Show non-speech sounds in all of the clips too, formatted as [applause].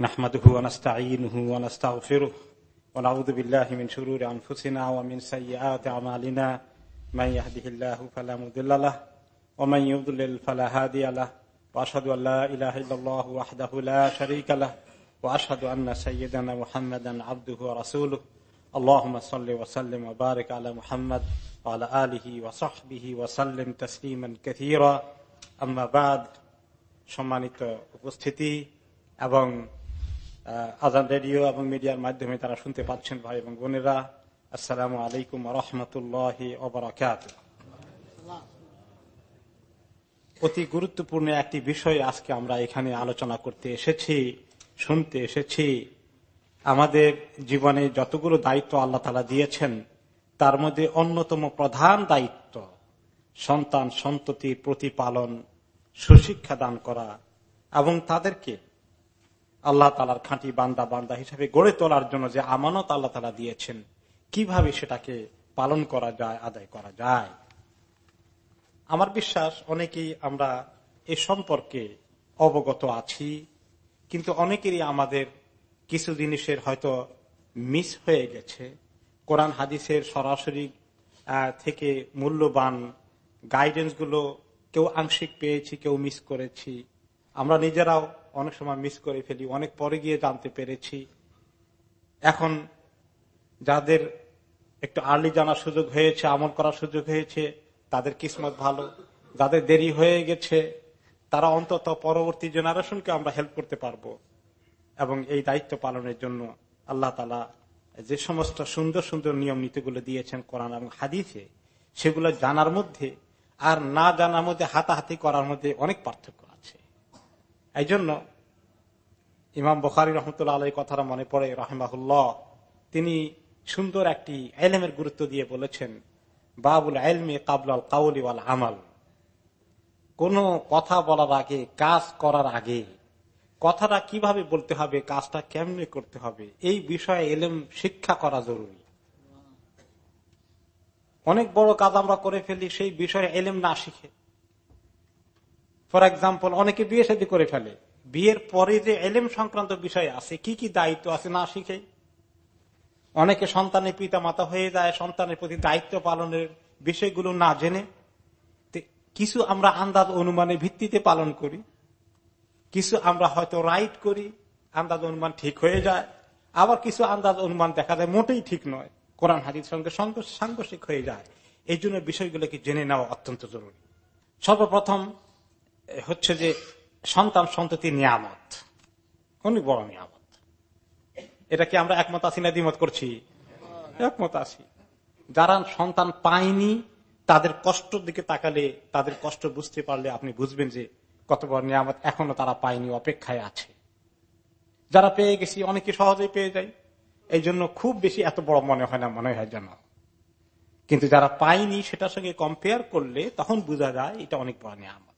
نحمده ونستعينه ونستغفره ونعوذ بالله من شرور أنفسنا ومن سيئات أعمالنا. من يهده الله فلا مضل له ومن يضلل فلا هادي له وأشهد أن لا إله إلا الله وحده لا شريك له وأشهد أن سيدنا محمدا عبده ورسوله. اللهم صل وسلم وبارك على محمد وعلى آله وصحبه وسلم تسليما كثيرا. أما بعد সম্মানিত উপস্থিতি এবং আজান রেডিও এবং মিডিয়ার মাধ্যমে তারা শুনতে পাচ্ছেন ভাই এবং বোনেরা। আসসালামু আলাইকুম রহমতুল্লাহ অতি গুরুত্বপূর্ণ একটি বিষয় আজকে আমরা এখানে আলোচনা করতে এসেছি, শুনতে এসেছি। আমাদের জীবনে যতগুলো দায়িত্ব আল্লাহ তালা দিয়েছেন, তার মধ্যে অন্যতম প্রধান দায়িত্ব সন্তান সন্ততির প্রতিপালন, সুশিক্ষা দান করা এবং তাদেরকে আল্লাহ তালার খাঁটি বান্দা বান্দা হিসাবে গড়ে তোলার জন্য যে আমানত আল্লাহ তালা দিয়েছেন, কীভাবে সেটাকে পালন করা যায়, আদায় করা যায়? আমার বিশ্বাস, অনেকেই আমরা এ সম্পর্কে অবগত আছি, কিন্তু অনেকেরই আমাদের কিছু জিনিসের হয়তো মিস হয়ে গেছে। কোরআন হাদিসের সরাসরি থেকে মূল্যবান গাইডেন্সগুলো কেউ আংশিক পেয়েছি, কেউ মিস করেছি। আমরা নিজেরাও অনেক সময় মিস করে ফেলি, অনেক পরে গিয়ে জানতে পেরেছি। এখন যাদের একটু আর্লি জানার সুযোগ হয়েছে, আমল করার সুযোগ হয়েছে, তাদের কিসমত ভালো, যাদের দেরি হয়ে গেছে, তারা অন্তত পরবর্তী জেনারেশনকে আমরা হেল্প করতে পারব। এবং এই দায়িত্ব পালনের জন্য আল্লাহ তালা যে সমস্ত সুন্দর সুন্দর নিয়ম নীতিগুলো দিয়েছেন কোরআন এবং হাদিসে, সেগুলো জানার মধ্যে আর না জানার মধ্যে হাতাহাতি করার মধ্যে অনেক পার্থক্য। এই জন্য ইমাম বখারি রহমতুল্লাহ আলাই কথাটা মনে পড়ে, রাহেমাহুল্লাহ। তিনি সুন্দর একটি এলেমের গুরুত্ব দিয়ে বলেছেন, বাবুল এলমে কাবলাল কাউলি ওয়াল আমাল। কোন কথা বলার আগে, কাজ করার আগে, কথাটা কীভাবে বলতে হবে, কাজটা কেমনে করতে হবে, এই বিষয়ে এলেম শিক্ষা করা জরুরি। অনেক বড় কাজ আমরা করে ফেলি, সেই বিষয়ে এলেম না শিখে। ফর এক্সাম্পল অনেকে বিয়ে শাদী করে ফেলে। বিয়ের পরে যে এলেম সংক্রান্ত বিষয় আছে, কি কি দায়িত্ব আছে না শিখে? অনেকে সন্তানের পিতা মাতা হয়ে যায়, সন্তানের প্রতি দায়িত্ব পালনের বিষয়গুলো না জেনে। কিছু আমরা আন্দাজ অনুমানের ভিত্তিতে পালন করি। কিছু আমরা হয়তো রাইট করি, আন্দাজ অনুমান ঠিক হয়ে যায়। আবার কিছু আন্দাজ অনুমান দেখা যায় মোটেই ঠিক নয়। কোরআন হাজির সঙ্গে, সাংঘর্ষিক হয়ে যায়। এই জন্য বিষয়গুলোকে জেনে নেওয়া অত্যন্ত জরুরি। সর্বপ্রথম হচ্ছে যে সন্তান সন্ততি নিয়ামত। অনেক বড় নিয়ামত? এটা কি আমরা একমত আছি না দ্বিমত করছি? একমত আছি। যারা সন্তান পায়নি, তাদের কষ্টর দিকে তাকালে, তাদের কষ্ট বুঝতে পারলে আপনি বুঝবেন যে কত বড় নিয়ামত এখনও তারা পায়নি, অপেক্ষায় আছে। যারা পেয়ে গেছি অনেকে সহজেই পেয়ে যায় এই জন্য খুব বেশি এত বড় মনে হয় না, মনে হয় যেন। কিন্তু যারা পায়নি, সেটার সঙ্গে কম্পেয়ার করলে তখন বোঝা যায় এটা অনেক বড় নিয়ামত।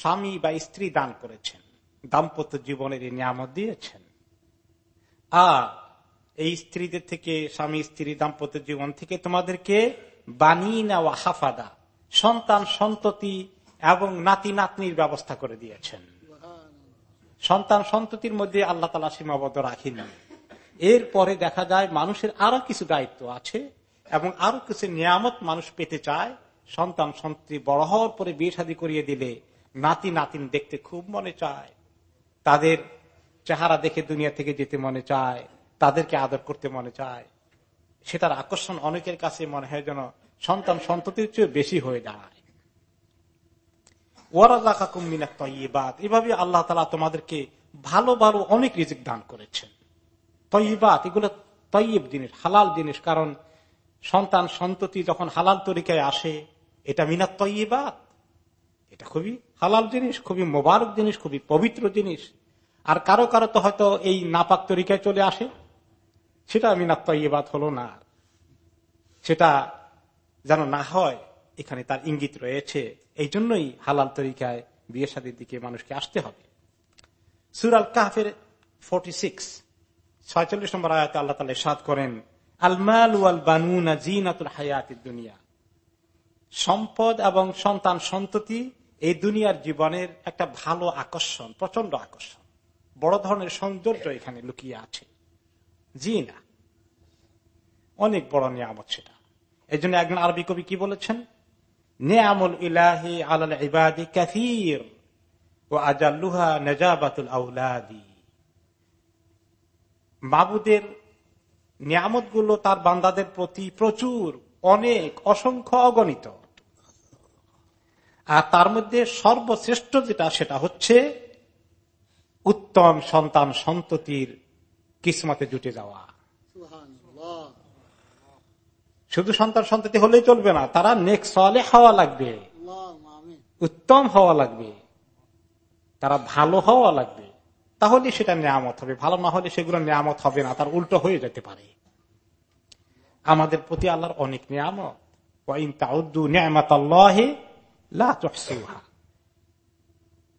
স্বামী বা স্ত্রী দান করেছেন, দাম্পত্য জীবনের এই নিয়ামত দিয়েছেন। আর এই স্ত্রীদের থেকে, স্বামী, স্ত্রী, দাম্পত্য জীবন থেকে তোমাদেরকে বানিয়ে নেওয়া হাফাদা, সন্তান সন্ততি এবং নাতি নাতনির ব্যবস্থা করে দিয়েছেন। সন্তান সন্ততির মধ্যে আল্লাহ তালা সীমাবদ্ধ রাখিনি এরপরে দেখা যায় মানুষের আরও কিছু দায়িত্ব আছে এবং আরও কিছু নিয়ামত মানুষ পেতে চায়। সন্তান সন্ততি বড় হওয়ার পরে বিয়ে শাদী করিয়ে দিলে নাতি নাতিন দেখতে খুব মনে চায়। তাদের চেহারা দেখে দুনিয়া থেকে যেতে মনে চায়। তাদেরকে আদর করতে মনে চায়। সেটার আকর্ষণ অনেকের কাছে মনে হয় যেন সন্তান সন্ততির চেয়ে বেশি হয়ে দাঁড়ায়। ওয়ারাজা কুমিনা তৈবাদ এভাবে আল্লাহ তালা তোমাদেরকে ভালো ভালো অনেক রিজিক দান করেছেন। তৈবাত এগুলো তৈব জিনিস, হালাল জিনিস। কারণ সন্তান সন্ততি যখন হালাল তরিকায় আসে, এটা মিনাত তৈবাত এটা খুবই হালাল জিনিস, খুবই মোবারক জিনিস, খুবই পবিত্র জিনিস। আর কারও কারও তো হয়তো এই নাপাক তরিকায় চলে আসে। সেটা আমি নাত্তাইবাদ হলো না। সেটা যেন না হয়, এখানে তার ইঙ্গিত রয়েছে। এই জন্যই হালাল তরিকায় বিয়ে সাদীর দিকে মানুষকে আসতে হবে। সুরাল কাহের ফোর্টি সিক্স ছয়চল্লিশ নম্বর আয়াতে আল্লাহ তালা সাদ করেন আলমাল ওয়াল বানুনা জিনাতুল হায়াত দুনিয়া। সম্পদ এবং সন্তান সন্ততি এই দুনিয়ার জীবনের একটা ভালো আকর্ষণ প্রচণ্ড আকর্ষণ। বড় ধরনের সৌন্দর্য এখানে লুকিয়ে আছে। জি না। অনেক বড় নিয়ামত সেটা। এই জন্য একজন আরবি কবি কি বলেছেন? নিয়ামুল ইলাহি আলাল ইবাদি কাফির ও আজাল্লুহা নজাবাতুল আউলাদি বাবুদের নিয়ামতগুলো তার বান্দাদের প্রতি প্রচুর, অনেক, অসংখ্য অগণিত। আর তার মধ্যে সর্বশ্রেষ্ঠ যেটা, সেটা হচ্ছে উত্তম সন্তান সন্ততির কিসমতে জুটে যাওয়া। শুধু সন্তান সন্ততি হলেই চলবে না, তারা নেক সলে হওয়া লাগবে, উত্তম হওয়া লাগবে, তারা ভালো হওয়া লাগবে। তাহলে সেটা নিয়ামত হবে, ভালো না হলে সেগুলো নিয়ামত হবে না, তার উল্টো হয়ে যেতে পারে। আমাদের প্রতি আল্লাহর অনেক নিয়ামত।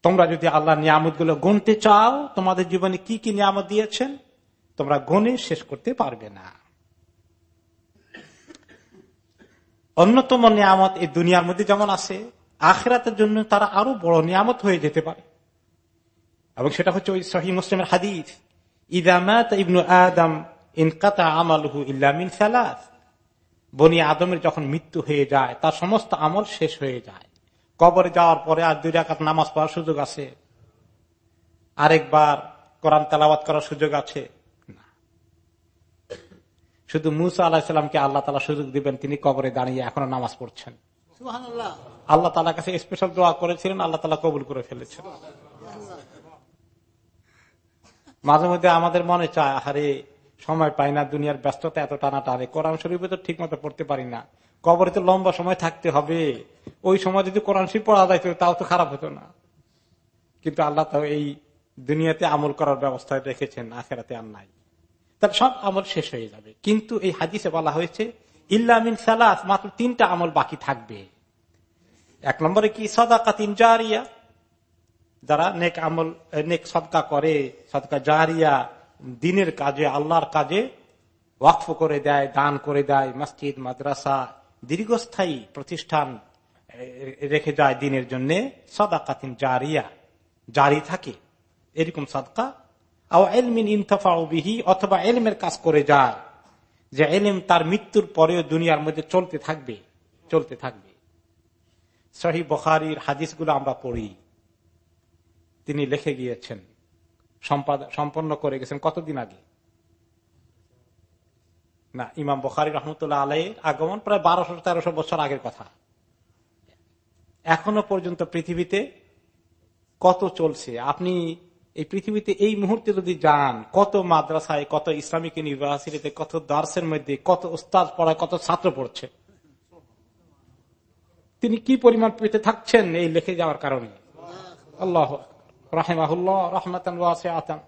তোমরা যদি আল্লাহ নিয়ামতগুলো গুনতে চাও, তোমাদের জীবনে কি কি নিয়ামত দিয়েছেন? তোমরা গনে শেষ করতে পারবে না। অন্যতম নিয়ামত এই দুনিয়ার মধ্যে যেমন আছে, আখেরাতের জন্য তারা আরও বড় নিয়ামত হয়ে যেতে পারে। এবং সেটা হচ্ছে ওই সহি মুসলিমের হাদিস ইদামাত ইবনু আদম ইনকাতা আমালহু ইল্লামিন সালাস বনি আদমের যখন মৃত্যু হয়ে যায়, তার সমস্ত আমল শেষ হয়ে যায়। কবরে যাওয়ার পরে আর দুই রাকাত নামাজ পড়ার সুযোগ আছে। আরেকবার কোরআন তালাবাদ করার সুযোগ আছে। শুধু মুসা আলাহিসামকে আল্লাহ তালা সুযোগ দিবেন তিনি কবরে দাঁড়িয়ে এখনও নামাজ পড়ছেন। আল্লাহ তালা কাছে স্পেশাল দোয়া করেছিলেন আল্লাহ তালা কবুল করে ফেলেছেন। মাঝে মধ্যে আমাদের মনে চায় আহারে সময় পাই না দুনিয়ার ব্যস্ততা এত টানা টানে কোরআন শরীফে তো ঠিক মতো পড়তে পারি না। কবরে তো লম্বা সময় থাকতে হবে। ওই সময় যদি কোরআন শরীফ পড়া যায় তাও তো খারাপ হতো না। কিন্তু আল্লাহ তাও এই দুনিয়াতে আমল করার ব্যবস্থা রেখেছেন, আখেরাতে আর নাই। তার সব আমল শেষ হয়ে যাবে। কিন্তু এই হাদিসে বলা হয়েছে ইল্লামিন সালাস মাত্র তিনটা আমল বাকি থাকবে। এক নম্বরে কি? সদাকা তিন জারিয়া। যারা নেক আমল, নেক সদকা করে, সদকা জারিয়া, দিনের কাজে, আল্লাহর কাজে ওয়াকফ করে দেয়, দান করে দেয়, মসজিদ, মাদ্রাসা দীর্ঘস্থায়ী প্রতিষ্ঠান রেখে যায় দিনের জন্য, সদাকাতিন জারিয়া, জারি থাকে। এরকম সদকা। ইনতফাউবিহি অথবা এলমের কাজ করে যায়, যে এলিম তার মৃত্যুর পরেও দুনিয়ার মধ্যে চলতে থাকবে চলতে থাকবে। সহি বখারির হাদিসগুলো আমরা পড়ি। তিনি লিখে গিয়েছেন সম্পন্ন করে গেছেন কতদিন আগে? না, ইমাম বখারি রহমতুল্লাহ আলাইয়ের আগমন প্রায় বারোশো তেরোশো বছর আগের কথা। এখনও পর্যন্ত পৃথিবীতে কত চলছে? আপনি এই পৃথিবীতে এই মুহূর্তে যদি যান, কত মাদ্রাসায়, কত ইসলামিক ইউনিভার্সিটিতে, কত দার্সের মধ্যে, কত উস্তাদ পড়ায়, কত ছাত্র পড়ছে? তিনি কি পরিমাণ পেতে থাকছেন এই লিখে যাওয়ার কারণে? আল্লাহ রাহেমাহুল্লাহ, রহমাতান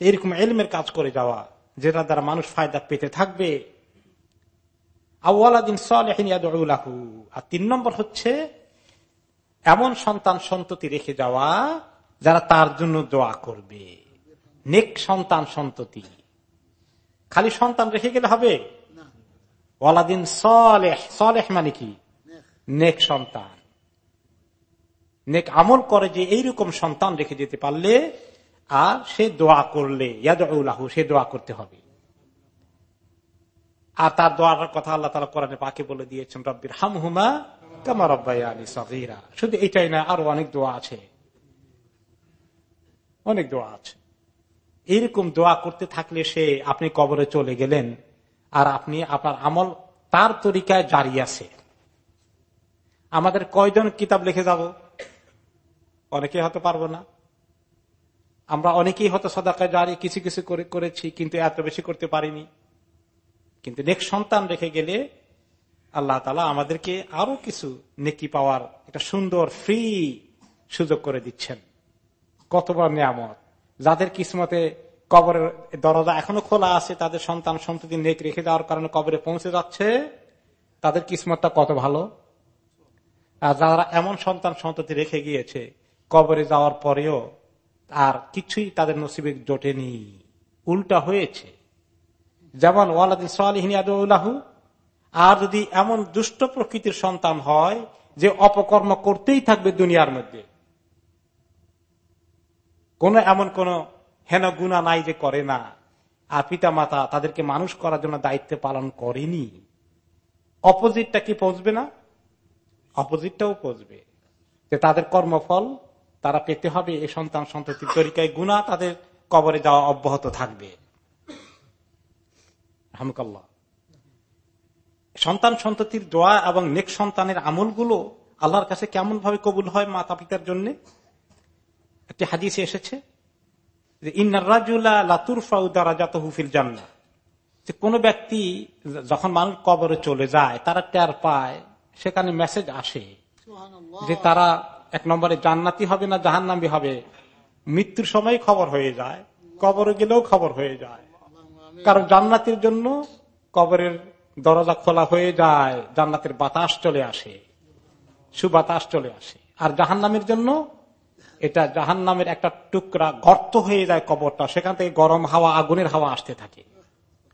এরকম এলমের কাজ করে যাওয়া। যেটা দ্বারা মানুষ ফায়দা পেতে থাকবে। আর তিন নম্বর হচ্ছে এমন সন্তান সন্ততি রেখে যাওয়া যারা তার জন্য দোয়া করবে। নেক সন্তান সন্ততি। খালি সন্তান রেখে গেলে হবে? ওয়ালাদিন সলেহ। সলেহ মানে কি? নেক সন্তান। নেক আমল করে যে এইরকম সন্তান রেখে যেতে পারলে আর সে দোয়া করলে ইয়াদুল্লাহ সে দোয়া করতে হবে। আর তার দোয়ার কথা আল্লাহ তালা কোরআনে পাকে বলে দিয়েছেন, রব্বির হামহুমা কামা সহিরা শুধু এটাই না, আরও অনেক দোয়া আছে। অনেক দোয়া আছে। এইরকম দোয়া করতে থাকলে সে, আপনি কবরে চলে গেলেন, আর আপনি আপনার আমল তার তরিকায় জারি আছে। আমাদের কয়জন কিতাব লিখে যাব? অনেকে হতে পারব না। আমরা অনেকেই হয়তো সদাকায় জারি, কিছু কিছু করেছি, কিন্তু এত বেশি করতে পারিনি। কিন্তু নেক্সট সন্তান রেখে গেলে আল্লাহ তালা আমাদেরকে আরও কিছু নেকি পাওয়ার একটা সুন্দর ফ্রি সুযোগ করে দিচ্ছেন। কত বড় নিয়ামত। যাদের কিসমতে কবরের দরজা এখনও খোলা আছে, তাদের সন্তান সন্ততি নেক রেখে দেওয়ার কারণে কবরে পৌঁছে যাচ্ছে, তাদের কিসমতটা কত ভালো? আর যারা এমন সন্তান সন্ততি রেখে গিয়েছে, কবরে যাওয়ার পরেও আর কিছুই তাদের নসিবে জোটেনি। উল্টা হয়েছে। যেমন ওয়ালাদিন আর যদি এমন দুষ্ট প্রকৃতির সন্তান হয় যে অপকর্ম করতেই থাকবে দুনিয়ার মধ্যে, কোন এমন কোন হেন গুণা নাই যে করে না। আর পিতা মাতা তাদেরকে মানুষ করার জন্য দায়িত্ব পালন করেনি। অপোজিটটা কি পৌঁছবে না? অপোজিটটাও পৌঁছবে। যে তাদের কর্মফল তারা পেতে হবে এই সন্তান সন্ততির তরিকায় গুণা তাদের কবরে যাওয়া অব্যাহত থাকবে। হামকাল্লা সন্তান সন্ততির দোয়া এবং নেক সন্তানের আমলগুলো আল্লাহর কাছে কেমন ভাবে কবুল হয় মাতা পিতার জন্য? একটি হাদিসে এসেছে কোন ব্যক্তি যখন মানুষ কবরে চলে যায় তারা টের পায় সেখানে মেসেজ আসে যে তারা এক নম্বরে জান্নাতি হবে না জাহান্নামি হবে? মৃত্যুর সময় খবর হয়ে যায়, কবরে গেলেও খবর হয়ে যায়। কারণ জান্নাতির জন্য কবরের দরজা খোলা হয়ে যায়, জান্নাতের বাতাস চলে আসে, সুবাতাস চলে আসে। আর জাহান নামের জন্য এটা জাহান নামের একটা টুকরা গর্ত হয়ে যায় কবরটা, সেখান থেকে গরম হাওয়া, আগুনের হাওয়া আসতে থাকে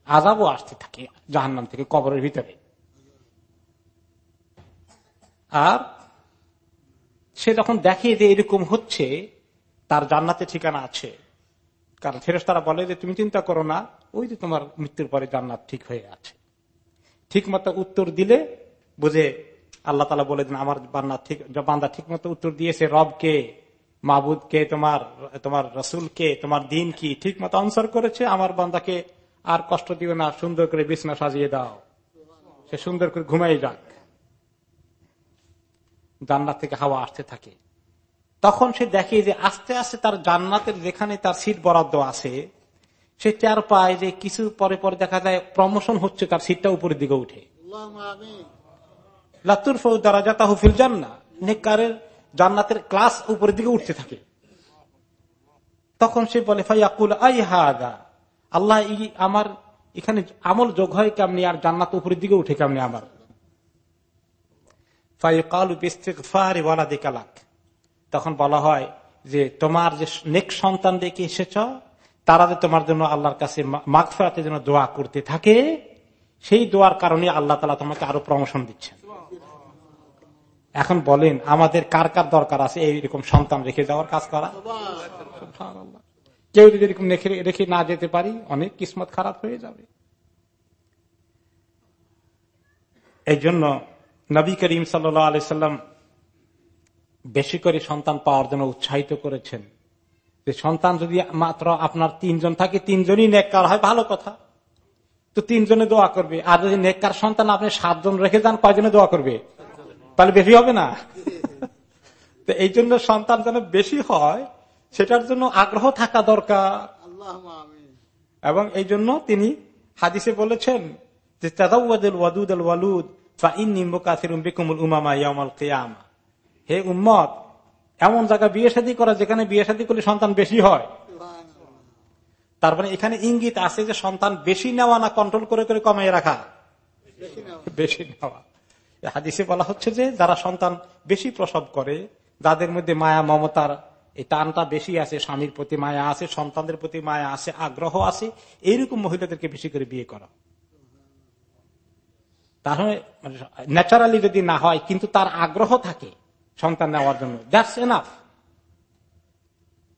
আজাবও আসতে থাকে জাহান নাম থেকে কবরের ভিতরে। আর সে যখন দেখে যে এরকম হচ্ছে, তার জান্নাতে ঠিকানা আছে। কারণ ফেরেস তারা বলে যে, তুমি চিন্তা করো না, ওই যে তোমার মৃত্যুর পরে জান্নাত ঠিক হয়ে আছে। ঠিক মতো উত্তর দিলে বুঝে আল্লাহ তালা বলে দিন, আমার বান্না ঠিক, বান্দা ঠিক মতো উত্তর দিয়েছে রবকে মাবুদ কে তোমার তোমার রসুল কে? তোমার দিন কি? ঠিক মতো আনসার করেছে, আমার বান্দাকে আর কষ্ট দিবে না, সুন্দর করে বিছনা সাজিয়ে দাও। সে সুন্দর করে ঘুমাই যাক। জান্নাত থেকে হাওয়া আসতে থাকে। তখন সে দেখে যে আস্তে আস্তে তার জান্নাতের যেখানে তার সিট বরাদ্দ আছে সে চার পায় যে কিছু পরে পরে দেখা যায় প্রমোশন হচ্ছে তার সিটটা উপরের দিকে উঠে। লাতুর দ্বারা যাতা হুফিল জান্না নেকারের জান্নাতের ক্লাস উপরের দিকে উঠতে থাকে। তখন সে বলে ফাইয়াকুল আই হাদা? আল্লাহ আমার এখানে আমল যোগ হয় কেমনি আর জান্নাত উপরের দিকে উঠে কেমনি আমার? তখন বলা হয় যে, তোমার যে নেক সন্তান দেখে এসেছ, তারা যে তোমার জন্য আল্লাহর কাছে মাগফেরাতের জন্য দোয়া করতে থাকে, সেই দোয়ার কারণে আল্লাহ তালা তোমাকে আরও প্রমোশন দিচ্ছেন। এখন বলেন, আমাদের কার কার দরকার আছে এইরকম সন্তান রেখে যাওয়ার কাজ করা? কেউ যদি এরকম রেখে না যেতে পারি, অনেক কিসমত খারাপ হয়ে যাবে। এই জন্য নবী করিম সাল্লাম বেশি করে সন্তান পাওয়ার জন্য উৎসাহিত করেছেন। যে সন্তান যদি মাত্র আপনার তিনজন থাকে তিনজনই নেককার হয় ভালো কথা। তো তিনজনে দোয়া করবে। আর যদি নেককার সন্তান আপনি সাতজন রেখে যান কয়জনে দোয়া করবে? তাহলে বেশি হবে না। তো এই জন্য সন্তান যেন বেশি হয় সেটার জন্য আগ্রহ থাকা দরকার। এবং এই জন্য তিনি হাদিসে বলেছেন যে ওয়াদুদ আল ওয়ালুদ হে উম্মত, এমন জায়গায় বিয়ে শাদী করা যেখানে বিয়ে শাদী করলে সন্তান বেশি হয়। মানে এখানে ইঙ্গিত আছে যে সন্তান বেশি নেওয়া না কন্ট্রোল করে করে কমাই রাখা? বেশি নেওয়া। হাদিসে বলা হচ্ছে যে যারা সন্তান বেশি প্রসব করে, যাদের মধ্যে মায়া, মমতার এই টানটা বেশি আছে, স্বামীর প্রতি মায়া আছে, সন্তানদের প্রতি মায়া আছে, আগ্রহ আছে, এইরকম মহিলাদেরকে বেশি করে বিয়ে করা। তাহলে ন্যাচারালি যদি না হয়, কিন্তু তার আগ্রহ থাকে সন্তান নেওয়ার জন্য দ্যাটস এনাফ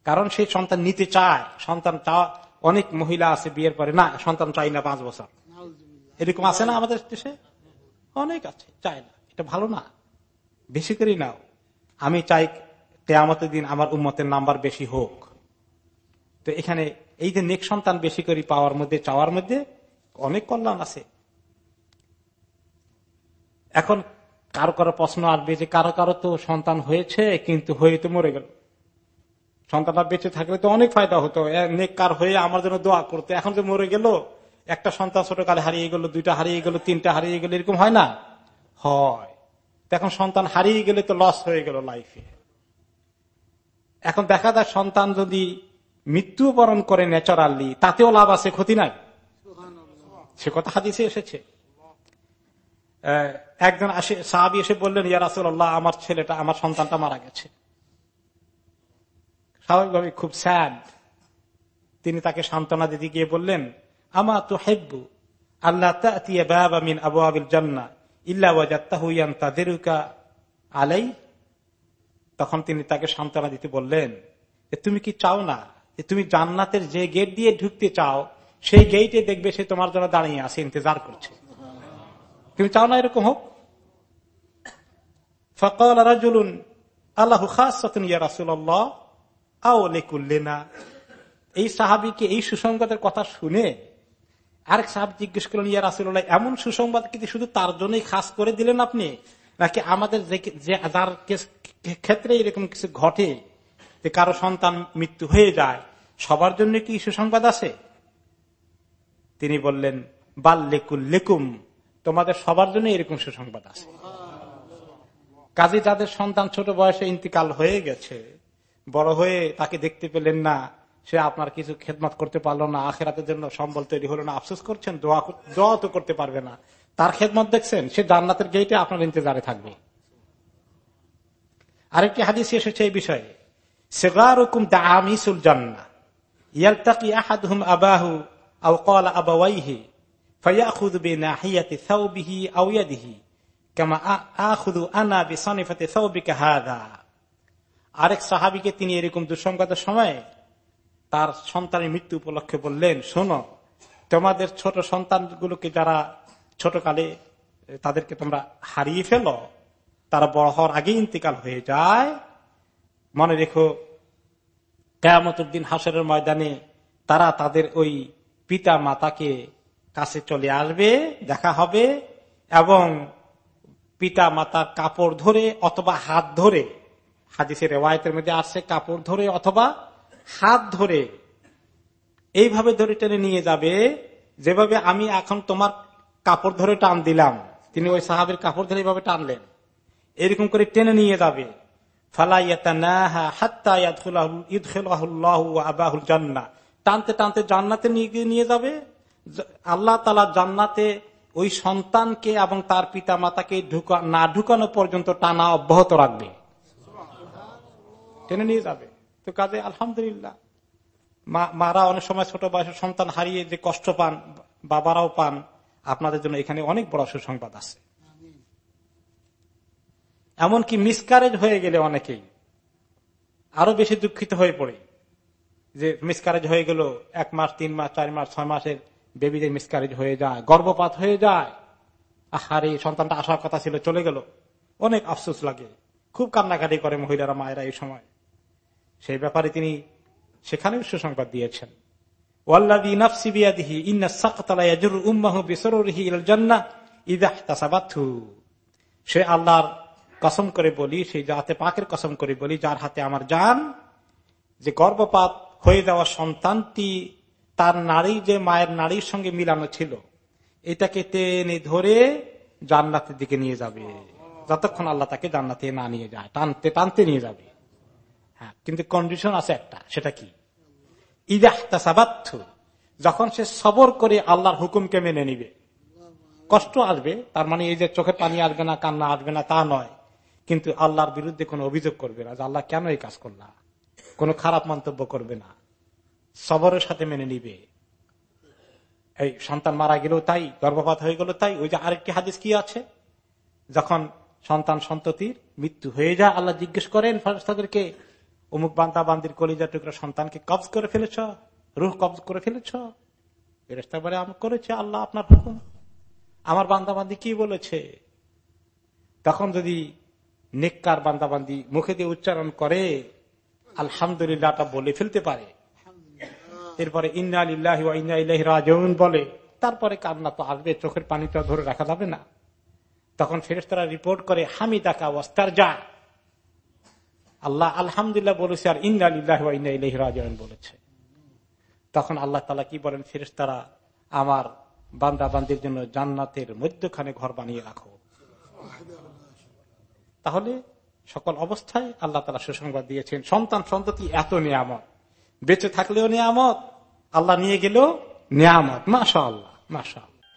কারণ সেই সন্তান নিতে চায়, সন্তান অনেক মহিলা আছে বিয়ের পরে, না, সন্তান চাই না পাঁচ বছর। এরকম আছে না আমাদের দেশে? অনেক আছে চাই না, এটা ভালো না। বেশি করে নাও। আমি চাই কেয়ামতের দিন আমার উন্মতের নাম্বার বেশি হোক। তো এখানে এই যে নেক সন্তান বেশি করে পাওয়ার মধ্যে, চাওয়ার মধ্যে অনেক কল্যাণ আছে। এখন কারও কারও প্রশ্ন আসবে যে কারও কারও তো সন্তান হয়েছে, কিন্তু হয়ে তো মরে গেল। সন্তানটা বেঁচে থাকলে তো অনেক ফায়দা হতো। নেককার হয়ে আমার জন্য দোয়া করতে। এখন যে মরে গেল, একটা সন্তান ছোটকালে হারিয়ে গেল, দুইটা হারিয়ে গেল, তিনটা হারিয়ে গেল, এরকম হয় না? হয়। এখন সন্তান হারিয়ে গেলে তো লস হয়ে গেল লাইফে এখন দেখা যায় সন্তান যদি মৃত্যুবরণ করে ন্যাচারালি তাতেও লাভ আছে, ক্ষতি নাই। সে কথা হাদিসে এসেছে। একজন সাহাবি এসে বললেন, ইয়া রাসুল্লাহ আমার ছেলেটা, আমার সন্তানটা মারা গেছে। স্বাভাবিকভাবে খুব স্যাড। তিনি তাকে সান্ত্বনা দিতে গিয়ে বললেন, আমা তো হেব্বু আল্লাহ মিন আবু আবিল জান্না আলাই তখন তিনি তাকে সান্ত্বনা দিতে বললেন তুমি কি চাও না? যে তুমি জান্নাতের যে গেট দিয়ে ঢুকতে চাও, সেই গেইটে দেখবে সে তোমার জন্য দাঁড়িয়ে আছে, ইন্তজার করছে। তুমি চাও না এরকম হোক? ফকল রাজুলুন, আল্লাহ খাস ইয়া রাসুল্লাহ আও লেকুল্লেনা। এই সাহাবিকে এই সুসংবাদের কথা শুনে আরেক সাহাব জিজ্ঞেস করলেন, ইয়া রাসুল্লাহ এমন সুসংবাদ কিন্তু শুধু তার জন্যই খাস করে দিলেন আপনি? নাকি আমাদের যার ক্ষেত্রে এরকম কিছু ঘটে যে কারও সন্তান মৃত্যু হয়ে যায়, সবার জন্য কি সুসংবাদ আছে? তিনি বললেন, বাল লেকুল লেকুম তোমাদের সবার জন্য এরকম সুসংবাদ আছে। কাজে যাদের সন্তান ছোট বয়সে ইন্তিকাল হয়ে গেছে, বড় হয়ে তাকে দেখতে পেলেন না, সে আপনার কিছু খেদমত করতে পারল না, আখেরাতের জন্য সম্বল তৈরি হলো না, আফসোস করছেন, দোয়া তো করতে পারবে না। তার খেদমত দেখছেন, সে জান্নাতের গেইটে আপনার ইন্তজারে থাকবে। আরেকটি হাদিস এসেছে এই বিষয়ে। সেগার হুকুম দা আমিসুল জান্না ইয়ালতাকি আহাদুহুম আবাহু আবাওয়াইহি। আরেক সাহাবিকে তিনি এরকম দুঃসংবাদের সময় তার সন্তানের মৃত্যু উপলক্ষে বললেন, শোনো, তোমাদের ছোট সন্তানগুলোকে যারা ছোটকালে তাদেরকে তোমরা হারিয়ে ফেলো, তারা বড় হওয়ার আগে ইন্তিকাল হয়ে যায়। মনে রেখো, কেয়ামতের দিন হাসরের ময়দানে তারা তাদের ওই পিতা মাতাকে কাছে চলে আসবে, দেখা হবে, এবং পিতা মাতার কাপড় ধরে অথবা হাত ধরে, হাদিসের রেওয়ায়তের মধ্যে আসছে কাপড় ধরে অথবা হাত ধরে, এইভাবে ধরে টেনে নিয়ে যাবে, যেভাবে আমি এখন তোমার কাপড় ধরে টান দিলাম, তিনি ওই সাহাবের কাপড় ধরে এইভাবে টানলেন, এরকম করে টেনে নিয়ে যাবে। টানতে টানতে জান্নাতে নিয়ে যাবে আল্লাহ তালা জান্নাতে ওই সন্তানকে এবং তার পিতা মাতাকে না ঢুকানো পর্যন্ত টানা অব্যাহত রাখবে। টেনে নিয়ে যাবে। তো কাজে আলহামদুলিল্লাহ। মারা অনেক সময় ছোট বয়সের সন্তান হারিয়ে যে কষ্ট পান, বাবারাও পান, আপনাদের জন্য এখানে অনেক বড় সুসংবাদ আছে। এমনকি মিসকারেজ হয়ে গেলে অনেকেই আরও বেশি দুঃখিত হয়ে পড়ে যে মিসকারেজ হয়ে গেল, এক মাস, তিন মাস, চার মাস, ছয় মাসের বেবিদের মিসকারেজ হয়ে যায়, গর্ভপাত হয়ে যায়। আহারে, সন্তানটা আসার কথা ছিল, চলে গেল। অনেক আফসোস লাগে। খুব কান্নাকাটি করে মহিলারা, মায়েরা এই সময়। সেই ব্যাপারে তিনি সেখানেও সুসংবাদ দিয়েছেন। সে আল্লাহর কসম করে বলি সেই জাতে পাকের কসম করে বলি, যার হাতে আমার যান যে গর্ভপাত হয়ে যাওয়া সন্তানটি তার নারী, যে মায়ের নারীর সঙ্গে মিলানো ছিল, এটাকে টেনে ধরে জান্নাতের দিকে নিয়ে যাবে। যতক্ষণ আল্লাহ তাকে জান্নাতে না নিয়ে যায়, টানতে টানতে নিয়ে যাবে। হ্যাঁ কিন্তু কন্ডিশন আছে একটা, সেটা কি? ইদাহতাসাবাত্থ যখন সে সবর করে আল্লাহর হুকুমকে মেনে নিবে। কষ্ট আসবে, তার মানে এই যে চোখে পানি আসবে না, কান্না আসবে না, তা নয়। কিন্তু আল্লাহর বিরুদ্ধে কোনো অভিযোগ করবে না আল্লাহ কেন এই কাজ করলা? কোনো খারাপ মন্তব্য করবে না। সবরের সাথে মেনে নিবে। এই সন্তান মারা গেল তাই, গর্ভপাত হয়ে গেল তাই। ওই যে আরেকটি হাদিস কি আছে? যখন সন্তান সন্ততির মৃত্যু হয়ে যায়, আল্লাহ জিজ্ঞেস করেন ফেরস্তাদেরকে অমুক বান্দা বান্দির কলিজা টুকরা সন্তানকে কবজ করে ফেলেছ? রুহ কবজ করে ফেলেছ? ফেরেস্তা বলে, আমি করেছে, আল্লাহ আপনার হুকুম। আমার বান্দাবান্দি কি বলেছে? তখন যদি নেককার বান্দাবান্দি মুখে দিয়ে উচ্চারণ করে আলহামদুলিল্লাহটা বলে ফেলতে পারে। এরপরে ইন্না আলিল্লাহ রাজন বলে, তারপরে কান্না তো আসবে, চোখের পানিটা ধরে রাখা যাবে না। তখন ফেরেস্তারা রিপোর্ট করে হামিদাকা ওয়াস্তার যা আল্লাহ আলহামদুলিল্লাহ বলেছে, আর ইন্না আলিল্লাহ ইন্না ইলাহ রাজন বলেছে। তখন আল্লাহ তালা কি বলেন? ফেরেস্তারা আমার বান্দা বান্দির জন্য জান্নাতের মধ্যখানে ঘর বানিয়ে রাখো। তাহলে সকল অবস্থায় আল্লাহ তালা সুসংবাদ দিয়েছেন, সন্তান সন্ততি এত নিয়ামত। বেঁচে থাকলেও নিয়ামত আল্লাহ নিয়ে গেলেও নিয়ামত। মাসা আল্লাহ মাসা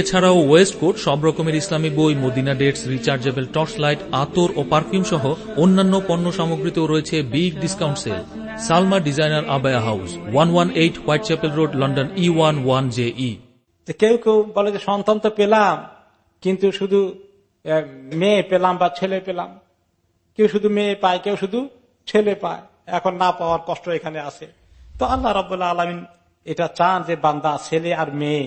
এছাড়াও ওয়েস্ট কোট সব রকমের ইসলামী বই, Medina dates, rechargeable torch light আতর ও পারফিউম সহ অন্যান্য পণ্য সামগ্রীতেও রয়েছে big discount sale. Salma designer abaya house, one one eight Whitechapel road, London E one one J E কেউ কেউ বলে যে সন্তান তো পেলাম, কিন্তু শুধু মেয়ে পেলাম বা ছেলে পেলাম। কেউ শুধু মেয়ে পায়, কেউ শুধু ছেলে পায়। এখন না পাওয়ার কষ্ট এখানে আছে। তো আল্লাহ রবাহ আলমিন এটা চান যে বান্দা ছেলে আর মেয়ে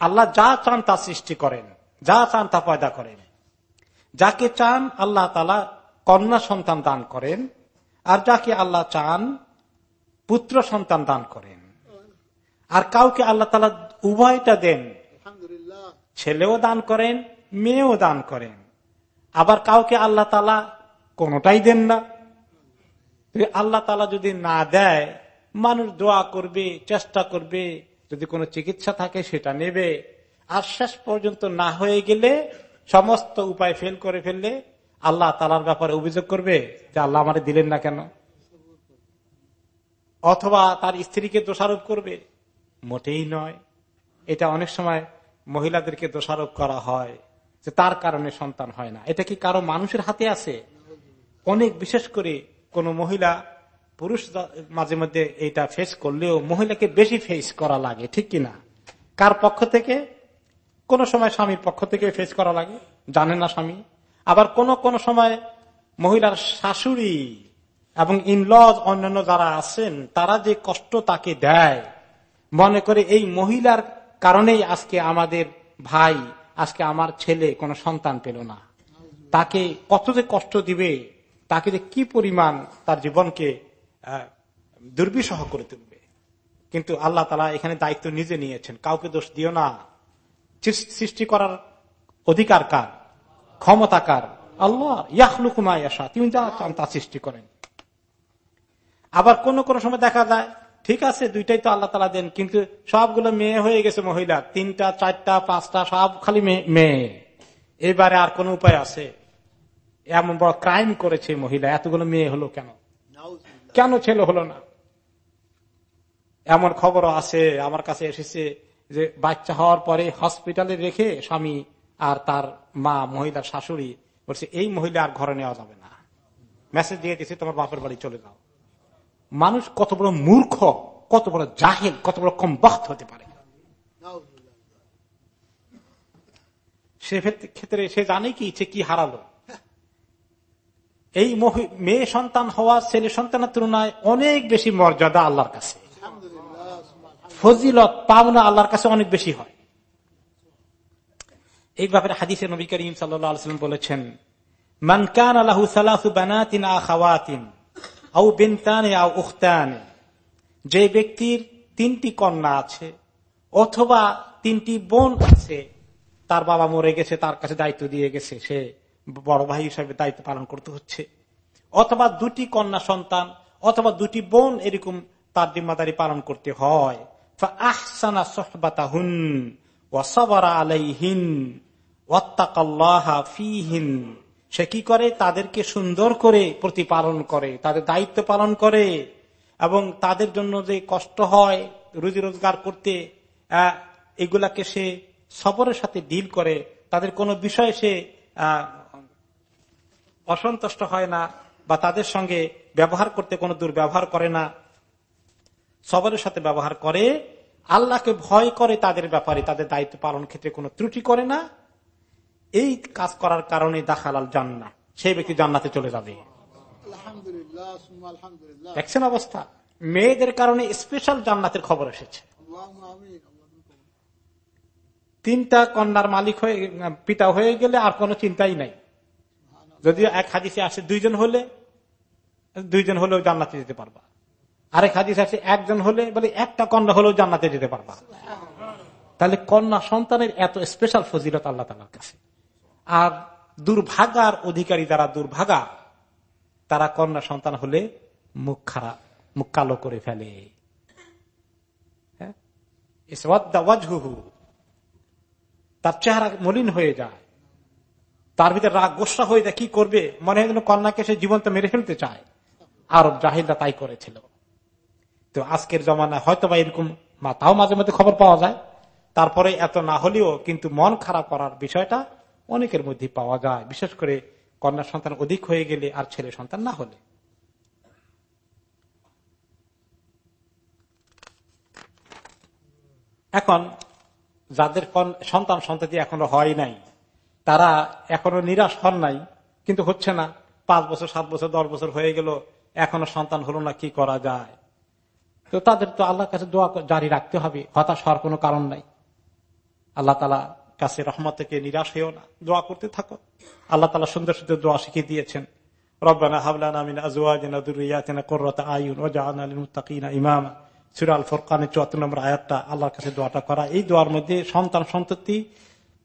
আল্লাহ যা চান তা সৃষ্টি করেন যা চান তা পয়দা করেন। যাকে চান আল্লাহ তালা কন্যা সন্তান দান করেন আর যাকে আল্লাহ চান পুত্র সন্তান দান করেন। আর কাউকে আল্লাহ তালা উভয়টা দেন ছেলেও দান করেন মেয়েও দান করেন। আবার কাউকে আল্লাহ তালা কোনটাই দেন না। আল্লাহ তালা যদি না দেয় মানুষ দোয়া করবে চেষ্টা করবে যদি কোনো চিকিৎসা থাকে, সেটা নেবে। শেষ পর্যন্ত না হয়ে গেলে সমস্ত উপায় ফেল করে ফেললে আল্লাহ তালার ব্যাপারে অভিযোগ করবে যে আল্লাহ আমারে দিলেন না কেন? অথবা তার স্ত্রীকে দোষারোপ করবে। মোটেই নয়। এটা অনেক সময় মহিলাদেরকে দোষারোপ করা হয় যে তার কারণে সন্তান হয় না। এটা কি কারও মানুষের হাতে আছে? অনেক, বিশেষ করে কোন মহিলা পুরুষ মাঝে মধ্যে এটা ফেস করলেও মহিলাকে বেশি ফেস করা লাগে, ঠিক কিনা কার পক্ষ থেকে? কোন সময় স্বামীর পক্ষ থেকে ফেস করা লাগে, জানে না স্বামী। আবার কোন কোন সময় মহিলার শাশুড়ি এবং ইনলজ অন্যান্য যারা আছেন, তারা যে কষ্ট তাকে দেয়, মনে করে এই মহিলার কারণেই আজকে আমাদের ভাই, আজকে আমার ছেলে কোনো সন্তান পেল না। তাকে কত যে কষ্ট দিবে, তাকে যে কি পরিমাণ তার জীবনকে দুর্বিষহ করে তুলবে। কিন্তু আল্লাহ তালা এখানে দায়িত্ব নিজে নিয়েছেন। কাউকে দোষ দিও না। সৃষ্টি করার অধিকার কার? ক্ষমতা কার? আল্লাহ। ইয়াহলুকুমা ইয়াসা তিনি যা চান তা সৃষ্টি করেন। আবার কোন কোন সময় দেখা যায়, ঠিক আছে, দুইটাই তো আল্লাহ তালা দেন, কিন্তু সবগুলো মেয়ে হয়ে গেছে মহিলা। তিনটা, চারটা, পাঁচটা, সব খালি মেয়ে। এবারে আর কোন উপায় আছে? এমন বড় ক্রাইম করেছে মহিলা। এতগুলো মেয়ে হলো কেন? কেন ছেলে হলো না? এমন খবর আছে, আমার কাছে এসেছে যে বাচ্চা হওয়ার পরে হসপিটালে রেখে স্বামী আর তার মা, মহিলার শাশুড়ি বলছে, এই মহিলা আর ঘরে নেওয়া যাবে না। মেসেজ দিয়ে দিয়েছে, তোমার বাপের বাড়ি চলে যাও। মানুষ কত বড় মূর্খ, কত বড় জাহেল, কত বড় কম বক্ত হতে পারে। সে ক্ষেত্রে সে জানে কি, সে কি হারালো? এই মেয়ে সন্তান হওয়া, ছেলে সন্তানের তুলনায় অনেক বেশি মর্যাদা আল্লাহর কাছে। ফজিলত, পাওনা আল্লাহর কাছে অনেক বেশি হয়। এই ব্যাপারে হাদিসে নবী করিম সাল্লাম বলেছেন মানকান আল্লাহ সালাহু বানাতিন আখাওয়াতিন আউ বেন্তানে আউ উখতানে। যে ব্যক্তির তিনটি কন্যা আছে, অথবা তিনটি বোন আছে, তার বাবা মরে গেছে, তার কাছে দায়িত্ব দিয়ে গেছে সে বড় ভাই হিসাবে দায়িত্ব পালন করতে হচ্ছে। অথবা দুটি কন্যা সন্তান অথবা দুটি বোন এরকম তার জিম্মাদারি পালন করতে হয়। সে কি করে? তাদেরকে সুন্দর করে প্রতিপালন করে, তাদের দায়িত্ব পালন করে এবং তাদের জন্য যে কষ্ট হয়, রুজি রোজগার করতে এগুলাকে সে সবরের সাথে ডিল করে। তাদের কোনো বিষয়ে সে অসন্তুষ্ট হয় না বা তাদের সঙ্গে ব্যবহার করতে কোনো দুর্ব্যবহার করে না সবরের সাথে ব্যবহার করে আল্লাহকে ভয় করে তাদের ব্যাপারে তাদের দায়িত্ব পালন ক্ষেত্রে কোনো ত্রুটি করে না। এই কাজ করার কারণে দাখালাল জান্না সেই ব্যক্তি জান্নাতে চলে যাবে। আলহামদুলিল্লাহ দেখছেন অবস্থা? মেয়েদের কারণে স্পেশাল জান্নাতের খবর এসেছে। তিনটা কন্যার মালিক হয়ে পিতা হয়ে গেলে আর কোনো চিন্তাই নাই। যদিও এক হাদিসে আসে দুইজন হলে, দুইজন হলেও জান্নাতে যেতে পারবা। আরেক হাদিস আছে একজন হলে, বলে একটা কন্যা হলেও জান্নাতে যেতে পারবা। তাহলে কন্যা সন্তানের এত স্পেশাল ফজিলত আল্লাহ তালার কাছে। আর দুর্ভাগার অধিকারী যারা দুর্ভাগা, তারা কন্যা সন্তান হলে মুখ খারাপ, মুখ কালো করে ফেলে। হ্যাঁ? তার চেহারা মলিন হয়ে যায়। তার ভিতরে রাগ গোসা হয়ে যায়, কি করবে? মনে হয় যেন কন্যাকে সে জীবন্ত মেরে ফেলতে চায়। আরব জাহিদা তাই করেছিল। তো আজকের জমানায় হয়তো বা এরকম মা- তাও মাঝে মধ্যে খবর পাওয়া যায়। তারপরে এত না হলেও কিন্তু মন খারাপ করার বিষয়টা অনেকের মধ্যে পাওয়া যায়। বিশেষ করে কন্যা সন্তান অধিক হয়ে গেলে আর ছেলে সন্তান না হলে। এখন যাদের সন্তান সন্ততি এখনও হয় নাই তারা এখনও নিরাশ হন নাই, কিন্তু হচ্ছে না। পাঁচ বছর, সাত বছর, দশ বছর হয়ে গেল, এখনও সন্তান হলো না, কি করা যায়? তো তাদের তো আল্লাহর কাছে দোয়া জারি রাখতে হবে, হতাশ হওয়ার কোনো কারণ নাই। আল্লাহ তালা কাছে রহমত থেকে নিরাশ হয়েও না, দোয়া করতে থাকো। আল্লাহ তালা সুন্দর সুন্দর দোয়া শিখিয়ে দিয়েছেন। রব্বানা হাবলানা আজওয়াজিনা দুররিয়াতিনা কুররাতা আয়ুন ওয়াজআলনা লিল মুত্তাকিনা ইমামা সূরা আল ফুরকানের 74 নম্বর আয়াতটা আল্লাহর কাছে দোয়াটা করা। এই দোয়ার মধ্যে সন্তান সন্ততি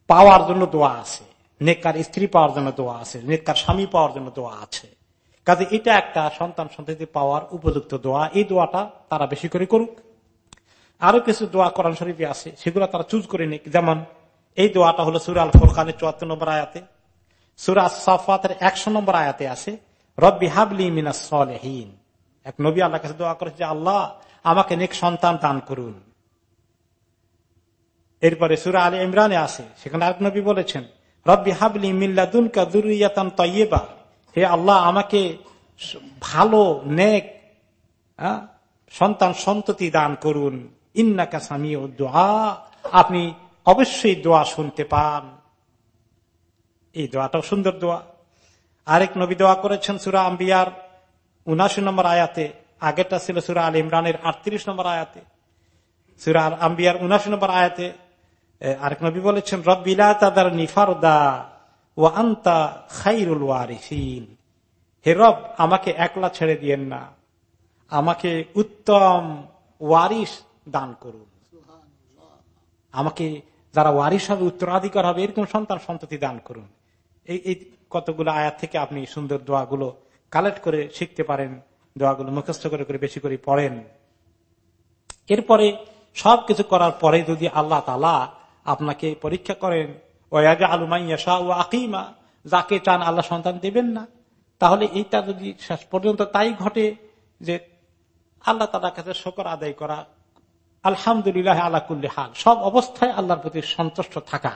পাওয়ার জন্য দোয়া আছে। নেককার স্ত্রী পাওয়ার জন্য দোয়া আছে, নেককার স্বামী পাওয়ার জন্য দোয়া আছে। কাজে এটা একটা সন্তান সন্ততি পাওয়ার উপযুক্ত দোয়া, এই দোয়াটা তারা বেশি করে করুক। আরও কিছু দোয়া কোরআন শরীফে আছে, সেগুলো তারা চুজ করে নিক। যেমন, এই দোয়াটা হলো সুরা আল ফুরকানের চুয়াত্তর নম্বর আয়াতে। সুরা সাফাতের একশো নম্বর আয়াতে আছে, রব্বি হাবলি মিনাস সলেহীন। এক নবী আল্লাহ কাছে দোয়া করেছে যে আল্লাহ, আমাকে নেক সন্তান দান করুন। এরপরে সুরা আলী ইমরানে আছে, সেখানে আরেক নবী বলেছেন রব্বি হাবলি মিল্লাদুনকা দুরিয়াতান তৈবা হে আল্লাহ, আমাকে ভালো, নেক সন্তান সন্ততি দান করুন। ইন্নাকা সামি ও দোয়া। আপনি অবশ্যই দোয়া শুনতে পান। এই দোয়াটাও সুন্দর দোয়া। আরেক নবী দোয়া করেছেন সুরা আম্বিয়ার উনাশি নম্বর আয়াতে। আগেরটা ছিল সুরা আল ইমরানের আটত্রিশ নম্বর আয়াতে। সুরা আম্বিয়ার উনাশি নম্বর আয়াতে আরেক নবী বলেছেন রব্বিলা তাদার নিফারদা ও আন্তা খাইরুল ওয়ারিসিন। হে রব আমাকে একলা ছেড়ে দিয়েন না। আমাকে উত্তম ওয়ারিস দান করুন। আমাকে যারা ওয়ারিস হবে উত্তরাধিকার হবে এরকম সন্তান সন্ততি দান করুন। এই এই কতগুলো আয়াত থেকে আপনি সুন্দর দোয়াগুলো কালেক্ট করে শিখতে পারেন দোয়াগুলো মুখস্থ করে করে বেশি করে পড়েন। এরপরে সবকিছু করার পরে যদি আল্লাহ তালা আপনাকে পরীক্ষা করেন। ওয়াজা আলুমাইয়া শাহ ও আকিমা। যাকে চান আল্লাহ সন্তান দেবেন না। তাহলে এইটা যদি শেষ পর্যন্ত তাই ঘটে যে আল্লাহ তালার কাছে শকর আদায় করা আলহামদুলিল্লাহ আল্লাহ হাল। সব অবস্থায় আল্লাহর প্রতি সন্তুষ্ট থাকা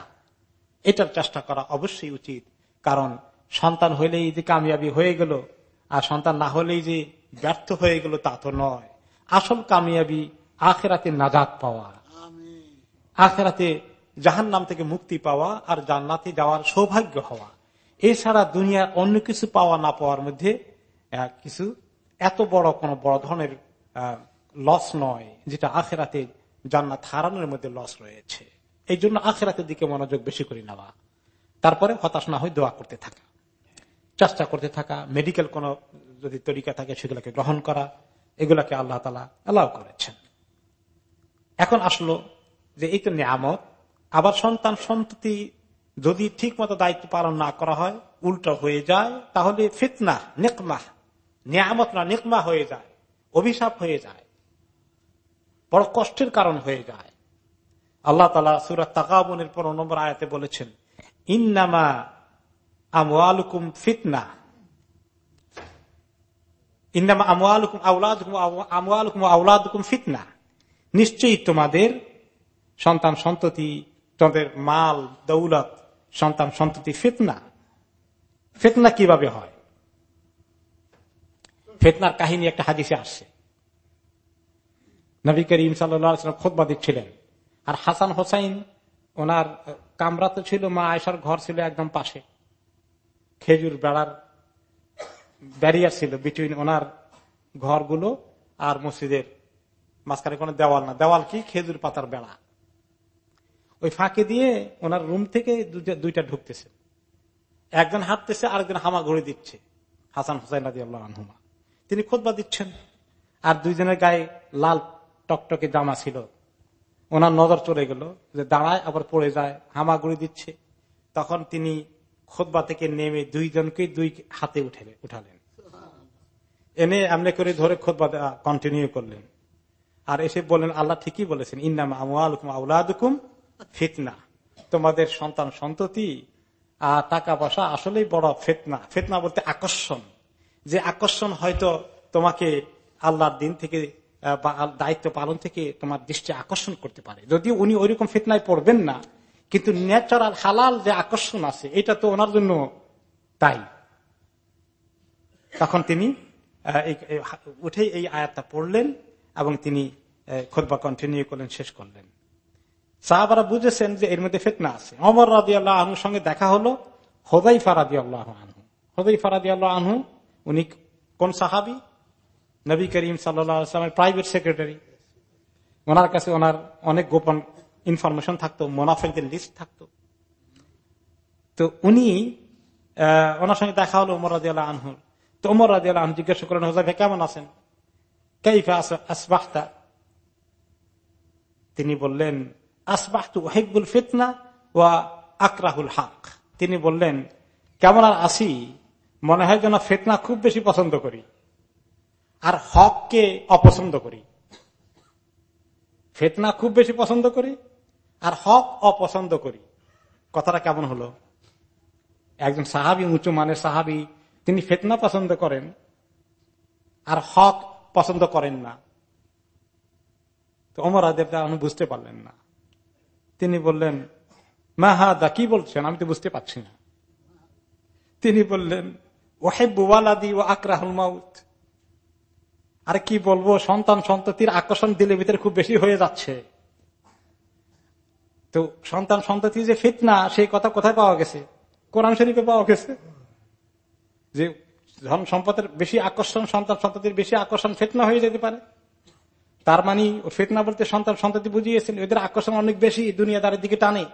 এটার চেষ্টা করা অবশ্যই উচিত। কারণ সন্তান হইলেই যে কামিয়াবি হয়ে গেল আর সন্তান না হলেই যে ব্যর্থ হয়ে গেল তা তো নয়। আসল কামিয়াবি আখেরাতে নাজাত পাওয়া। আখেরাতে জাহান নাম থেকে মুক্তি পাওয়া আর জান্নাতে যাওয়ার সৌভাগ্য হওয়া। এছাড়া দুনিয়ার অন্য কিছু পাওয়া না পাওয়ার মধ্যে কিছু এত বড় কোন বড় ধরনের লস নয়, যেটা আখেরাতে জান্নাত হারানোর মধ্যে লস রয়েছে। এই জন্য আখেরাতের দিকে মনোযোগ বেশি করে নেওয়া। তারপরে হতাশ না হয়ে দোয়া করতে থাকা। চেষ্টা করতে থাকা মেডিকেল কোন যদি তরিকা থাকে সেগুলোকে গ্রহণ করা, এগুলাকে আল্লাহ তালা অ্যালাউ করেছেন। এখন আসলো যে এই তো নিয়ামত আবার সন্তান সন্ততি যদি ঠিক মতো দায়িত্ব পালন না করা হয়, উল্টো হয়ে যায়, তাহলে ফিতনা, নেকমা, নিয়ামত না, নেকমা হয়ে যায়, অভিশাপ হয়ে যায়, বড় কষ্টের কারণ হয়ে যায়। আল্লাহ তালা সুরাত তাকাবনের পনেরো নম্বর আয়াতে বলেছেন, ইন্নামা আমওয়ালুকুম ফিতনা। ইন্নামা আমওয়ালুকুম আউলাদুকুম আমওয়ালুকুম আউলাদুকুম ফিতনা। নিশ্চয়ই তোমাদের সন্তান সন্ততি তোমাদের মাল, দৌলত, সন্তান, সন্ততি, ফিতনা। ফিতনা কীভাবে হয়? ফেতনার কাহিনী একটা হাদিসে আসছে। নবী করিম সাল্লাম খোদবা দিচ্ছিলেন। আর হাসান হোসাইন, ওনার কামরা তো ছিল, মা আয়সার ঘর ছিল একদম পাশে। খেজুর বেড়ার ব্যারিয়ার ছিল বিটুইন ওনার ঘরগুলো আর মসজিদের মাঝখানে কোনো দেওয়াল না। দেওয়াল কি? খেজুর পাতার বেড়া। ওই ফাঁকে দিয়ে ওনার রুম থেকে দুইটা ঢুকতেছে। একজন হাঁটতেছে, আরেকজন হামা ঘুরে দিচ্ছে, হাসান হুসাইন রাজি আল্লাহ আনহুমা। তিনি খোদবা দিচ্ছেন। আর দুইজনের গায়ে লাল টকটকে জামা ছিল। ওনার নজর চলে গেল যে দাঁড়ায়, আবার পড়ে যায় হামা হামাগুড়ি দিচ্ছে। তখন তিনি খোদবা থেকে নেমে দুইজনকে দুই হাতে উঠে উঠালেন। এনে এমনি করে ধরে খোদবা কন্টিনিউ করলেন। আর এসে বললেন, আল্লাহ ঠিকই বলেছেন, ইন্নাম আউলাদুকুম ফিতনা। তোমাদের সন্তান সন্ততি আর টাকা পয়সা আসলেই বড় ফেতনা। ফেতনা বলতে আকর্ষণ। যে আকর্ষণ হয়তো তোমাকে আল্লাহর দিন থেকে দায়িত্ব পালন থেকে তোমার দৃষ্টি আকর্ষণ করতে পারে। যদিও উনি ওইরকম ফিতনায় পড়বেন না, কিন্তু ন্যাচারাল হালাল যে আকর্ষণ আছে, এটা তো ওনার জন্য তাই। তখন তিনি উঠে এই আয়াতটা পড়লেন এবং তিনি খোদবা কন্টিনিউ করলেন, শেষ করলেন। সাহাবারা বুঝেছেন যে এর মধ্যে ফেতনা আছে। অমর রাজি আল্লাহ আহনুর সঙ্গে দেখা হলো হোদাই ফারাদি আল্লাহ আনহু। হোদাই ফারাদি আল্লাহ আনহু, উনি কোন সাহাবি? নবী করিম সাল্লামের প্রাইভেট সেক্রেটারি ওনার কাছে ওনার অনেক গোপন ইনফরমেশন থাকতো, মোনাফেকদের লিস্ট থাকতো। তো উনি ওনার সঙ্গে দেখা হলো উমর রাজি আল্লাহ আনহুর। তো উমর রাজি আল্লাহ জিজ্ঞাসা করেন হোজাফে কেমন আছেন? কাইফা আসবাহতা। তিনি বললেন আসবাহতু ফিতনা ওয়া আকরাহুল হক তিনি বললেন, কেমন আর আসি মনে হয় যেন ফেতনা খুব বেশি পছন্দ করি আর হককে অপছন্দ করি। ফেতনা খুব বেশি পছন্দ করি আর হক অপছন্দ করি। কথাটা কেমন হলো? একজন সাহাবি, উঁচু মানের সাহাবি, তিনি ফেতনা পছন্দ করেন আর হক পছন্দ করেন না। তো অমর আদেব বুঝতে পারলেন না। তিনি বললেন, মা হা দা কি বলছেন? আমি তো বুঝতে পারছি না। তিনি বললেন ওয়াহেবুয়ালাদি ও আকরাহুল মাউত। আর কি বলব, সন্তান সন্ততির আকর্ষণ দিলে ভিতরে খুব বেশি হয়ে যাচ্ছে। তো সন্তান সন্ততি যে ফিতনা, সেই কথা কোথায় পাওয়া গেছে? কোরআন শরীফে পাওয়া গেছে? যে ধন সম্পদের বেশি আকর্ষণ, সন্তান সন্ততির বেশি আকর্ষণ, ফেতনা হয়ে যেতে পারে? তার মানে ফেতনা বলতে সন্তান সন্ততি বুঝিয়েছেন এদের আকর্ষণ অনেক বেশি দুনিয়াদারের দিকে টানে।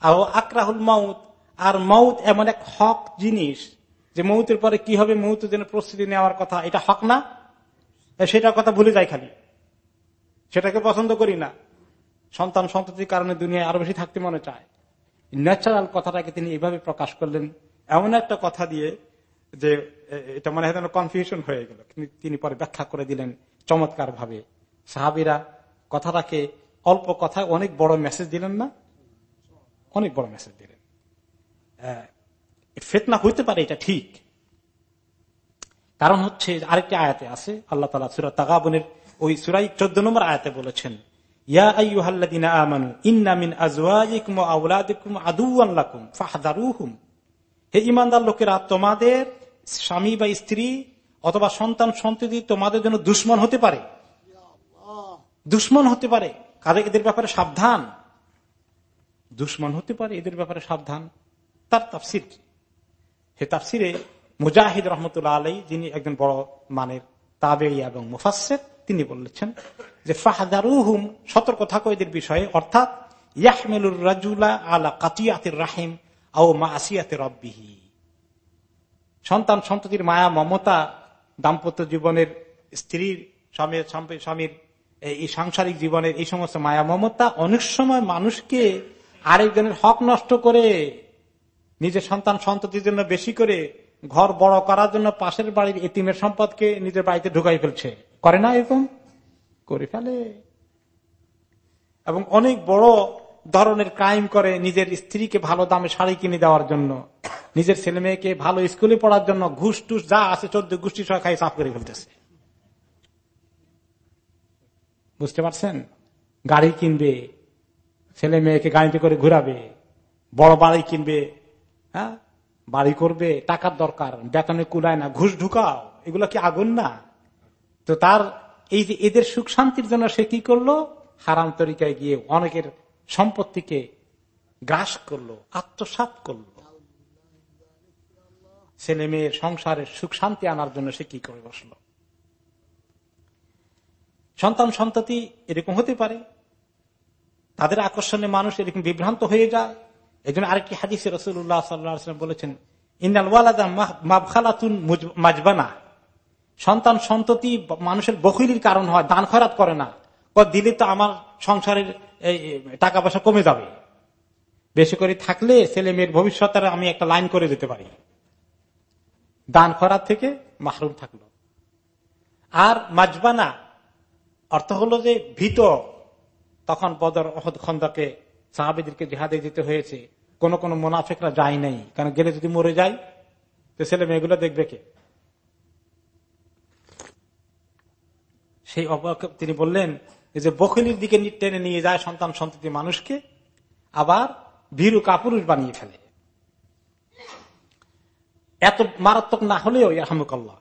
আর আকরাহুল মাউত। আর মৌত এমন এক হক জিনিস যে মৌতের পরে কি হবে মৌতের জন্য প্রস্তুতি নেওয়ার কথা। এটা হক না? সেটার কথা ভুলে যায় খালি। সেটাকে পছন্দ করি না। সন্তান সন্ততির কারণে দুনিয়ায় আরও বেশি থাকতে মনে চায়। ন্যাচারাল কথাটাকে তিনি এইভাবে প্রকাশ করলেন। এমন একটা কথা দিয়ে যে এটা মনে হয় কনফিউশন হয়ে গেল। তিনি পরে ব্যাখ্যা করে দিলেন। চমৎকার ভাবে সাহাবিরা কথাটাকে অল্প কথায় অনেক বড় মেসেজ দিলেন না? অনেক বড় মেসেজ দিলেন। ফেতনা হইতে পারে এটা ঠিক। কারণ হচ্ছে আরেকটি আয়াতে আছে, আল্লাহ তালা সুরা তাগাবনের ওই সুরাই চোদ্দ নম্বর আয়াতে বলেছেন লোকেরা, তোমাদের স্বামী বা স্ত্রী অথবা সন্তান সন্ততি তোমাদের জন্য দুশ্মন হতে পারে। দুশ্মন হতে পারে। কাদের এদের ব্যাপারে সাবধান। দুশ্মন হতে পারে, এদের ব্যাপারে সাবধান। তার তাফসির সে তাফসিরে মুজাহিদ রহমতুল্লাহ আলাই যিনি একজন বড় মানের তাবে এবং মুফাসের তিনি বলেছেন যে, ফাহাদারুহুম, সতর্ক থাকো এদের বিষয়ে। অর্থাৎ, ইয়াহমেলুর রাজুলা আলা কাতিয়াতের রাহিম আও মা আসিয়াতে রব্বিহি। সন্তান সন্ততির মায়া, মমতা দাম্পত্য জীবনের স্ত্রীর স্বামীর স্বামীর এই সাংসারিক জীবনের এই সমস্ত মায়া মমতা অনেক সময় মানুষকে আরেকজনের হক নষ্ট করে, নিজের সন্তান সন্ততির জন্য বেশি করে ঘর বড় করার জন্য পাশের বাড়ির এতিমের সম্পদকে নিজের বাড়িতে ঢুকাই ফেলছে। করে না এরকম? করে ফেলে। এবং অনেক বড় ধরনের ক্রাইম করে নিজের স্ত্রীকে ভালো দামে শাড়ি কিনে দেওয়ার জন্য। নিজের ছেলে মেয়েকে ভালো স্কুলে পড়ার জন্য ঘুষ টুস যা আছে চোদ্দ গোষ্ঠী সহ খাই সাফ করে ফেলতেছে। বুঝতে পারছেন? গাড়ি কিনবে, ছেলে মেয়েকে গাড়িতে করে ঘুরাবে, বড় বাড়ি কিনবে হ্যাঁ? বাড়ি করবে, টাকার দরকার, বেতনে কুলায় না, ঘুষ ঢুকাও, এগুলো কি আগুন না? তো তার এই যে এদের সুখ শান্তির জন্য সে কি করল? হারাম তরিকায় গিয়ে অনেকের সম্পত্তিকে গ্রাস করল আত্মসাত করল। ছেলে মেয়ের সংসারের সুখ শান্তি আনার জন্য সে কি করে বসল? সন্তান, সন্ততি এরকম হতে পারে। তাদের আকর্ষণে মানুষ এরকম বিভ্রান্ত হয়ে যায়। এই জন্য আরেকটি হাদিসে রসুল্লাহ সাল্লাম বলেছেন ইন্দাল ওয়ালাদা মাজবানা। সন্তান, সন্ততি মানুষের বকিলির কারণ হয়, দান খরাত করে না। দিলে তো আমার সংসারের টাকা পয়সা কমে যাবে। বেশি করে থাকলে ছেলে মেয়ের ভবিষ্যতের আমি একটা লাইন করে দিতে পারি। দান খরাত থেকে মাহরুম থাকল। আর মাজবানা, অর্থ হলো যে ভীত। তখন বদর অহদ খন্দকে সাহাবিদেরকে জেহাদে যেতে হয়েছে। কোন কোন মোনাফেকরা যায় নাই। কারণ গেলে যদি মরে যায়, তো ছেলে মেয়েগুলো দেখবে কে? সেই তিনি বললেন যে বকিলির দিকে টেনে নিয়ে যায় সন্তান সন্ততি মানুষকে, আবার ভীরু কাপুরুষ বানিয়ে ফেলে। এত মারাত্মক না হলেও ইয়াহমুকাল্লাহ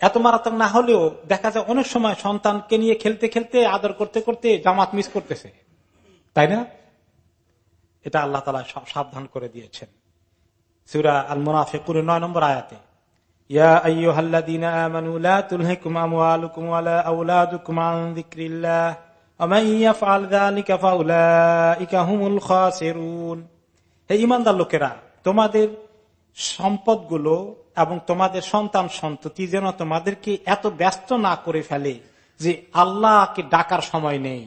এত মারাত্মক না হলেও দেখা যায় অনেক সময় সন্তানকে নিয়ে খেলতে খেলতে, আদর করতে করতে জামাত মিস করতেছে। তাই না? এটা আল্লাহ তালা সাবধান করে দিয়েছেন। সুরা আল মুনাফিকুর নয় নম্বর আয়াতে। يا أيها الذين آمنوا لا تلهكم أموالكم ولا أولادكم عن ذكر الله ومن يفعل ذلك فأولئك هم الخاسرون হে ইমানদার লোকেরা তোমাদের সম্পদগুলো এবং তোমাদের সন্তান সন্ততি যেন তোমাদেরকে এত ব্যস্ত না করে ফেলে যে আল্লাহকে ডাকার সময় নেই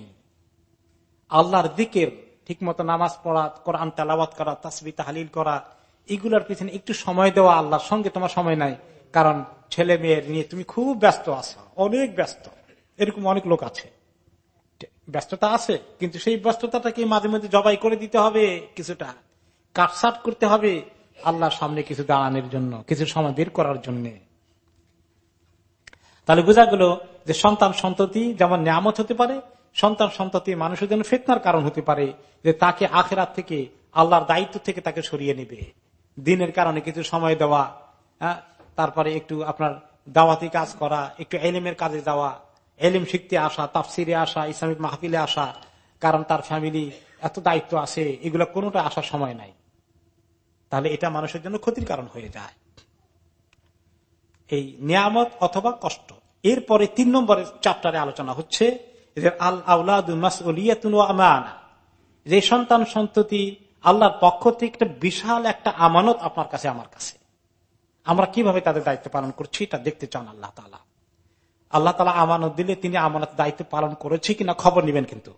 আল্লাহর দিকের ঠিক মতো নামাজ পড়া কোরআন তেলাবাত করা তাসবি তাহালিল করা এগুলোর পিছনে একটু সময় দেওয়া আল্লাহর সঙ্গে তোমার সময় নাই কারণ ছেলে মেয়ের নিয়ে তুমি খুব ব্যস্ত আছো, অনেক ব্যস্ত। এরকম অনেক লোক আছে। ব্যস্ততা আছে, কিন্তু সেই ব্যস্ততাটাকে মাঝে মধ্যে জবাই করে দিতে হবে, কিছুটা কাটসাট করতে হবে আল্লাহর সামনে কিছু দাঁড়ানোর জন্য, কিছু সময় বের করার জন্য। তাহলে বোঝা গেল যে সন্তান সন্ততি যেমন নিয়ামত হতে পারে, সন্তান সন্ততি মানুষের জন্য ফেতনার কারণ হতে পারে, যে তাকে আখেরাত থেকে, আল্লাহর দায়িত্ব থেকে তাকে সরিয়ে নেবে। দিনের কারণে কিছু সময় দেওয়া তারপরে একটু আপনার দাওয়াতি কাজ করা, একটু এলিমের কাজে যাওয়া, এলিম শিখতে আসা, তাফসিরে আসা, ইসলামিক মাহফিলে আসা, কারণ তার ফ্যামিলি এত দায়িত্ব আছে, এগুলো কোনোটা আসার সময় নাই। তাহলে এটা মানুষের জন্য ক্ষতির কারণ হয়ে যায়। এই নিয়ামত অথবা কষ্ট। এরপরে তিন নম্বরের চাপ্টারে আলোচনা হচ্ছে আল আউলাদ যে সন্তান সন্ততি আল্লাহর পক্ষ থেকে একটা বিশাল একটা আমানত আপনার কাছে, আমার কাছে। আমরা কীভাবে তাদের দায়িত্ব পালন করছি, এটা দেখতে চান আল্লাহ তালা আল্লাহ তালা আমানত দিলে তিনি আমানত দায়িত্ব পালন করেছি কিনা খবর নেবেন কিন্তু।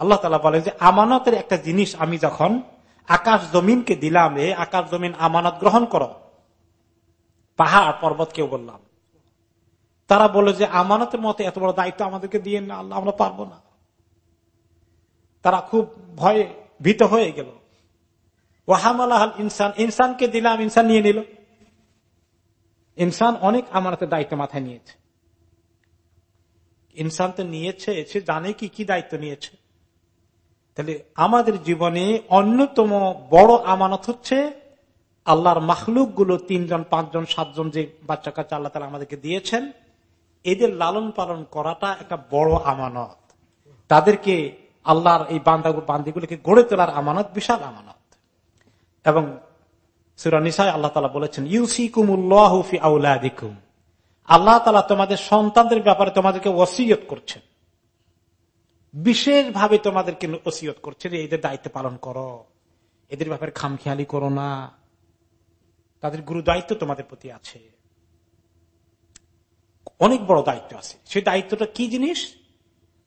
আল্লাহ তালা বলে যে আমানতের একটা জিনিস আমি যখন আকাশ জমিনকে দিলাম আকাশ জমিন আমানত গ্রহণ করো। পাহাড় পর্বতকেও বললাম। তারা বলে যে, আমানতের মতো এত বড় দায়িত্ব আমাদেরকে দিয়ে না, আল্লাহ, আমরা পারব না। তারা খুব ভয়ে ভীত হয়ে গেল। ওয়াহামাল ইনসান, ইনসানকে দিলাম, ইনসান নিয়ে নিল। ইনসান অনেক আমানতের দায়িত্ব মাথায় নিয়েছে। ইনসান তো নিয়েছে, সে জানে কি কি দায়িত্ব নিয়েছে। তাহলে আমাদের জীবনে অন্যতম বড় আমানত হচ্ছে আল্লাহর মাখলুকগুলো তিনজন, পাঁচজন, সাতজন যে বাচ্চা কাচ্চা আল্লাহ তালা আমাদেরকে দিয়েছেন, এদের লালন পালন করাটা একটা বড় আমানত। তাদেরকে আল্লাহর এই বান্দা বান্দিগুলিকে গড়ে তোলার আমানত, বিশাল আমানত। এবং সুরানিসায় আল্লাহ তালা বলেছেন ইউসি কুমুল্লাহফি আউলাদিকুম আল্লাহ তালা তোমাদের সন্তানদের ব্যাপারে তোমাদেরকে ওসিয়ত করছেন। বিশেষভাবে তোমাদেরকে ওসিয়ত করছে যে এদের দায়িত্ব পালন করো। এদের ব্যাপারে খামখেয়ালি করো না। তাদের গুরু দায়িত্ব তোমাদের প্রতি আছে। অনেক বড় দায়িত্ব আছে। সেই দায়িত্বটা কি জিনিস?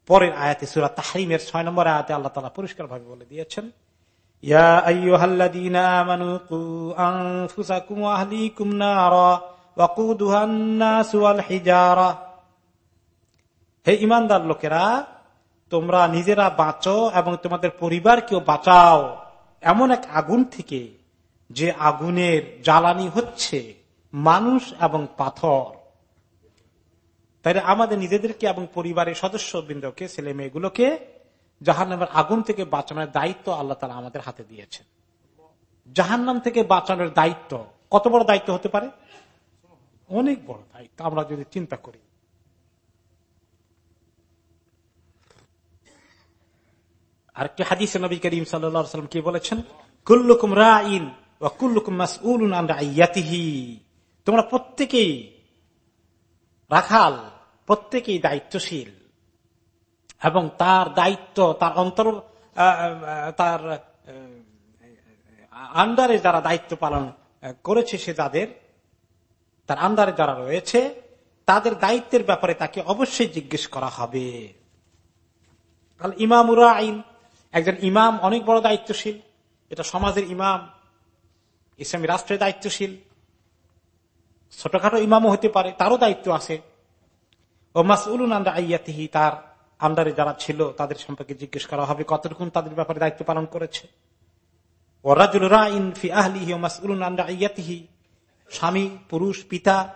পরের আয়াতে সুরা তাহরিমের ছয় নম্বর আয়াতে আল্লাহ তালা পরিষ্কার ভাবে বলে দিয়েছেন হে ইমানদার লোকেরা, তোমরা নিজেরা বাঁচো এবং তোমাদের পরিবারকেও বাঁচাও। এমন এক আগুন থেকে যে আগুনের জ্বালানি হচ্ছে মানুষ এবং পাথর। তাই আমাদের নিজেদেরকে এবং পরিবারের সদস্য বৃন্দকে ছেলে মেয়েগুলোকে জাহান্নামের আগুন থেকে বাঁচানোর দায়িত্ব আল্লাহ তালা আমাদের হাতে দিয়েছেন। জাহান্নাম থেকে বাঁচানোর দায়িত্ব কত বড় দায়িত্ব হতে পারে? অনেক বড় দায়িত্ব, আমরা যদি চিন্তা করি। আরেকটি হাদিসে নবী করিম সাল্লাম কি বলেছেন? কুল্লুকুম রাইন তোমরা প্রত্যেকেই রাখাল, প্রত্যেকেই দায়িত্বশীল। এবং তার দায়িত্ব, তার অন্তর তার আন্ডারে যারা দায়িত্ব পালন করেছে সে যাদের, তার আন্ডারে যারা রয়েছে, তাদের দায়িত্বের ব্যাপারে তাকে অবশ্যই জিজ্ঞেস করা হবে। ইমামুরা আইন একজন ইমাম, অনেক বড় দায়িত্বশীল। এটা সমাজের ইমাম ইসলামী রাষ্ট্রের দায়িত্বশীল। ছোটখাটো ইমামও হতে পারে, তারও দায়িত্ব আছে। ও মাসউলুন আন্দা আইয়াতিহি তার আন্ডারে যারা ছিল, তাদের সম্পর্কে জিজ্ঞেস করা হবে কতটুকুন তাদের ব্যাপারে দায়িত্ব পালন করেছে। ও রাজুল রাইন ফি আহলিহি ও মাসউলুন আন্দা আইয়াতিহি স্বামী, পুরুষ, পিতা,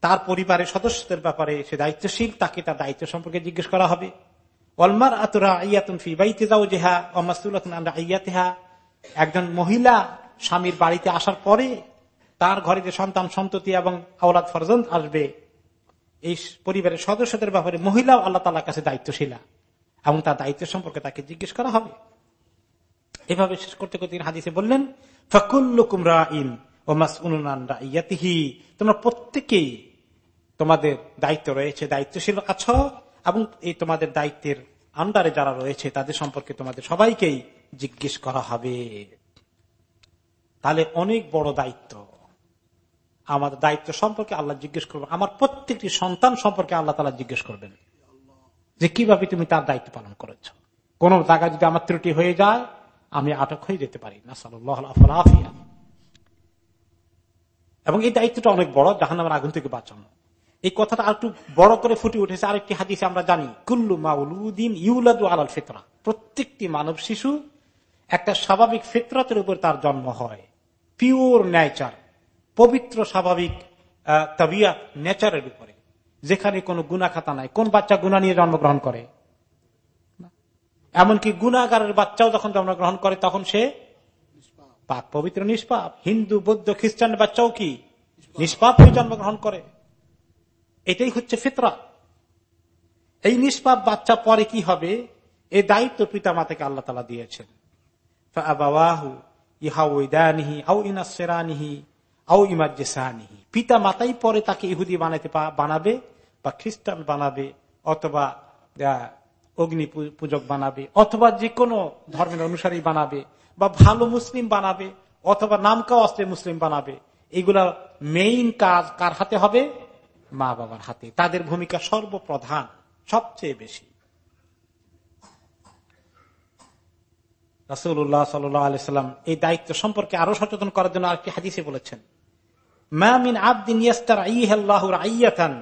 তার পরিবারের সদস্যদের ব্যাপারে সে দায়িত্বশীল, তাকে তার দায়িত্ব সম্পর্কে জিজ্ঞেস করা হবে। অলমার আতুরা আইয়াতুন ফি বাইতে যাও জেহা ও মাসুলাতুন আন্দা আইয়াতেহা একজন মহিলা স্বামীর বাড়িতে আসার পরে তার ঘরে যে সন্তান, সন্ততি এবং আওলাদ ফরজন্দ আসবে, এই পরিবারের সদস্যদের ব্যাপারে মহিলাও আল্লাহ তালার কাছে দায়িত্বশীলা এবং তার দায়িত্ব সম্পর্কে তাকে জিজ্ঞেস করা হবে। এভাবে শেষ করতে করতে হাদিসে বললেন তোমরা প্রত্যেকেই তোমাদের দায়িত্ব রয়েছে, দায়িত্বশীল আছো এবং এই তোমাদের দায়িত্বের আন্ডারে যারা রয়েছে তাদের সম্পর্কে তোমাদের সবাইকেই জিজ্ঞেস করা হবে। তাহলে অনেক বড় দায়িত্ব। আমাদের দায়িত্ব সম্পর্কে আল্লাহ জিজ্ঞেস করবেন। আমার প্রত্যেকটি সন্তান সম্পর্কে আল্লাহ তালা জিজ্ঞেস করবেন যে কীভাবে তুমি তার দায়িত্ব পালন করেছ। কোন জায়গায় যদি আমার ত্রুটি হয়ে যায়, আমি আটক হয়ে যেতে পারি। না সাল্লাহ এবং এই দায়িত্বটা অনেক বড় জাহান আমার আগুন থেকে বাঁচানো। এই কথাটা আর একটু বড় করে ফুটে উঠেছে। আরেকটি হাদিসে আমরা জানি, কুল্লু মাউলুদ্দিন ইউলাদু আলাল ফিতরা। প্রত্যেকটি মানব শিশু একটা স্বাভাবিক ফিতরতের উপর তার জন্ম হয়। পিওর নেচার পবিত্র স্বাভাবিক তবিয়া নেচারের উপরে যেখানে কোনো গুনা খাতা নাই। কোন বাচ্চা গুনা নিয়ে জন্মগ্রহণ করে? এমনকি গুনাগারের বাচ্চাও যখন জন্মগ্রহণ করে তখন সে পাক পবিত্র নিষ্পাপ। হিন্দু বৌদ্ধ খ্রিস্টান বাচ্চাও কি? নিষ্পাপ। হয়ে জন্মগ্রহণ করে। এটাই হচ্ছে ফিতরা। এই নিষ্পাপ বাচ্চা পরে কি হবে? এ দায়িত্ব পিতা মাতাকে আল্লাহ তালা দিয়েছেন। পিতা মাতাই পরে তাকে ইহুদি বানাইতে বানাবে বা খ্রিস্টান বানাবে অথবা অগ্নি পূজক বানাবে অথবা যে কোনো ধর্মের অনুসারী বানাবে বা ভালো মুসলিম বানাবে অথবা নামকা অস্ত্রে মুসলিম বানাবে। এগুলা মেইন কাজ কার হাতে হবে? মা বাবার হাতে। তাদের ভূমিকা সর্বপ্রধান, সবচেয়ে বেশি। রাসুল্লাহ সাল্লাম এই দায়িত্ব সম্পর্কে আরও সচেতন করার জন্য আরেকটি হাদিসে বলেছেন আইয়াতান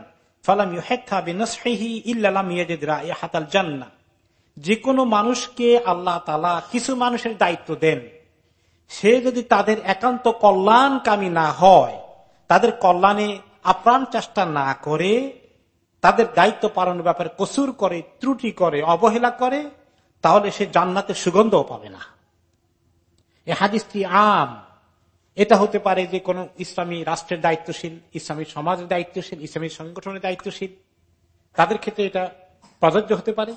যে কোনো মানুষকে আল্লাহ তালা কিছু মানুষের দায়িত্ব দেন। সে যদি তাদের একান্ত কল্যাণকামী না হয়, তাদের কল্যাণে আপ্রাণ চেষ্টা না করে, তাদের দায়িত্ব পালনের ব্যাপারে কসুর করে, ত্রুটি করে, অবহেলা করে তাহলে সে জান্নাতের সুগন্ধও পাবে না। এ হাদিসটি আম। এটা হতে পারে যে কোন ইসলামী রাষ্ট্রের দায়িত্বশীল, ইসলামী সমাজের দায়িত্বশীল, ইসলামী সংগঠনের দায়িত্বশীল। তাদের ক্ষেত্রে এটা প্রযোজ্য হতে পারে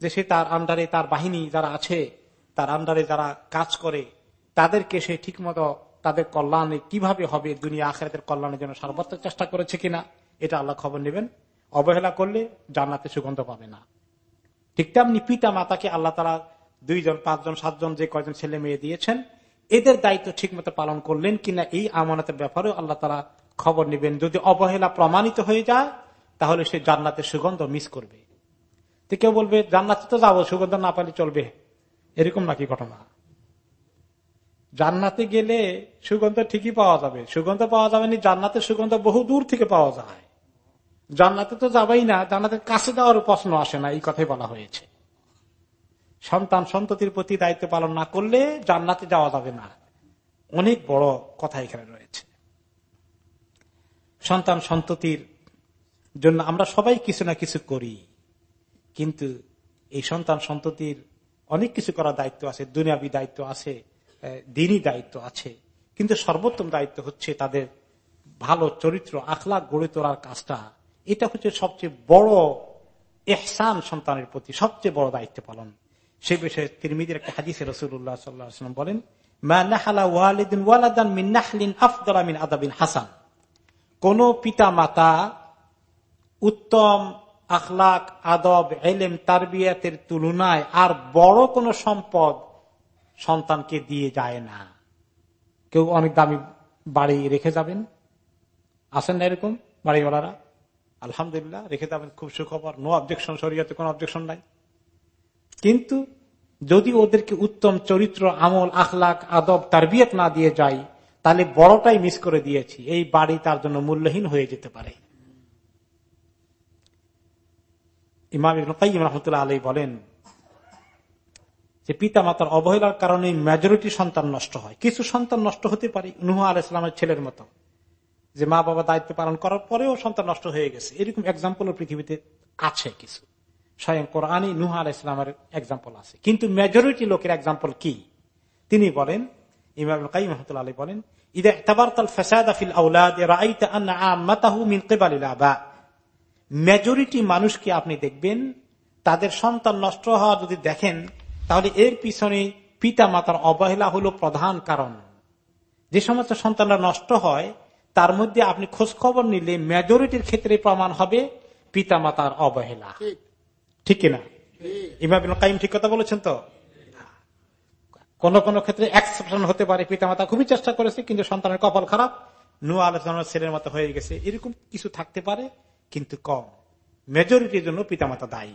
যে সে তার আন্ডারে তার বাহিনী যারা আছে, তার আন্ডারে যারা কাজ করে, তাদেরকে সে ঠিক মতো তাদের কল্যাণে কীভাবে হবে, দুনিয়া আখেরাতের কল্যাণের জন্য সর্বাত্মক চেষ্টা করেছে কিনা, এটা আল্লাহ খবর নেবেন। অবহেলা করলে জান্নাতে সুগন্ধ পাবে না। ঠিক তেমনি পিতা মাতাকে আল্লাহ তারা দুইজন, পাঁচজন, সাতজন, যে কয়জন ছেলে মেয়ে দিয়েছেন, এদের দায়িত্ব ঠিক মতো পালন করলেন কিনা এই আমানতের ব্যাপারেও আল্লাহ তারা খবর নেবেন। যদি অবহেলা প্রমাণিত হয়ে যায়, তাহলে সে জান্নাতের সুগন্ধ মিস করবে। তো কেউ বলবে, জান্নাতে তো যাব, সুগন্ধ না পাইলে চলবে। এরকম নাকি ঘটনা? জান্নাতে গেলে সুগন্ধ ঠিকই পাওয়া যাবে। সুগন্ধ পাওয়া যাবে না জান্নাতের সুগন্ধ বহু দূর থেকে পাওয়া যায়। জান্নাতে তো যাবেই না জান্নাতের কাছে যাওয়ার প্রশ্ন আসে না, এই কথাই বলা হয়েছে। সন্তান সন্ততির প্রতি দায়িত্ব পালন না করলে জান্নাতে যাওয়া যাবে না। অনেক বড় কথা এখানে রয়েছে। সন্তান সন্ততির জন্য আমরা সবাই কিছু না কিছু করি, কিন্তু এই সন্তান সন্ততির অনেক কিছু করার দায়িত্ব আছে, দুনিয়াবি দায়িত্ব আছে দিনই দায়িত্ব আছে, কিন্তু সর্বোত্তম দায়িত্ব হচ্ছে তাদের ভালো চরিত্র আখলা গড়ে তোলার কাজটা এটা হচ্ছে সবচেয়ে বড় এহসান সন্তানের প্রতি সবচেয়ে বড় দায়িত্ব পালন। সে বিষয়ে তিরমিদের একটা হাদিসে রসুল্লাহ সাল্লাম বলেন হাসান। কোন পিতা মাতা উত্তম আখলাক, আদব, এলেম, তারবিয়াতের তুলনায় আর বড় কোন সম্পদ সন্তানকে দিয়ে যায় না। কেউ অনেক দামি বাড়ি রেখে যাবেন? আসেন না এরকম বাড়িওয়ালারা? আলহামদুলিল্লাহ, রেখে যাবেন, খুব সুখবর। নো অবজেকশন শরীয়তে কোন অবজেকশন নাই। কিন্তু যদি ওদেরকে উত্তম চরিত্র, আমল, আখলাক, আদব, তারবিয়ত না দিয়ে যাই তাহলে বড়টাই মিস করে দিয়েছি। এই বাড়ি তার জন্য মূল্যহীন হয়ে যেতে পারে। আলী বলেন যে পিতা মাতার অবহেলার কারণে মেজরিটি সন্তান নষ্ট হয়। কিছু সন্তান নষ্ট হতে পারে, নুহ আল ইসলামের ছেলের মতো। যে মা বাবা দায়িত্ব পালন করার পরেও সন্তান নষ্ট হয়ে গেছে। এরকম এক্সাম্পল পৃথিবীতে আছে কিছু। স্বয়ং কোরআনী নুহ আল ইসলামের এক্সাম্পল আছে। কিন্তু মেজরিটি লোকের এক্সাম্পল কি? তিনি বলেন, ইমাম কাইম রহমতুল্লাহ আলী বলেন মেজরিটি মানুষকে আপনি দেখবেন, তাদের সন্তান নষ্ট হওয়া যদি দেখেন, তাহলে এর পিছনে পিতা মাতার অবহেলা হলো প্রধান কারণ। যে সমস্ত সন্তানরা নষ্ট হয় তার মধ্যে আপনি খোঁজ খবর নিলে মেজরিটির ক্ষেত্রে প্রমাণ হবে পিতা মাতার অবহেলা। ঠিক। কিনা? ইমাম কাইম ঠিক কথা বলেছেন তো? কোন কোন ক্ষেত্রে এক্সেপশন হতে পারে পিতা মাতা খুবই চেষ্টা করেছে কিন্তু সন্তানের কপাল খারাপ। নু আলোচনার ছেলের মতো হয়ে গেছে। এরকম কিছু থাকতে পারে কিন্তু কম। মেজরিটির জন্য পিতামাতা দায়ী।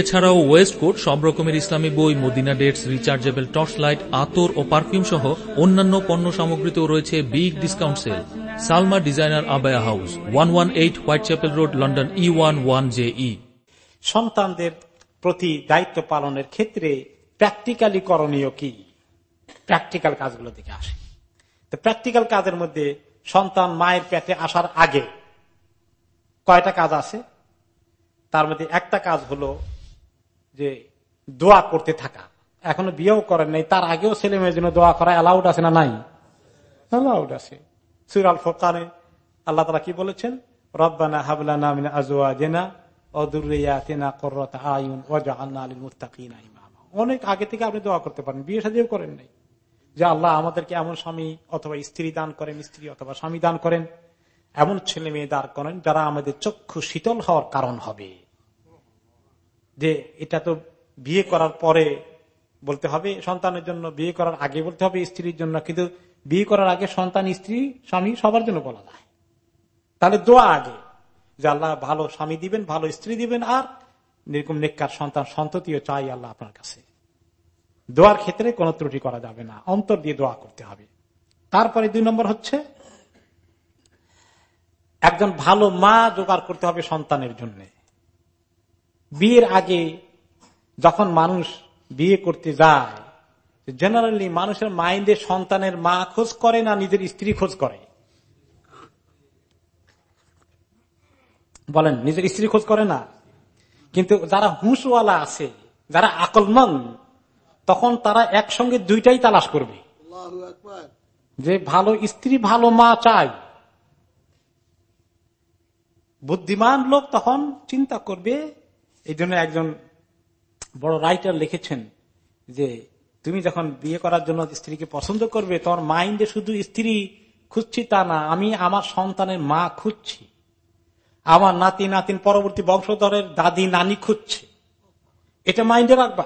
এছাড়াও ওয়েস্ট কোট সব রকমের ইসলামী বই, Medina dates, rechargeable torch light আতর ও পারফিউম সহ অন্যান্য পণ্য সামগ্রীতেও রয়েছে big discount sale. Salma designer abaya house, one one eight Whitechapel road, London E one one J E সন্তানদের প্রতি দায়িত্ব পালনের ক্ষেত্রে প্র্যাকটিক্যালি করণীয় কি? প্র্যাকটিক্যাল কাজগুলো থেকে আসে। তো প্র্যাকটিক্যাল কাজের মধ্যে সন্তান মায়ের পেটে আসার আগে কয়টা কাজ আছে? তার মধ্যে একটা কাজ হলো যে দোয়া করতে থাকা। এখনও বিয়েও করেন নাই, তার আগেও ছেলে মেয়ের জন্য দোয়া করা অ্যালাউড আছে না নাই? অ্যালাউড আছে। সুরাল ফোকানে আল্লাহ তালা কি বলেছেন? রব্বানা হাবলানা মিন আজওয়া জেনা অনেক আগে থেকে আপনি দোয়া করতে পারেন, বিয়ে সাজিও করেন নাই। যে আল্লাহ আমাদেরকে এমন স্বামী অথবা স্ত্রী দান করেন, স্ত্রী অথবা স্বামী দান করেন, এমন ছেলে মেয়ে দান করেন যারা আমাদের চক্ষু শীতল হওয়ার কারণ হবে। যে এটা তো বিয়ে করার পরে বলতে হবে, সন্তানের জন্য বিয়ে করার আগে বলতে হবে স্ত্রীর জন্য, কিন্তু বিয়ে করার আগে সন্তান, স্ত্রী, স্বামী সবার জন্য বলা যায়। তাহলে দোয়া আগে, যে আল্লাহ ভালো স্বামী দিবেন, ভালো স্ত্রী দিবেন, আর এরকম নেককার সন্তান সন্ততিও চাই আল্লাহ আপনার কাছে। দোয়ার ক্ষেত্রে কোনো ত্রুটি করা যাবে না, অন্তর দিয়ে দোয়া করতে হবে। তারপরে দুই নম্বর হচ্ছে, একজন ভালো মা জোগাড় করতে হবে সন্তানের জন্য। বিয়ের আগে যখন মানুষ বিয়ে করতে যায় জেনারেলি মানুষের মাইন্ডে সন্তানের মা খোঁজ করে না নিজের স্ত্রী খোঁজ করে? বলেন নিজের স্ত্রী খোঁজ করে না। কিন্তু যারা হুঁশওয়ালা আছে যারা আকলমন তখন তারা একসঙ্গে দুইটাই তালাশ করবে। যে ভালো স্ত্রী ভালো মা চাই। বুদ্ধিমান লোক তখন চিন্তা করবে এই জন্য একজন বড় রাইটার লিখেছেন যে, তুমি যখন বিয়ে করার জন্য স্ত্রীকে পছন্দ করবে, তোমার মাইন্ডে শুধু স্ত্রী খুঁজছি তা না, আমি আমার সন্তানের মা খুঁজছি। আমার নাতি নাতিন পরবর্তী বংশধরের দাদি নানি খুঁজছে। এটা মাইন্ডে রাখবা।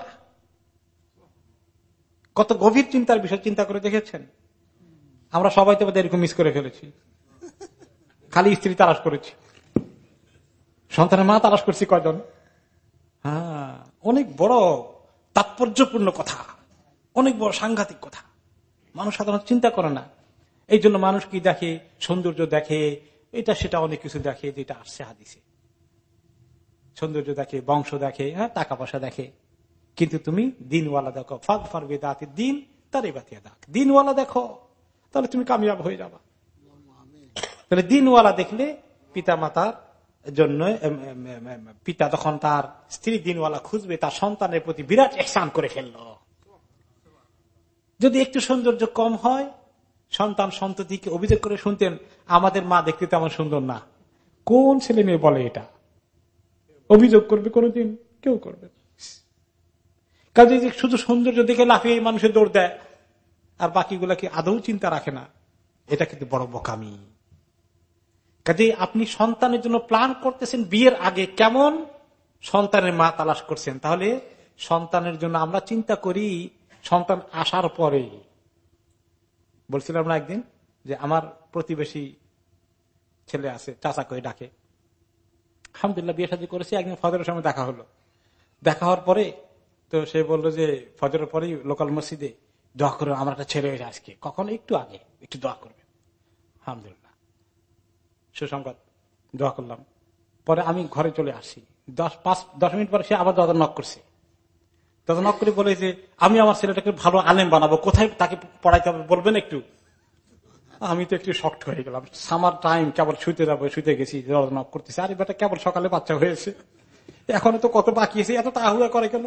কত গভীর চিন্তার বিষয় চিন্তা করে দেখেছেন? আমরা সবাই তো এরকম মিস করে ফেলেছি। খালি স্ত্রী তালাশ করেছি। সন্তানের মা তালাশ করছি কয়জন? হ্যাঁ অনেক বড় তাৎপর্যপূর্ণ কথা, অনেক বড় সাংঘাতিক কথা। মানুষ সাধারণত চিন্তা করে না। এই জন্য মানুষ কি দেখে, সৌন্দর্য দেখে, এটা সেটা অনেক কিছু দেখে, যেটা আসছে হাদিসে। সৌন্দর্য দেখে, বংশ দেখে হ্যাঁ টাকা পয়সা দেখে। কিন্তু তুমি দিনওয়ালা দেখো ফাঁক ফারবে দাঁতে দিন, তারই বাতিয়া দাগ দিনওয়ালা দেখো, তাহলে তুমি কামিয়াব হয়ে যাবা। তাহলে দিনওয়ালা দেখলে পিতা মাতার জন্য পিতা তখন তার স্ত্রী দিনওয়ালা খুঁজবে, তার সন্তানের প্রতি বিরাট এহসান করে ফেলল। যদি একটু সৌন্দর্য কম হয়, সন্তান সন্ততিকে অভিযোগ করে শুনতেন, আমাদের মা দেখতে তেমন সুন্দর না। কোন ছেলে মেয়ে বলে এটা? অভিযোগ করবে কোনোদিন, কেউ করবে। কাজে যে শুধু সৌন্দর্য দেখে লাফিয়ে মানুষের দৌড় দেয়, আর বাকিগুলা কি আদৌ চিন্তা রাখে না, এটা কিন্তু বড় বোকামি। কাজে আপনি সন্তানের জন্য প্ল্যান করতেছেন বিয়ের আগে, কেমন? সন্তানের মা তালাশ করছেন। তাহলে সন্তানের জন্য আমরা চিন্তা করি সন্তান আসার পরে। বলছিলাম না একদিন যে আমার প্রতিবেশী ছেলে আছে, চাচা করে ডাকে। আলহামদুলিল্লাহ বিয়ে সাজি করেছি, একদিন ফজরের সময় দেখা হলো। দেখা হওয়ার পরে তো সে বলল যে ফজরের পরেই লোকাল মসজিদে দোয়া করবে আমার একটা ছেলে হয়েছে আজকে। কখন? একটু আগে, একটু দোয়া করবে। আলহামদুলিল্লাহ। সুসংবাদ, দোয়া করলাম। পরে আমি ঘরে চলে আসি। দশ, পাঁচ, দশ মিনিট পরে সে আবার দাদা নক করছে। দাদা নক করে বলে যে, আমি আমার ছেলেটাকে ভালো আলেম বানাবো। কোথায় তাকে পড়াইতে হবে? বলবেন একটু? আমি তো একটু শক্ট হয়ে গেলাম। সামার টাইম কেবল শুতে যাব শুতে গেছি দাদা নক করতেছে। আরে বেটা, কেবল সকালে বাচ্চা হয়েছে। এখনও তো কত বাকি আছে? এত তাহুয়া করে কেন?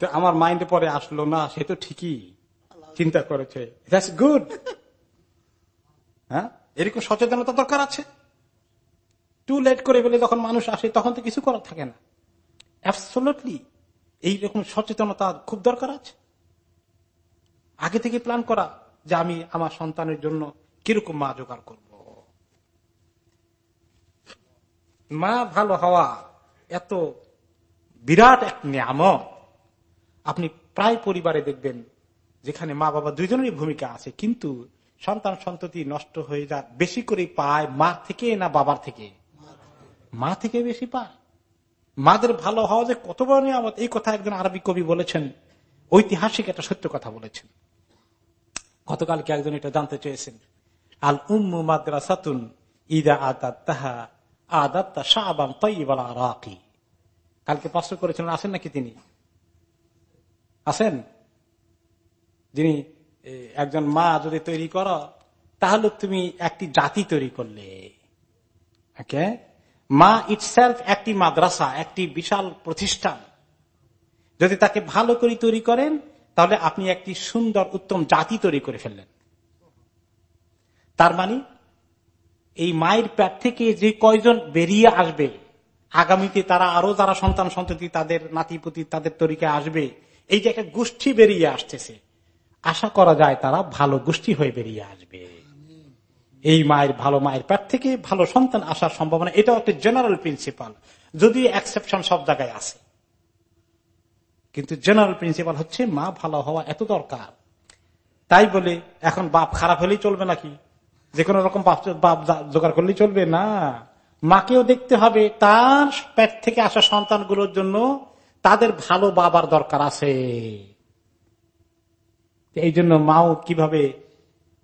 তো আমার মাইন্ডে পরে আসলো, না, সে তো ঠিকই চিন্তা করেছে। গুড হ্যাঁ? এরকম সচেতনতা দরকার আছে? টু লেট করে ফেলে যখন মানুষ আসে, তখন তো কিছু করার থাকে না। অ্যাবসোলুটলি এইরকম সচেতনতা খুব দরকার আছে। আগে থেকে প্ল্যান করা যে আমি আমার সন্তানের জন্য কীরকম মা জোগাড় করব। মা ভালো হওয়া এত বিরাট এক নিয়ামত। আপনি প্রায় পরিবারে দেখবেন যেখানে মা বাবা দুইজনেরই ভূমিকা আছে, কিন্তু সন্তান সন্ততি নষ্ট হয়ে যা, বেশি করে পায় মা থেকে না বাবার থেকে? মা থেকে বেশি পায়। মাদের ভালো হওয়া যে কত বড় নিয়ামত, এই কথা একজন আরবি কবি বলেছেন, ঐতিহাসিক একটা সত্য কথা বলেছেন। গতকালকে একজন এটা জানতে চেয়েছেন। আল উম্মু মাদ্রাসাতুন ইদা আদাত তাহা আদাত্তা শাহবান তৈবাল রাকি কালকে প্রশ্ন করেছিলেন আসেন নাকি তিনি? আছেন? যিনি একজন মা যদি তৈরি করো, তাহলে তুমি একটি জাতি তৈরি করলে। মা ইটসেলফ একটি মাদ্রাসা, একটি বিশাল প্রতিষ্ঠান। যদি তাকে ভালো করে তৈরি করেন, তাহলে আপনি একটি সুন্দর, উত্তম জাতি তৈরি করে ফেললেন। তার মানে এই মায়ের প্যাট থেকে যে কয়জন বেরিয়ে আসবে, আগামীতে তারা আরও যারা সন্তান সন্ততি তাদের নাতিপুতি তাদের তরিকে আসবে, এই যে একটা গোষ্ঠী বেরিয়ে আসতেছে আশা করা যায় তারা ভালো গোষ্ঠী হয়ে বেরিয়ে আসবে। এই মায়ের ভালো মায়ের পেট থেকে ভালো সন্তান আসার সম্ভাবনা, এটাও একটা জেনারেল প্রিন্সিপাল যদি এক্সেপশন সব জায়গায় আছে। কিন্তু জেনারেল প্রিন্সিপাল হচ্ছে মা ভালো হওয়া এত দরকার। তাই বলে এখন বাপ খারাপ হলেই চলবে নাকি? যে কোনো রকম বাপ বাপ জোগাড় করলেই চলবে? না। মাকেও দেখতে হবে তার পেট থেকে আসা সন্তানগুলোর জন্য তাদের ভালো বাবার দরকার আছে। এই জন্য মাও কীভাবে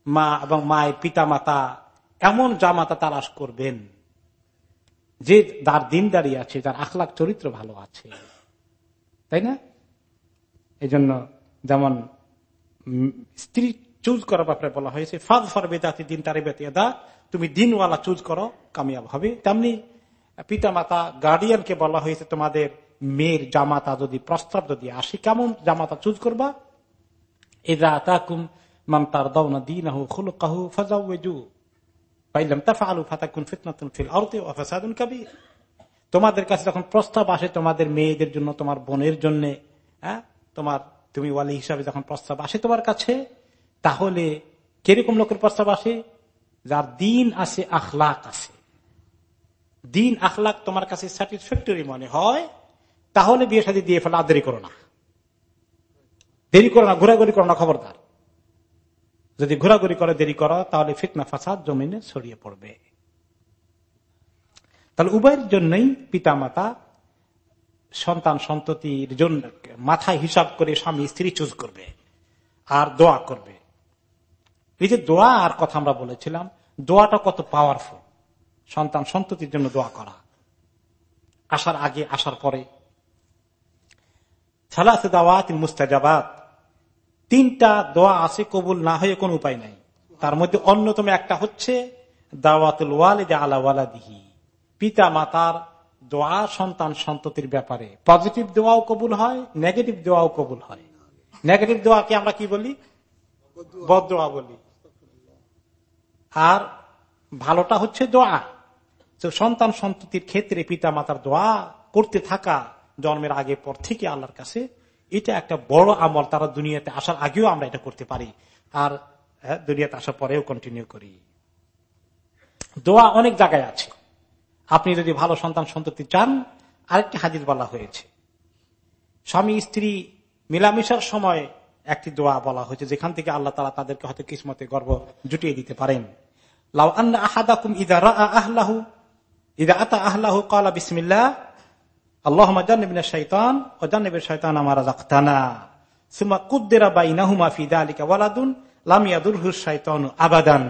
মা এবং মায়ের পিতা মাতা এমন জামাতা তালাশ করবেন? যে তার দিনদারি আছে, তার আখলাখ চরিত্র ভালো আছে। তাই না? এই জন্য যেমন স্ত্রী চুজ করার ব্যাপারে বলা হয়েছে, ফাদ ফর বেদাতি দিন তারে বেতিয়া তুমি দিনওয়ালা চুজ করো, কামিয়াব হবে। তেমনি পিতা মাতা গার্ডিয়ানকে বলা হয়েছে, তোমাদের মেয়ের জামাতা যদি, প্রস্তাব যদি আসে, কেমন জামাতা চুজ করবা? এদা তাকুম মামতার দৌনা দিন আহু খুল কাহু ফাজাউজু পাইলাম তাফা আলু ফাতাকুন ফিতনাতুন ফিল অর্থে অফাসাদুন কাবির তোমাদের কাছে যখন প্রস্তাব আসে, তোমাদের মেয়েদের জন্য, তোমার বোনের জন্য হ্যাঁ তোমার তুমি ওয়ালি হিসাবে যখন প্রস্তাব আসে তোমার কাছে, তাহলে কীরকম লোকের প্রস্তাব আসে? যার দিন আছে, আখলাক আছে। দিন, আখলাক তোমার কাছে স্যাটিসফ্যাক্টরি মনে হয়, তাহলে বিয়ে সাথে দিয়ে ফেলা দেরি করো না। দেরি করো না, ঘোরাঘুরি করো না খবরদার। যদি ঘোরাঘুরি করে, দেরি করো, তাহলে ফিতনা, ফাসাদ জমিনে ছড়িয়ে পড়বে। তাহলে উভয়ের জন্যই পিতা মাতা সন্তান, সন্ততির জন্য মাথায় হিসাব করে স্বামী, স্ত্রী চুজ করবে আর দোয়া করবে। এই যে দোয়া আর কথা আমরা বলেছিলাম, দোয়াটা কত পাওয়ারফুল সন্তান, সন্ততির জন্য দোয়া করা। আসার আগে, আসার পরে। সালাসে দাওয়াত মুস্তাজাবাত। তিনটা দোয়া আছে কবুল না হয়ে কোন উপায় নাই। তার মধ্যে অন্যতম একটা হচ্ছে দাওয়াতুল ওয়ালিদ আলা ওয়ালাদিহি। পিতা মাতার দোয়া সন্তান সন্ততির ব্যাপারে পজিটিভ দোয়াও কবুল হয়, নেগেটিভ দোয়াও কবুল হয়। নেগেটিভ দোয়াকে আমরা কি বলি? বদোয়া বলি। আর ভালোটা হচ্ছে দোয়া। তো সন্তান সন্ততির ক্ষেত্রে পিতা মাতার দোয়া করতে থাকা জন্মের আগে পর থেকে আল্লাহর কাছে এটা একটা বড় আমল তারা দুনিয়াতে আসার আগেও আমরা এটা করতে পারি আর হ্যাঁ, দুনিয়াতে আসার পরেও কন্টিনিউ করি। দোয়া অনেক জায়গায় আছে। আপনি যদি ভালো সন্তান সন্ততি চান আরেকটি হাজির বলা হয়েছে। স্বামী স্ত্রী মিলামিশার সময় একটি দোয়া বলা হয়েছে যেখান থেকে আল্লাহ তালা তাদেরকে হয়তো কিসমতে গর্ব জুটিয়ে দিতে পারেন। লাউ আন্না আহাদাকুম ইদা রা আহলাহু ইদা আতা আহলাহু কালা বিসমিল্লাহ আল্লাহ আমার সুমা আলিকা ওয়ালাদুন শৈতান আবাদান।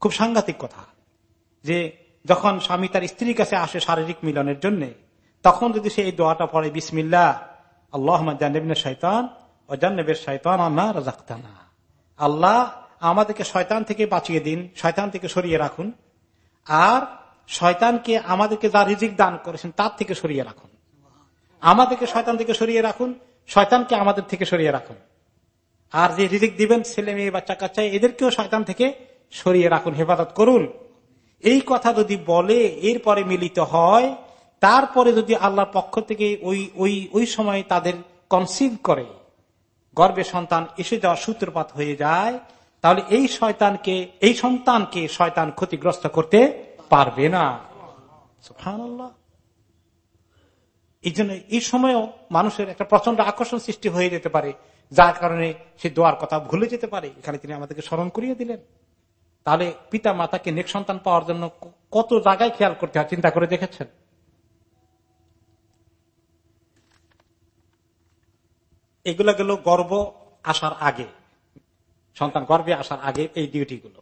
খুব সাংঘাতিক কথা যে যখন স্বামী তার স্ত্রীর কাছে আসে শারীরিক মিলনের জন্য, তখন যদি সে এই দোয়াটা পড়ে বিসমিল্লা আল্লাহ জান্নবিনা শৈতান ও জান্নবের শৈতান আমার রাখতানা আল্লাহ আমাদেরকে শয়তান থেকে বাঁচিয়ে দিন, শয়তান থেকে সরিয়ে রাখুন। আর শয়তানকে আমাদেরকে যা রিজিক দান করেছেন, তার থেকে সরিয়ে রাখুন। আমাদেরকে শয়তান থেকে সরিয়ে রাখুন, শয়তানকে আমাদের থেকে সরিয়ে রাখুন। আর যে রিজিক দিবেন, ছেলে মেয়ে, বাচ্চা কাচ্চা, এদেরকেও শয়তান থেকে সরিয়ে রাখুন, হেফাজত করুন। এই কথা যদি বলে, এরপরে মিলিত হয়, তারপরে যদি আল্লাহর পক্ষ থেকে ওই ওই ওই সময় তাদের কনসিভ করে, গর্বে সন্তান এসে যাওয়ার সূত্রপাত হয়ে যায়, তাহলে এই শয়তানকে, এই সন্তানকে শয়তান ক্ষতিগ্রস্ত করতে পারবে না। এই জন্য এই সময়ও মানুষের একটা প্রচণ্ড আকর্ষণ সৃষ্টি হয়ে যেতে পারে, যার কারণে সে দোয়ার কথা ভুলে যেতে পারে। এখানে তিনি আমাদেরকে স্মরণ করিয়ে দিলেন। তাহলে পিতা মাতাকে নেক সন্তান পাওয়ার জন্য কত জায়গায় খেয়াল করতে হয়, চিন্তা করে দেখেছেন? এগুলো গেল গর্ব আসার আগে, সন্তান গর্বে আসার আগে এই ডিউটি গুলো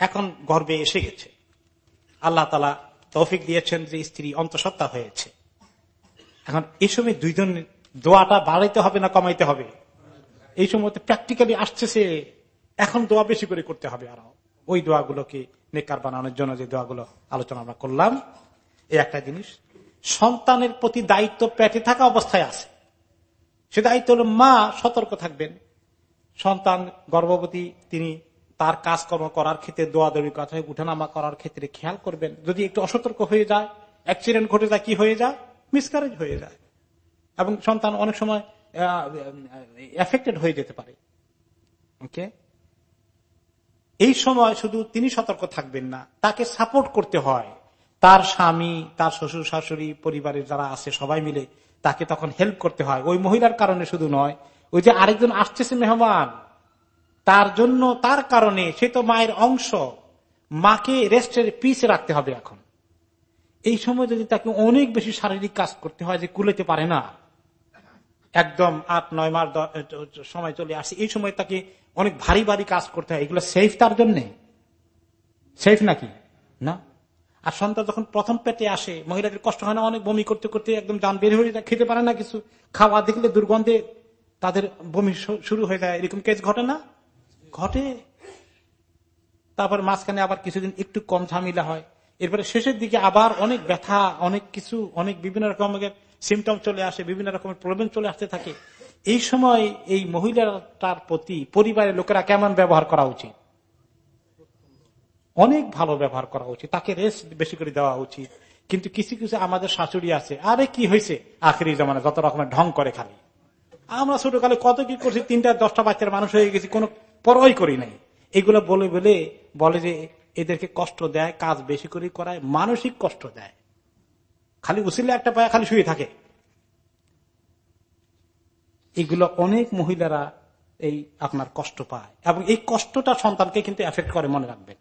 এখন গর্বে এসে গেছে। আল্লাহ তালা তৌফিক দিয়েছেন যে স্ত্রী অন্তঃসত্ত্বা হয়েছে। এখন এই সময় দুইজন দোয়াটা বাড়াইতে হবে না কমাইতে হবে? এই সময় প্র্যাকটিক্যালি আসতেছে এখন দোয়া বেশি করে করতে হবে আরও। ওই দোয়াগুলোকে নেকার বানানোর জন্য যে দোয়াগুলো আলোচনা আমরা করলাম, এই একটা জিনিস। সন্তানের প্রতি দায়িত্ব পেটে থাকা অবস্থায় আছে। সে দায়িত্ব হল মা সতর্ক থাকবেন। সন্তান গর্ভবতী, তিনি তার কাজকর্ম করার ক্ষেত্রে দোয়াদৌড়ি কথা উঠানামা করার ক্ষেত্রে খেয়াল করবেন, যদি একটু অসতর্ক হয়ে যায় অ্যাক্সিডেন্ট ঘটে যায়, কি হয়ে যায়? মিসকারেজ হয়ে যায়। এবং সন্তান অনেক সময় এফেক্টেড হয়ে যেতে পারে। ওকে এই সময় শুধু তিনি সতর্ক থাকবেন না, তাকে সাপোর্ট করতে হয়। তার স্বামী, তার শ্বশুর, শাশুড়ি, পরিবারের যারা আছে, সবাই মিলে তাকে তখন হেল্প করতে হয়। ওই মহিলার কারণে শুধু নয়, ওই যে আরেকজন আসতেছে মেহমান তার জন্য, তার কারণে সে তো মায়ের অংশ। মাকে রেস্টের পিছে রাখতে হবে এখন। এই সময় যদি তাকে অনেক বেশি শারীরিক কাজ করতে হয় যে কুলেতে পারে না, একদম আট, নয় মাস সময় চলে আসে, এই সময় তাকে অনেক ভারী ভারী কাজ করতে হয়। এগুলো সেফ তার জন্য? সেফ নাকি? না। আর সন্তান যখন প্রথম পেটে আসে, মহিলাদের কষ্ট হয় না অনেক বমি করতে করতে একদম যান বের হয়ে যায়, খেতে পারে না কিছু। খাওয়া দেখলে দুর্গন্ধে তাদের বমি শুরু হয়ে যায়। এরকম কেস ঘটে না? ঘটে। তারপরে মাঝখানে আবার কিছুদিন একটু কম ঝামেলা হয়। এরপরে শেষের দিকে আবার অনেক ব্যথা, অনেক কিছু, অনেক বিভিন্ন রকমের সিমটম চলে আসে, বিভিন্ন রকমের প্রবলেম চলে আসতে থাকে। এই সময় এই মহিলাটার প্রতি পরিবারের লোকেরা কেমন ব্যবহার করা উচিত? অনেক ভালো ব্যবহার করা উচিত। তাকে রেস্ট বেশি করে দেওয়া উচিত। কিন্তু কিছু কিছু আমাদের শাশুড়ি আছে, আরে কি হয়েছে? আখেরি জমানে যত রকমের ঢং করে খালি। আমরা ছোটকালে কত কি করছি, তিনটা দশটা বাচ্চার মানুষ হয়ে গেছি, কোনো পরই করি নাই। এগুলো বলে বলে বলে যে এদেরকে কষ্ট দেয়, কাজ বেশি করে করায়, মানসিক কষ্ট দেয়। খালি উচিলে একটা পায়ে খালি শুয়ে থাকে। এগুলো অনেক মহিলারা এই আপনার কষ্ট পায় এবং এই কষ্টটা সন্তানকে কিন্তু এফেক্ট করে, মনে রাখবেন।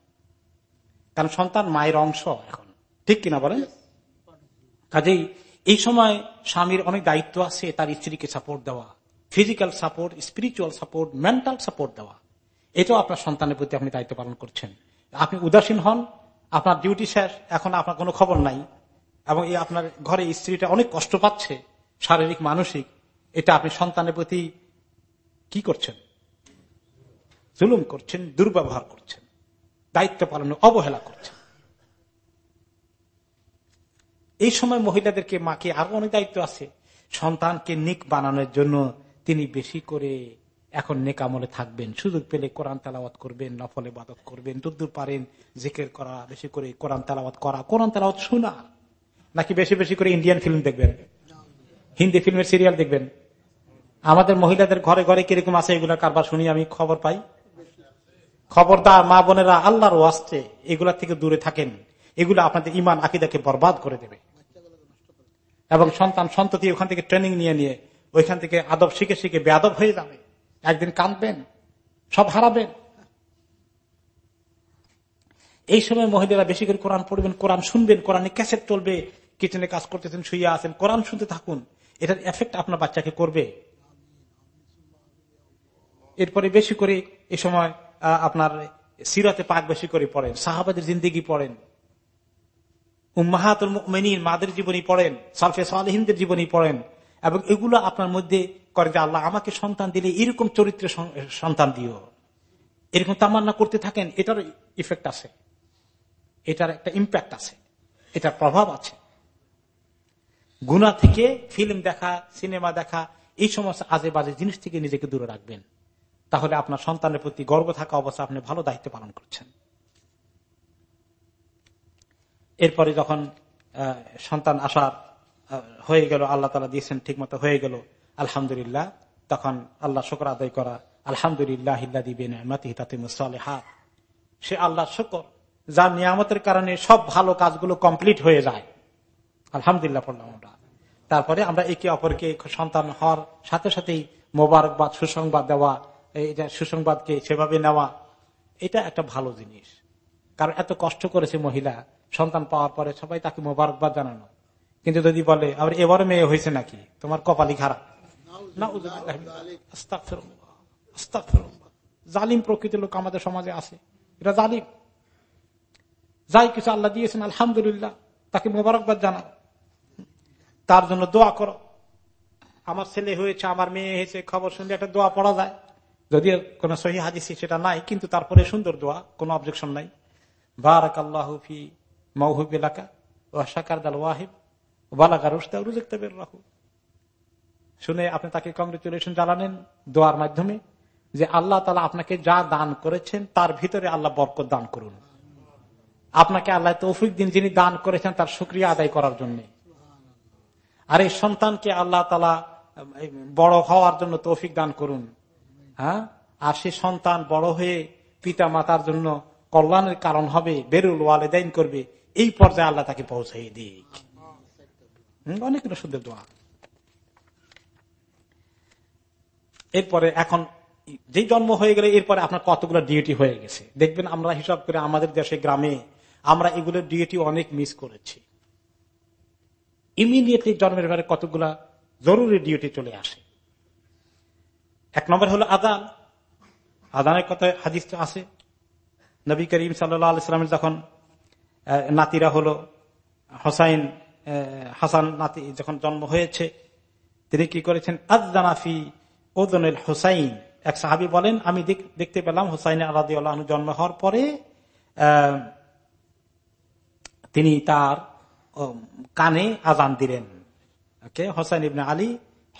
কারণ সন্তান মায়ের অংশ এখন। ঠিক কিনা বলেন? কাজেই এই সময় স্বামীর অনেক দায়িত্ব আছে, তার স্ত্রীকে সাপোর্ট দেওয়া physical support spiritual support mental support দেওয়া। এটাও আপনার সন্তানের প্রতি আপনি দায়িত্ব পালন করছেন। আপনি উদাসীন হন, আপনার ডিউটি শেষ, এখন আপনার কোনো খবর নাই, এবং এই আপনার ঘরে স্ত্রীটা অনেক কষ্ট পাচ্ছে, শারীরিক, মানসিক, এটা আপনি সন্তানের প্রতি কি করছেন? জুলুম করছেন, দুর্ব্যবহার করছেন, দায়িত্ব পালনে অবহেলা করছেন। এই সময় মহিলাদেরকে, মাকে আরও অনেক দায়িত্ব আছে। সন্তানকে নিক বানানোর জন্য তিনি বেশি করে এখন নেকামলে থাকবেন, সুযোগ পেলে কোরআন তালাওয়াত করবেন, নফলে বাদত করবেন, দূর পারেন, জিকের করা, বেশি করে কোরআন তালাওয়াত করা। কোরআন তালাওয়াত শোনা, নাকি বেশি বেশি করে ইন্ডিয়ান ফিল্ম দেখবেন? হিন্দি ফিল্মের সিরিয়াল দেখবেন? আমাদের মহিলাদের ঘরে ঘরে কীরকম আছে এগুলা কারবার শুনি আমি খবর পাই? খবরদার মা বোনেরা আল্লাহর ওয়াস্তে এগুলা থেকে দূরে থাকেন। এগুলো আপনাদের ইমান আকিদাকে বরবাদ করে দেবে। এবং সন্তান সন্ততি ওখান থেকে ট্রেনিং নিয়ে নিয়ে ওইখান থেকে আদব শিখে শিখে বেআদব হয়ে যাবে। একদিন কাঁদবেন, সব হারাবেন। এই সময় মহিলারা বেশি করে কোরআন পড়বেন, কোরআন শুনবেন, কোরআনে ক্যাসেট চলবে, কিচেনে কাজ করতেছেন শুয়ে আছেন, কোরআন শুনতে থাকুন। এটার এফেক্ট আপনার বাচ্চাকে করবে। এরপরে বেশি করে এ সময় আপনার সিরাতে পাক বেশি করে পড়েন, সাহাবাদের জিন্দিগি পড়েন। উম্মাহাতুল মেনির মাদের জীবনী পড়েন, সালফে সালহিনদের জীবনী পড়েন। এবং এগুলো আপনার মধ্যে করে যে আল্লাহ আমাকে সন্তান দিলে এরকম চরিত্রের সন্তান দিও। এরকম তামান্না করতে থাকেন, এটার ইফেক্ট আছে। এটার একটা ইম্প্যাক্ট আছে। এটার প্রভাব আছে। গুণা থেকে ফিল্ম দেখা সিনেমা দেখা, এই সমস্ত আজে বাজে জিনিস থেকে নিজেকে দূরে রাখবেন। তাহলে আপনার সন্তানের প্রতি গর্ব থাকা অবস্থা আপনি ভালো দায়িত্ব পালন করছেন। এরপরে যখন সন্তান আসার হয়ে গেল, আল্লাহ তালা দিয়েছেন ঠিক মতো হয়ে গেল আলহামদুলিল্লাহ, তখন আল্লাহ শকর আদায় করা, আলহামদুলিল্লাহ সে আল্লাহ শকর, যার নিয়ামতের কারণে সব ভালো কাজগুলো কমপ্লিট হয়ে যায়। আলহামদুলিল্লাহ পড়লাম আমরা। তারপরে আমরা একে অপরকে সন্তান হওয়ার সাথে সাথেই মোবারকবাদ, সুসংবাদ দেওয়া এটা সুসংবাদকে সেভাবে নেওয়া, এটা একটা ভালো জিনিস। কারণ এত কষ্ট করেছে মহিলা, সন্তান পাওয়ার পরে সবাই তাকে মোবারকবাদ জানানো। কিন্তু যদি বলে, আবার এবার মেয়ে হয়েছে নাকি? তোমার কপালি খারাপ। জালিম প্রকৃতির লোক আমাদের সমাজে আছে। এটা জালিম। যাই কিছু আল্লাহ দিয়েছেন, আলহামদুলিল্লাহ। তাকে মোবারকবাদ জানাও। তার জন্য দোয়া করো। আমার ছেলে হয়েছে, আমার মেয়ে হয়েছে, খবর শুনলে একটা দোয়া পড়া যায়। যদিও কোন সহি হাদিসি সেটা নাই, কিন্তু তারপরে সুন্দর দোয়া, কোনো অবজেকশন নাই। বারাক আল্লাহ ফি মৌহুব এলাকা ও শাকার দাল ওয়াহিব বালাকা রুস্তা রুজেক রাহু শুনে আপনি তাকে কংগ্রেচুলেশন জানালেন দোয়ার মাধ্যমে যে আল্লাহ তালা আপনাকে যা দান করেছেন, তার ভিতরে আল্লাহ বরকত দান করুন। আপনাকে আল্লাহ তৌফিক দিন যিনি দান করেছেন তার সুক্রিয়া আদায় করার জন্য। আর এই সন্তানকে আল্লাহ তালা বড় হওয়ার জন্য তৌফিক দান করুন। হ্যাঁ? আর সে সন্তান বড় হয়ে পিতা মাতার জন্য কল্যাণের কারণ হবে, বেরুল ওয়ালেদাইন করবে, এই পর্যায়ে আল্লাহ তাকে পৌঁছাই দিক। অনেকগুলো সুন্দর দোয়া। এরপরে এখন যে জন্ম হয়ে গেলে এরপরে আপনার কতগুলো ডিউটি হয়ে গেছে। দেখবেন আমরা হিসাব করে আমাদের দেশে, গ্রামে আমরা এগুলোর ডিউটি অনেক মিস করেছি। ইমিডিয়েটলি জন্মের ঘরে কতগুলা জরুরি ডিউটি চলে আসে। এক নম্বর হলো আদান। আদানের কথা হাদিস আছে। নবী করিম সাল্লামের যখন নাতিরা হলো, হোসাইন হাসান নাতি যখন জন্ম হয়েছে, তিনি কি করেছেন? আদানাফি ওদনুল হোসাইন। এক সাহাবি বলেন, আমি দেখতে পেলাম হোসাইন আলাদি আল্লাহ জন্ম হওয়ার পরে তিনি তার কানে আজান দিলেন। ওকে হোসেন ইবনে আলী,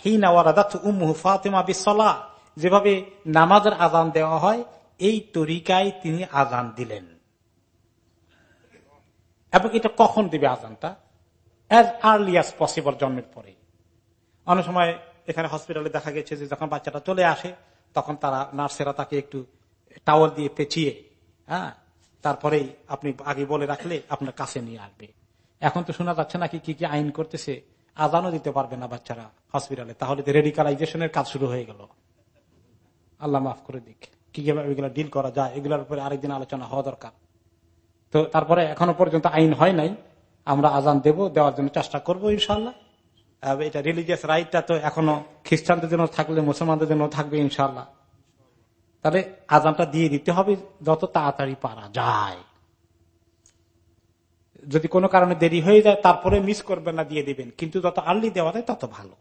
হিনা ওয়ারাদাত উম্মুহু ফাতিমা বিসসালাহ। যেভাবে নামাজের আজান দেওয়া হয়, এই তরিকায় তিনি আজান দিলেন। এবং এটা কখন দিবে আজানটা অ্যাজ আর্লি অ্যাজ পসিবল জন্মের পরে। অনেক সময় এখানে হসপিটালে দেখা গেছে যে যখন বাচ্চাটা চলে আসে, তখন তারা নার্সেরা তাকে একটু টাওয়াল দিয়ে পেঁচিয়ে হ্যাঁ তারপরেই আপনি আগে বলে রাখলে আপনার কাছে নিয়ে আসবে। এখন তো শোনা যাচ্ছে নাকি কি কি আইন করতেছে, আজানও দিতে পারবে না বাচ্চারা হসপিটালে তাহলে রেডিকালাইজেশনের কাজ শুরু হয়ে গেল। আল্লাহ মাফ করে দিক। কি কীভাবে এগুলো ডিল করা যায়? এগুলোর উপরে আরেকদিন আলোচনা হওয়া দরকার। তো তারপরে এখনও পর্যন্ত আইন হয় নাই। আমরা আজান দেব, দেওয়ার জন্য চেষ্টা করব ইনশাল্লাহ এটা রিলিজিয়াস রাইটটা তো এখনও খ্রিস্টানদের জন্য থাকলে, মুসলমানদের জন্য থাকবে ইনশাল্লাহ তাহলে আজানটা দিয়ে দিতে হবে যত তাড়াতাড়ি পারা যায়। যদি কোনো কারণে দেরি হয়ে যায়, তারপরে মিস করবেন না, দিয়ে দিবেন। কিন্তু যত আর্লি দেওয়া যায়, তত ভালো।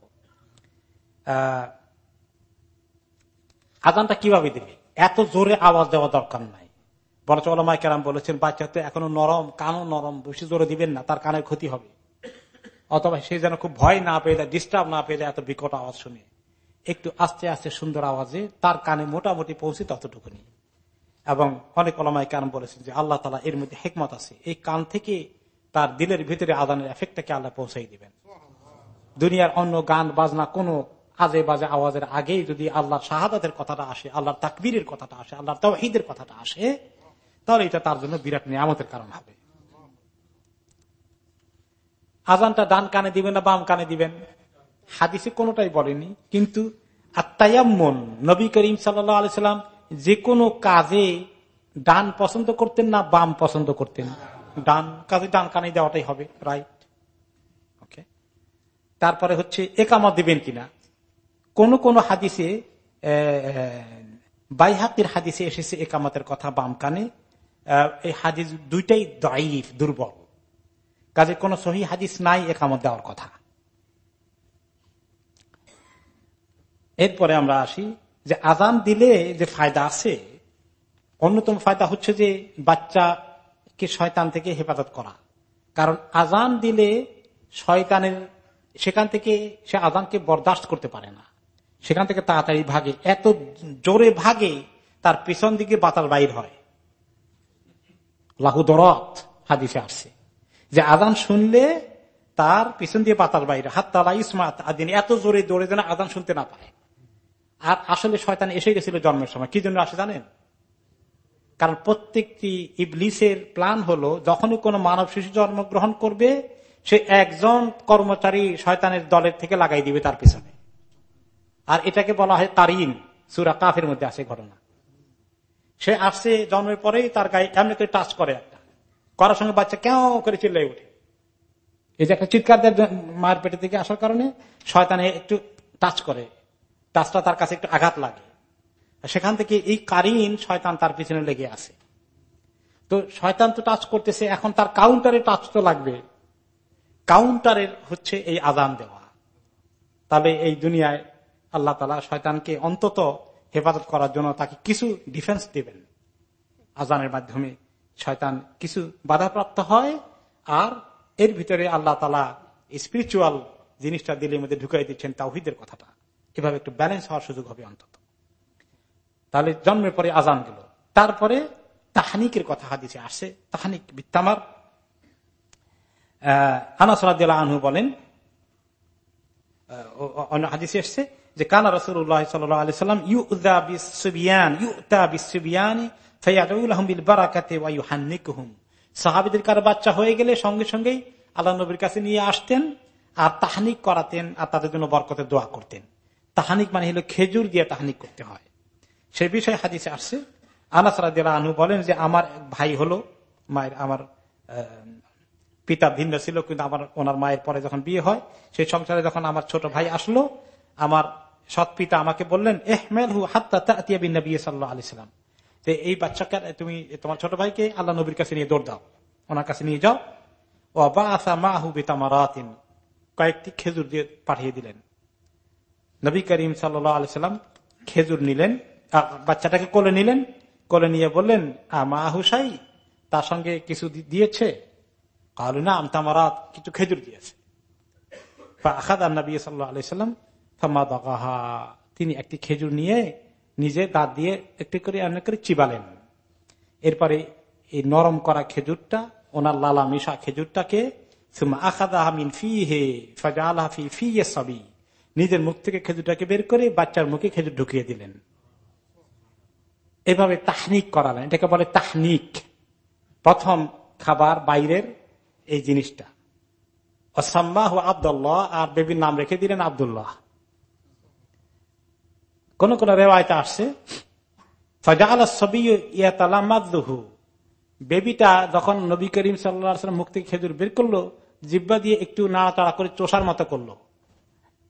আজানটা কীভাবে দিবে? এত জোরে আওয়াজ দেওয়া দরকার নাই। বরঞ্চ ওলামাই কেরাম বলেছেন, বাচ্চা তো এখনও নরম, কানও নরম, বেশি জোরে দিবেন না, তার কানের ক্ষতি হবে। অথবা সে যেন খুব ভয় না পেয়ে যায় ডিস্টার্ব না পেয়ে যায় এত বিকট আওয়াজ শুনে। একটু আস্তে আস্তে সুন্দর আওয়াজে তার কানে মোটামুটি পৌঁছে ততটুকুনি এবং অনেক ওলামাই কান বলেছেন যে আল্লাহ তালা এর মধ্যে হেকমত আছে। এই কান থেকে তার দিলের ভিতরে আদানের এফেক্টটাকে আল্লাহ পৌঁছাই দিবেন। দুনিয়ার অন্য গান, বাজনা কোনো আজে বাজে আওয়াজের আগেই যদি আল্লাহর শাহাদাতের কথাটা আসে, আল্লাহর তাকবীরের কথাটা আসে, আল্লাহর তাওহীদের কথাটা আসে, তাহলে এটা তার জন্য বিরাট নিয়ামতের কারণ হবে। আজানটা ডান কানে দিবেন না বাম কানে দিবেন? হাদিসে কোনোটাই বলেনি। কিন্তু আত্মায়াম্মন নবী করিম সাল্লাম যে কোনো কাজে ডান পছন্দ করতেন না বাম পছন্দ করতেন। ডান কাজে ডান কানে দেওয়াটাই হবে রাইট ওকে তারপরে হচ্ছে একামত দিবেন কিনা? কোন কোন হাদিসে বাইহাতির হাদিসে এসেছে একামতের কথা বাম কানে। এই হাদিস দুইটাই দাইফ দুর্বল। কাজে কোন সহি হাদিস নাই একামত দেওয়ার কথা। এরপরে আমরা আসি যে আজান দিলে যে ফায়দা আছে, অন্যতম ফায়দা হচ্ছে যে বাচ্চাকে শয়তান থেকে হেফাজত করা। কারণ আজান দিলে শয়তানের, সেখান থেকে সে আজানকে বরদাস্ত করতে পারে না। সেখান থেকে তাড়াতাড়ি ভাগে, এত জোরে ভাগে তার পিছন দিকে বাতাস বাইর হয়। লাহু দরত হাদিসে আসছে। যে আজান শুনলে তার পিছন দিয়ে পাতার বাইরে। হাত তালা ইসমাত আদিন, এত জোরে দৌড়ে যেন আজান শুনতে না পায়। আর আসলে শয়তান এসে গেছিল জন্মের সময়। কি জন্য আসে জানেন? কারণ প্রত্যেকটি ইবলিসের প্ল্যান হলো, যখনই কোনো মানব শিশু জন্মগ্রহণ করবে, সে একজন কর্মচারী শয়তানের দলের থেকে লাগাই দিবে তার পিছনে। আর এটাকে বলা হয় তারিন। সুরা কাফের মধ্যে আসে ঘটনা। সে আসছে জন্মের পরেই তার গায়ে এমনি করে টাচ করে একটা। করার সঙ্গে বাচ্চা কেউ করে চিল্লাই উঠে। এই যে একটা চিৎকার দেয় মায়ের পেটের দিকে আসার কারণে শয়তানে একটু টাচ করে। টাচটা তার কাছে একটু আঘাত লাগে। সেখান থেকে এই কারিন শয়তান তার পিছনে লেগে আছে। তো শয়তান তো টাচ করতেছে, এখন তার কাউন্টারে টাচ তো লাগবে। কাউন্টারের হচ্ছে এই আদান দেওয়া। তবে এই দুনিয়ায় আল্লাহ তালা শয়তানকে অন্তত হেফাজত করার জন্য তাকে কিছু ডিফেন্স দিবেন। আজানের মাধ্যমে শয়তান কিছু বাধাপ্রাপ্ত হয় আর এর ভিতরে আল্লাহ তালা স্পিরিচুয়াল জিনিসটা দিলের মধ্যে ঢুকাই দিচ্ছেন তাওহিদের কথাটা। এভাবে একটু ব্যালেন্স হওয়ার সুযোগ হবে অন্তত। তাহলে জন্মের পরে আজান গেল। তারপরে তাহানিকের কথা হাদিসে আসছে তাহানিক বিত্তামার। আনাসরাদ আনহু বলেন অন্য হাদিসে এসছে যে, কানা রসুল্লাহ সাল্লাম ইউদা বিসবিয়ান ইউতা বিসবিয়ান সাহাবিদের কারও বাচ্চা হয়ে গেলে সঙ্গে সঙ্গেই আল্লাহ নবীর কাছে নিয়ে আসতেন আর তাহানিক করাতেন আর তাদের জন্য বরকতের দোয়া করতেন। তাহানিক মানে হলো খেজুর দিয়ে তাহানিক করতে হয়। সেই বিষয়ে হাদিসে আসছে। আনাস আনহু বলেন যে, আমার ভাই হলো মায়ের, আমার পিতা ভিন্ন ছিল, কিন্তু আমার, ওনার মায়ের পরে যখন বিয়ে হয়, সেই সংসারে যখন আমার ছোট ভাই আসলো, আমার সৎ পিতা আমাকে বললেন এহমেল হু হাত্তা তাতিয়াবিন নবী সাল্লাহ আলি সাল্লাম। এই বাচ্চাকে, তুমি, তোমার ছোট ভাইকে আল্লাহ নবীর কাছে নিয়ে দৌড় দাও। ওনার কাছে নিয়ে যাও। ও বা আসা মা হু বেতামারাতিন। কয়েকটি খেজুর দিয়ে পাঠিয়ে দিলেন। নবী করিম সাল্লাম খেজুর নিলেন বাচ্চাটাকে কোলে নিলেন। কোলে নিয়ে বললেন আমা হুসাই তার সঙ্গে কিছু দিয়েছে? কালু না আমতামারাত কিছু খেজুর দিয়েছে। আখাদ নবী সাল্লাহ আলাইসাল্লাম তিনি একটি খেজুর নিয়ে নিজে দাঁত দিয়ে একটি করে অনেক করে চিবালেন। এরপরে এই নরম করা খেজুরটা, ওনার লালা মিশা খেজুরটাকে নিজের মুখ থেকে খেজুরটাকে বের করে বাচ্চার মুখে খেজুর ঢুকিয়ে দিলেন। এভাবে তাহনিক করালেন। এটাকে বলে তাহনিক। প্রথম খাবার বাইরের এই জিনিসটা। অসাম্মাহ আবদুল্লাহ আর বেবির নাম রেখে দিলেন আবদুল্লাহ। কোন কোন রেওয়ায়তে আসছে বেবিটা যখন নবী করিম সাল্লাম মুক্তি খেজুর বের করল, জিব্বা দিয়ে একটু নাড়াচাড়া করে চোষার মতো করল।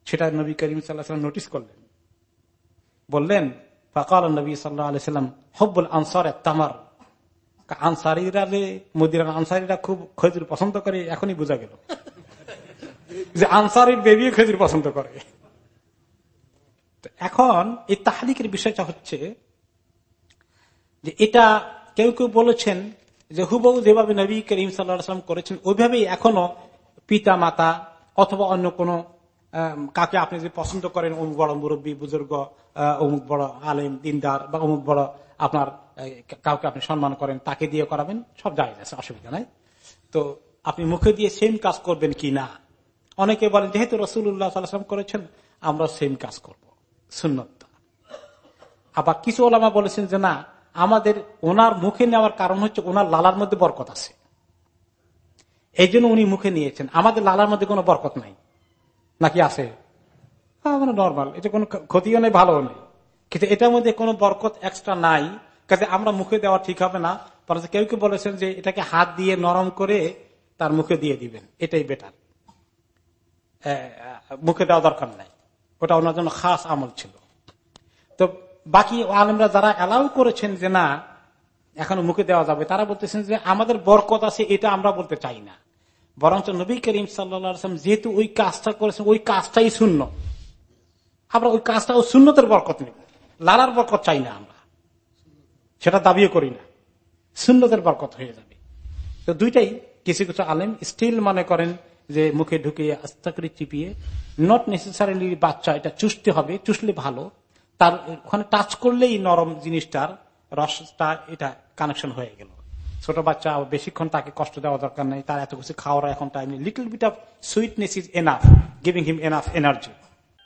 সেটা নবী করিম সাল্লাহ নোটিস করলেন। বললেন, ফকাল নবী আলাইসাল্লাম হব্বুল আনসার তামার আনসারিরা যে মদিরান আনসারিরা খুব খেজুর পছন্দ করে, এখনই বোঝা গেল। যে আনসারির বেবি খেজুর পছন্দ করে। এখন এই তাহলিকের বিষয়টা হচ্ছে যে এটা কেউ কেউ বলেছেন যে হুবহু যেভাবে নবী করিম সাল্লাম করেছেন, ওইভাবেই এখনও পিতা মাতা অথবা অন্য কোন কাকে আপনি যে পছন্দ করেন, অমুক বড় মুরব্বী, বুজুর্গ অমুক বড় আলেম, দিনদার বা অমুক বড় আপনার কাউকে আপনি সম্মান করেন, তাকে দিয়ে করাবেন, সব জায়গা আছে, অসুবিধা নাই। তো আপনি মুখে দিয়ে সেম কাজ করবেন কি না? অনেকে বলেন, যেহেতু রসুল্লাহ সাল্লাম করেছেন আমরা সেম কাজ করব। সুন্নত। আবার কিছু ওলামা বলেছেন যে না, আমাদের ওনার মুখে নেওয়ার কারণ হচ্ছে ওনার লালার মধ্যে বরকত আছে। এই জন্য উনি মুখে নিয়েছেন। আমাদের লালার মধ্যে কোনো বরকত নাই। নাকি আছে? মানে নর্মাল এটা কোনো ক্ষতিও নেই ভালো নেই। কিন্তু এটার মধ্যে কোনো বরকত এক্সট্রা নাই। কাজে আমরা মুখে দেওয়া ঠিক হবে না। বরঞ্চ কেউ কেউ বলেছেন যে এটাকে হাত দিয়ে নরম করে তার মুখে দিয়ে দিবেন। এটাই বেটার মুখে দেওয়া দরকার নাই। ওটা ওনার জন্য খাস আমল ছিল। তো বাকি আলমরা যারা অ্যালাউ করেছেন যে না, এখনও মুখে দেওয়া যাবে, তারা বলতেছেন যে আমাদের বরকত আছে, এটা আমরা বলতে চাই না। বরঞ্চ নবী করিম সাল্লাম যেহেতু ওই কাজটা করেছেন, ওই কাজটাই শূন্য। আমরা ওই কাজটা ও শূন্যতের বরকত নেব। লালার বরকত চাই না আমরা। সেটা দাবিও করি না। শূন্যতের বরকত হয়ে যাবে। তো দুইটাই কিছু কিছু আলেম স্টিল মনে করেন যে মুখে ঢুকে আস্তে করে চিপিয়ে নট নেসেসারিলি বাচ্চা, এটা চুষতে হবে, চুষলে ভালো। তার ওখানে টাচ করলেই নরম জিনিসটার রসটা, এটা কানেকশন হয়ে গেল। ছোট বাচ্চা, বেশিক্ষণ তাকে কষ্ট দেওয়া দরকার নেই, তার এত কিছু খাওয়ার এখন time little bit of sweetness is enough giving him enough energy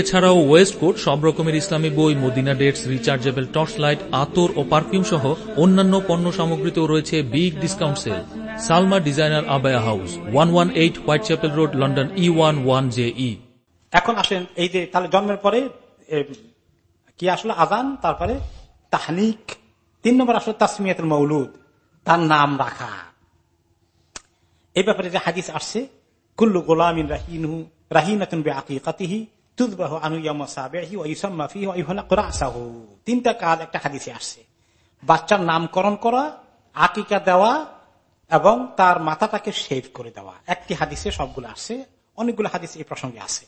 এছাড়াও ওয়েস্ট কোট সব রকমের ইসলামী বই, Medina dates, rechargeable torch light, আতর ও পারফিউম সহ অন্যান্য পণ্য সামগ্রীতেও রয়েছে big discount sale. Salma designer abaya house, one one eight Whitechapel road, London E one one J E এখন আসেন এই যে, তাহলে জন্মের পরে কি আসলো? আজান, তারপরে তাহনিক, তিন নম্বর আসলো তাসমিয়াতুল মৌলুদ তার নাম রাখা। এই ব্যাপারে যে হাদিস আসছে, কুল্লু গোলামিন রাহিনহু রাহিনাতুন বে আকিকাতিহি তুদবাহ আনু ইয়ামা সাবিহি ওয়া ইউসাম্মা ফিহি ওয়া ইউহলাক রাসাহু তিনটা কাজ একটা হাদিসে আসছে। বাচ্চার নামকরণ করা, আকিকা দেওয়া এবং তার মাথাটাকে শেভ করে দেওয়া। একটি হাদিসে সবগুলো আসছে, অনেকগুলো হাদিস এই প্রসঙ্গে আছে।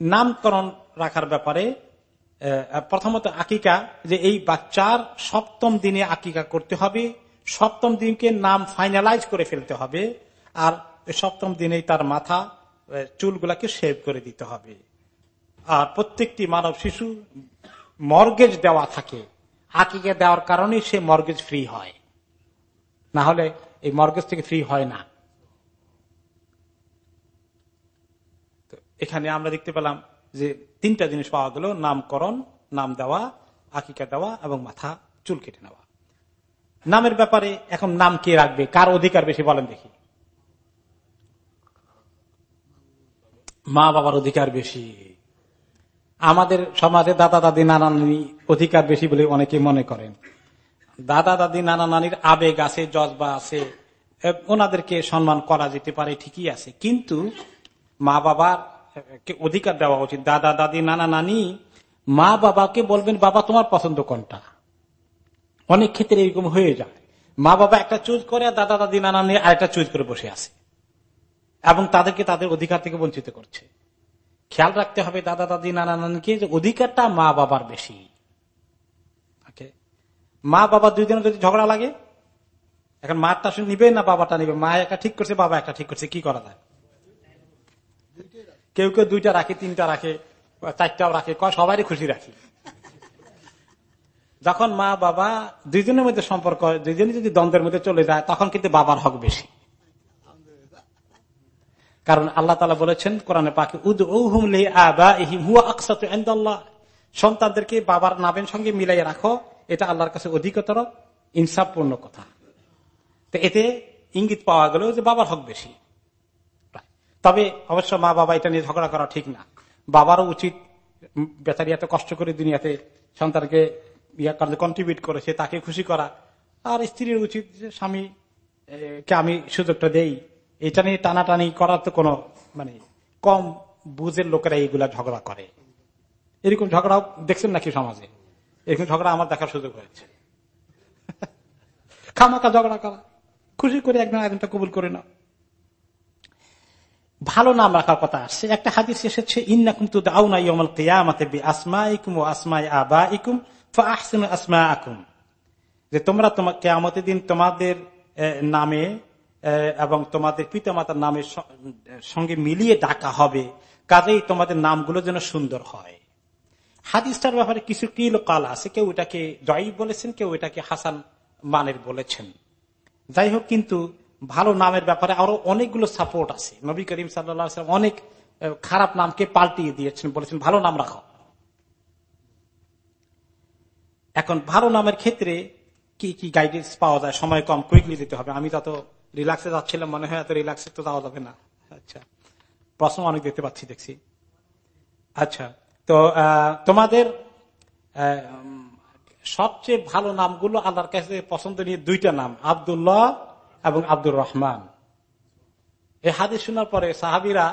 নামকরণ রাখার ব্যাপারে প্রথমত আকিকা, যে এই বাচ্চার সপ্তম দিনে আকিকা করতে হবে, সপ্তম দিনকে নাম ফাইনালাইজ করে ফেলতে হবে, আর সপ্তম দিনেই তার মাথা চুলগুলাকে শেভ করে দিতে হবে। আর প্রত্যেকটি মানব শিশু মর্গেজ দেওয়া থাকে। আকিকা দেওয়ার কারণে সে মর্গেজ ফ্রি হয়। না হলে এই মর্গেজ থেকে ফ্রি হয় না। এখানে আমরা দেখতে পেলাম যে তিনটা জিনিস পাওয়া গেল, নামকরণ, নাম দেওয়া আকিকা দেওয়া এবং মাথা, চুল কেটে নেওয়া। নামের ব্যাপারে এখন নাম কে রাখবে? কার অধিকার বেশি বলেন দেখি। মা বাবার অধিকার বেশি। আমাদের সমাজে দাদা, দাদি নানা নানি অধিকার বেশি বলে অনেকে মনে করেন। দাদা, দাদি নানা নানির আবেগ আছে, জজবা আছে ওনাদেরকে সম্মান করা যেতে পারে, ঠিকই আছে। কিন্তু মা বাবার অধিকার দেওয়া উচিত। দাদা, দাদি নানা নানি মা বাবাকে বলবেন, বাবা, তোমার পছন্দ কোনটা? অনেক ক্ষেত্রে এরকম হয়ে যায়। মা বাবা একটা চুজ করে, দাদা, দাদি নানা নানি আরেকটা চুজ করে বসে আছে। এবং তাদেরকে তাদের অধিকার থেকে বঞ্চিত করছে। খেয়াল রাখতে হবে দাদা দাদি নানা নানিকে যে অধিকারটা মা বাবার বেশি। মা বাবা দুই দিনে যদি ঝগড়া লাগে, এখন মারটা নিবে না বাবাটা নিবে? মা একটা ঠিক করছে, বাবা একটা ঠিক করছে, কি করা যায়? কেউ কেউ দুইটা রাখে, তিনটা রাখে, চারটাও রাখে সবারই খুশি রাখি। যখন মা বাবা দুইজনের মধ্যে সম্পর্ক দুইজনে যদি দ্বন্দ্বের মধ্যে চলে যায়, তখন কিন্তু বাবার হক বেশি। কারণ আল্লাহ তালা বলেছেন কোরআনে পাখি উদ সন্তানদেরকে বাবার নামের সঙ্গে মিলাই রাখো, এটা আল্লাহর কাছে অধিকতর ইনসাফপূর্ণ কথা। তো এতে ইঙ্গিত পাওয়া গেল যে বাবার হক বেশি। তবে অবশ্য মা বাবা এটা নিয়ে ঝগড়া করা ঠিক না। বাবারও উচিত বেচারি এত কষ্ট করে দুনিয়াতে সন্তানকে কন্ট্রিবিউট করেছে তাকে খুশি করা। আর স্ত্রীর উচিত স্বামী কে আমি সুযোগটা দেই। এটা নিয়ে টানাটানি করার তো কোনো মানে কম বুঝের লোকেরা এইগুলা ঝগড়া করে। এরকম ঝগড়াও দেখছেন নাকি সমাজে? এরকম ঝগড়া আমার দেখার সুযোগ হয়েছে। [laughs] খামাকা ঝগড়া করা। খুশি করে একজন একজনটা কবুল করে নাও। ভালো নাম রাখার কথা আসছে। একটা হাদিস এসেছে ইন্নাকুম তু দাউনা ইয়াউমাল কিয়ামাতে বি আসমাইকুম ওয়া আসমাই আবাইকুম ফাআহসিনু আসমাআকুম। যে তোমরা তোমার কেয়ামতের দিন তোমাদের নামে এবং তোমাদের পিতামাতার নামের সঙ্গে মিলিয়ে ডাকা হবে। কাজেই তোমাদের নামগুলো যেন সুন্দর হয়। হাদিসটার ব্যাপারে কিছু কিল কাল আছে। কেউ এটাকে জয়ী বলেছেন, কেউ এটাকে হাসান মানের বলেছেন। যাই হোক, কিন্তু ভালো নামের ব্যাপারে আরও অনেকগুলো সাপোর্ট আছে। নবী করিম সাল্লাম অনেক খারাপ নামকে পাল্টিয়ে দিয়েছেন, বলেছেন, ভালো নাম রাখো। এখন ভালো নামের ক্ষেত্রে কি কি গাইডেন্স পাওয়া যায়? সময় কম কুইকলি দিতে হবে। আমি তত রিল্যাক্সে যাচ্ছিলাম মনে হয় এত রিল্যাক্সে তো যাওয়া যাবে না। আচ্ছা প্রশ্ন অনেক দেখতে পাচ্ছি, দেখছি। আচ্ছা তো তোমাদের সবচেয়ে ভালো নামগুলো আল্লাহর কাছে পছন্দনীয় দুইটা নাম, আবদুল্লাহ এবং আব্দুর রহমান। এই হাদিস শোনার পরে সাহাবিরা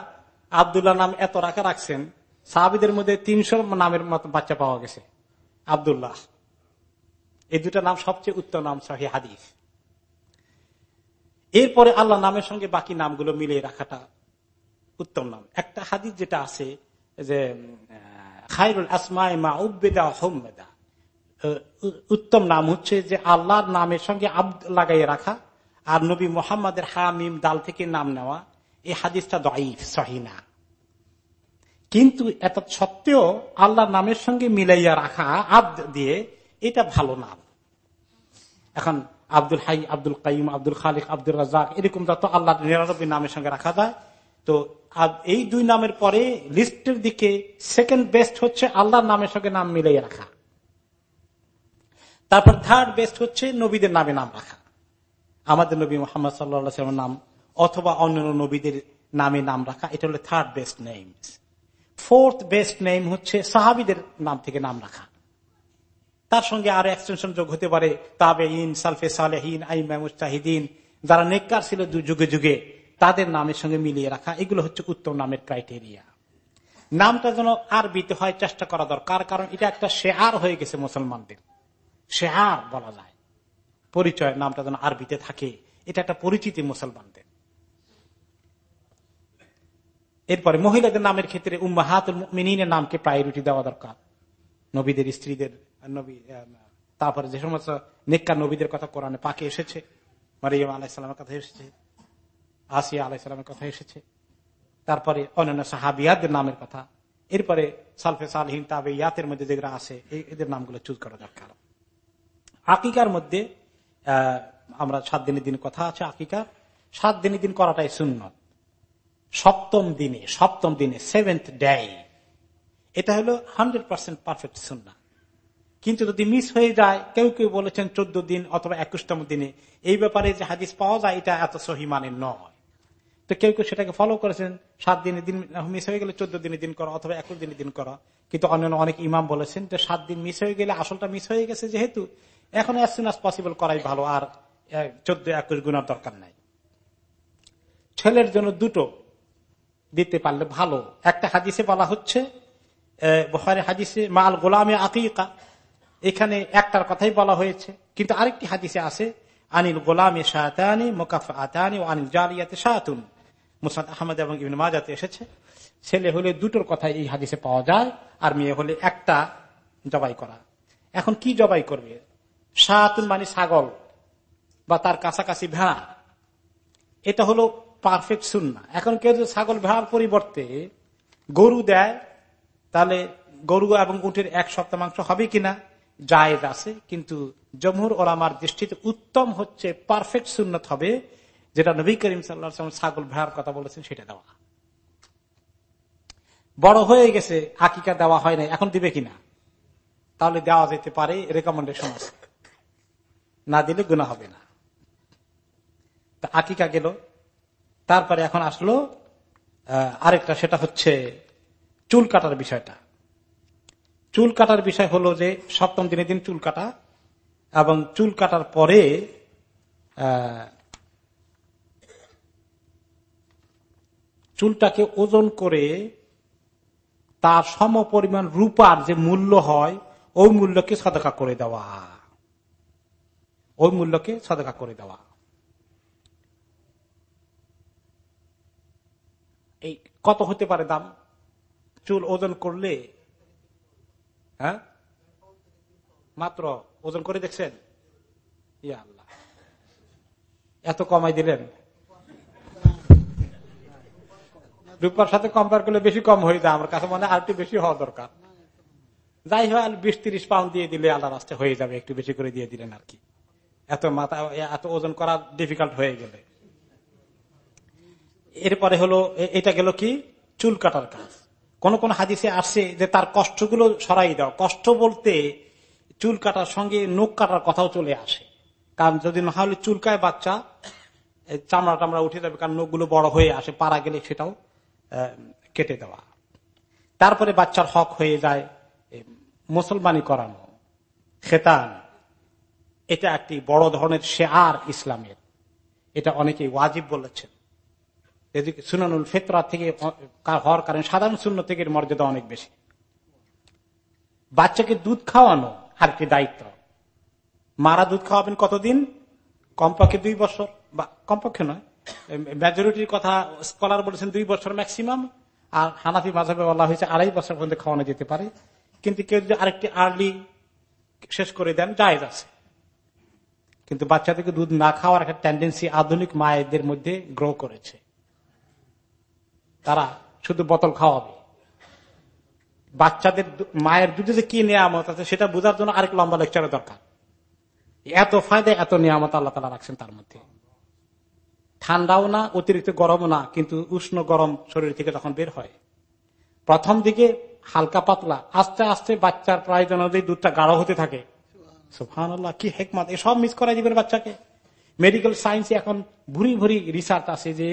আবদুল্লাহ নাম এত রাখা রাখছেন, সাহাবিদের মধ্যে তিনশো নামের মতো বাচ্চা পাওয়া গেছে, আবদুল্লাহ। এই দুটা নাম সবচেয়ে উত্তম নাম সাহি হাদিস। এরপরে আল্লাহ নামের সঙ্গে বাকি নামগুলো মিলিয়ে রাখাটা উত্তম নাম। একটা হাদিস যেটা আছে যে খাইরুল আসমাই মা উবেদা হোমেদা উত্তম নাম হচ্ছে যে আল্লাহর নামের সঙ্গে আব্দ লাগাইয়ে রাখা আর নবী মোহাম্মদের হামিম দাল থেকে নাম নেওয়া। এই হাদিসটা দঈফ সহিনা কিন্তু এত সত্ত্বেও আল্লাহর নামের সঙ্গে মিলাইয়া রাখা আব্দ দিয়ে এটা ভালো নাম। এখন আব্দুল হাই, আব্দুল কাইম আব্দুল খালিক আব্দুল রাজাক এরকম যত আল্লাহ নিরানব্বই নামের সঙ্গে রাখা যায়। তো এই দুই নামের পরে লিস্টের দিকে সেকেন্ড বেস্ট হচ্ছে আল্লাহর নামের সঙ্গে নাম মিলিয়ে রাখা। তারপর থার্ড বেস্ট হচ্ছে নবীদের নামে নাম রাখা। আমাদের নবী মোহাম্মদ সাল্লামের নাম অথবা অন্যান্য নবীদের নামে নাম রাখা, এটা হলো third best name fourth best name হচ্ছে সাহাবিদের নাম থেকে নাম রাখা। তার সঙ্গে আরও এক্সটেনশন যোগ হতে পারে তাবে ইন সালফে সালেহীন আইমাহিদিন যারা নেককার ছিল যুগে যুগে, তাদের নামের সঙ্গে মিলিয়ে রাখা, এগুলো হচ্ছে উত্তম নামের ক্রাইটেরিয়া নামটা যেন আরবিতে হয়, চেষ্টা করা দরকার, কারণ এটা একটা শেয়ার হয়ে গেছে মুসলমানদের। শেয়ার বলা যায়। পরিচয় নামটা যেন আরবিতে থাকে, এটা একটা পরিচিতি মুসলমানদের। এরপরে মহিলাদের নামের ক্ষেত্রে উম্মাহাতুল মিনীনের নামকে প্রায়োরিটি দেওয়া দরকার। নবীদের, স্ত্রীদের নবী তারপরে যে সমস্ত নেককা নবীদের কথা কোরআনে পাকে এসেছে, মারিয়াম আলাহিসামের কথা এসেছে, আসিয়া আলাহিসামের কথা এসেছে, তারপরে অন্যান্য সাহাবিয়াদের নামের কথা, এরপরে সালফে সালহীন তাবে ইয়াতের মধ্যে যেগুলো আছে এদের নামগুলো চুজ করা দরকার আকিকার মধ্যে আমরা সাত দিনের দিন কথা আছে আকিকার সাত দিনের দিন করাটাই সুন্নত। সপ্তম দিনে সপ্তম দিনে সেভেন্থ ডে এটা হলো হান্ড্রেড পার্সেন্ট পারফেক্ট সুন্না কিন্তু যদি মিস হয়ে যায়, কেউ কেউ বলেছেন চোদ্দ দিন অথবা একুশতম দিনে। এই ব্যাপারে যে হাদিস পাওয়া যায়, এটা এত সহি মানের নয়। তো কেউ কেউ সেটাকে ফলো করেছেন, সাত দিনের দিন মিস হয়ে গেলে চোদ্দ দিনের দিন করা অথবা একুশ দিনের দিন করা। কিন্তু অন্যান্য অনেক ইমাম বলেছেন যে সাত দিন মিস হয়ে গেলে আসলটা মিস হয়ে গেছে যেহেতু, এখন অ্যাজ সুন পসিবল করাই ভালো, আর চোদ্দ, একুশ গুণার দরকার নাই। ছেলের জন্য দুটো দিতে পারলে ভালো। একটা হাদিসে বলা হচ্ছে হাদিসে মাল গোলামে আকিকা এখানে একটার কথাই বলা হয়েছে। কিন্তু আরেকটি হাদিসে আছে, আনিল গোলামে শাহাতানি মোকাফ আতানি ও আনিল জালিয়াতে শাহাতুন মুসাদ আহমদ এবং ইবিন মাজাতে এসেছে। ছেলে হলে দুটোর কথা এই হাদিসে পাওয়া যায়, আর মেয়ে হলে একটা জবাই করা। এখন কি জবাই করবে? শাহাতুন মানে ছাগল বা তার কাছাকাছি ভেড়া। এটা হলো পারফেক্ট সুন্না। এখন কেউ যদি ছাগল, ভেড়ার পরিবর্তে গরু দেয়, তাহলে গরু এবং উটের এক সপ্তাহ মাংস হবে কিনা? জায়েজ আছে, কিন্তু জমহুর ওলামার দৃষ্টিতে উত্তম হচ্ছে পারফেক্ট সুন্নত হবে, যেটা নবী করিম সাল্লা ছাগল ভেড়ার কথা বলেছেন, সেটা দেওয়া। বড় হয়ে গেছে আকিকা দেওয়া হয় নাই, এখন দিবে কিনা? তাহলে দেওয়া যেতে পারে রেকমেন্ডেশন আছে। না দিলে গুণা হবে না। তা আকিকা গেল, তারপরে এখন আসলো আরেকটা, সেটা হচ্ছে চুল কাটার বিষয়টা। চুল কাটার বিষয় হলো যে সপ্তম দিনের দিন চুল কাটা এবং চুল কাটার পরে চুলটাকে ওজন করে তার সম পরিমাণ রূপার যে মূল্য হয়, ওই মূল্যকে সদকা করে দেওয়া। ওই মূল্যকে সদকা করে দেওয়া। এই কত হতে পারে দাম? চুল ওজন করলে হ্যাঁ? মাত্র ওজন করে দেখছেন? ইয়া আল্লাহ। এত কমাই দিলেন। রূপার সাথে কম্পেয়ার করলে বেশি কম হয়ে যায়, আমার কাছে মনে আর একটু বেশি হওয়া দরকার। যাই হয় বিশ তিরিশ পাউন্ড দিয়ে দিলে আল্লাহ রাস্তে হয়ে যাবে, একটু বেশি করে দিয়ে দিলেন আর কি। এত মাথা, এত ওজন করা ডিফিকাল্ট হয়ে গেলে। এরপরে হলো এটা গেল কি? চুল কাটার কাজ। কোন কোন হাদিসে আসছে যে তার কষ্টগুলো সরাই দাও। কষ্ট বলতে চুল কাটার সঙ্গে নখ কাটার কথাও চলে আসে। কারণ যদি না হলে চুলকায় বাচ্চা চামড়া টামড়া উঠে যাবে, কারণ নখগুলো বড় হয়ে আসে, পারা গেলে সেটাও কেটে দেওয়া। তারপরে বাচ্চার হক হয়ে যায় মুসলমানি করানো, খেতান। এটা একটি বড় ধরনের শেয়ার ইসলামের। এটা অনেকেই ওয়াজিব বলেছেন। এদিকে সুনানুল ফেতরা থেকে হওয়ার কারণে সাধারণ শূন্য থেকে মর্যাদা অনেক বেশি। বাচ্চাকে দুধ খাওয়ানো আর কি দায়িত্ব। মারা দুধ খাওয়াবেন কতদিন? কমপক্ষে দুই বছর। বা কমপক্ষে নয়। মেজরিটির কথা স্কলার বলেছেন দুই বছর ম্যাক্সিমাম আর হানাফি মাঝাবে বলা হয়েছে আড়াই বছর পর্যন্ত খাওয়ানো যেতে পারে। কিন্তু কেউ যদি আরেকটি আর্লি শেষ করে দেন, জায়জ আছে। কিন্তু বাচ্চাদেরকে দুধ না খাওয়ার একটা টেন্ডেন্সি আধুনিক মায়েদের মধ্যে গ্রো করেছে। তারা শুধু বোতল খাওয়াবে। বাচ্চাদের মায়ের দুধে যে কি নিয়ামত আছে সেটা বোঝার জন্য আরেক লম্বা লেকচারের দরকার। এত ফায়দা, এত নিয়ামত আল্লাহ তালা রাখছেন তার মধ্যে। ঠান্ডাও না, অতিরিক্ত গরমও না, কিন্তু উষ্ণ গরম শরীর থেকে যখন বের হয়। প্রথম দিকে হালকা পাতলা, আস্তে আস্তে বাচ্চার প্রয়োজন অনুযায়ী দুধটা গাঢ় হতে থাকে। সুফান কি হেকমত, এসব মিস করা দিবেন বাচ্চাকে। মেডিকেল সায়েন্স এখন ভুরি ভুরি রিসার্চ আছে যে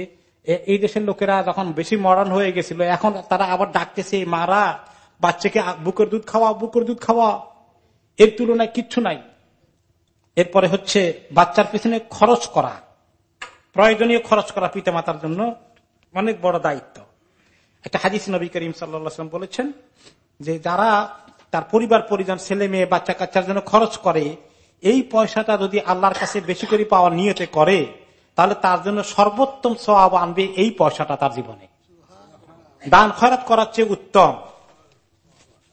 এই দেশের লোকেরা যখন বেশি মডার্ন হয়ে গেছিল, এখন তারা আবার ডাকতেছে, মারা, বাচ্চাকে বুকের দুধ খাওয়া বুকের দুধ খাওয়া এর তুলনায় কিচ্ছু নাই। এরপরে হচ্ছে বাচ্চার পিছনে খরচ করা, প্রয়োজনীয় খরচ করা পিতা মাতার জন্য অনেক বড় দায়িত্ব। একটা হাদিস নবী করিম সাল্লাম বলেছেন যে যারা তার পরিবার, পরিজন, ছেলে মেয়ে বাচ্চা কাচ্চার জন্য খরচ করে, এই পয়সাটা যদি আল্লাহর কাছে বেশি করে পাওয়ার নিয়তে করে তাহলে তার জন্য সর্বোত্তম সব আনবে এই পয়সাটা তার জীবনে। দান খয়রাত করার চেয়ে উত্তম।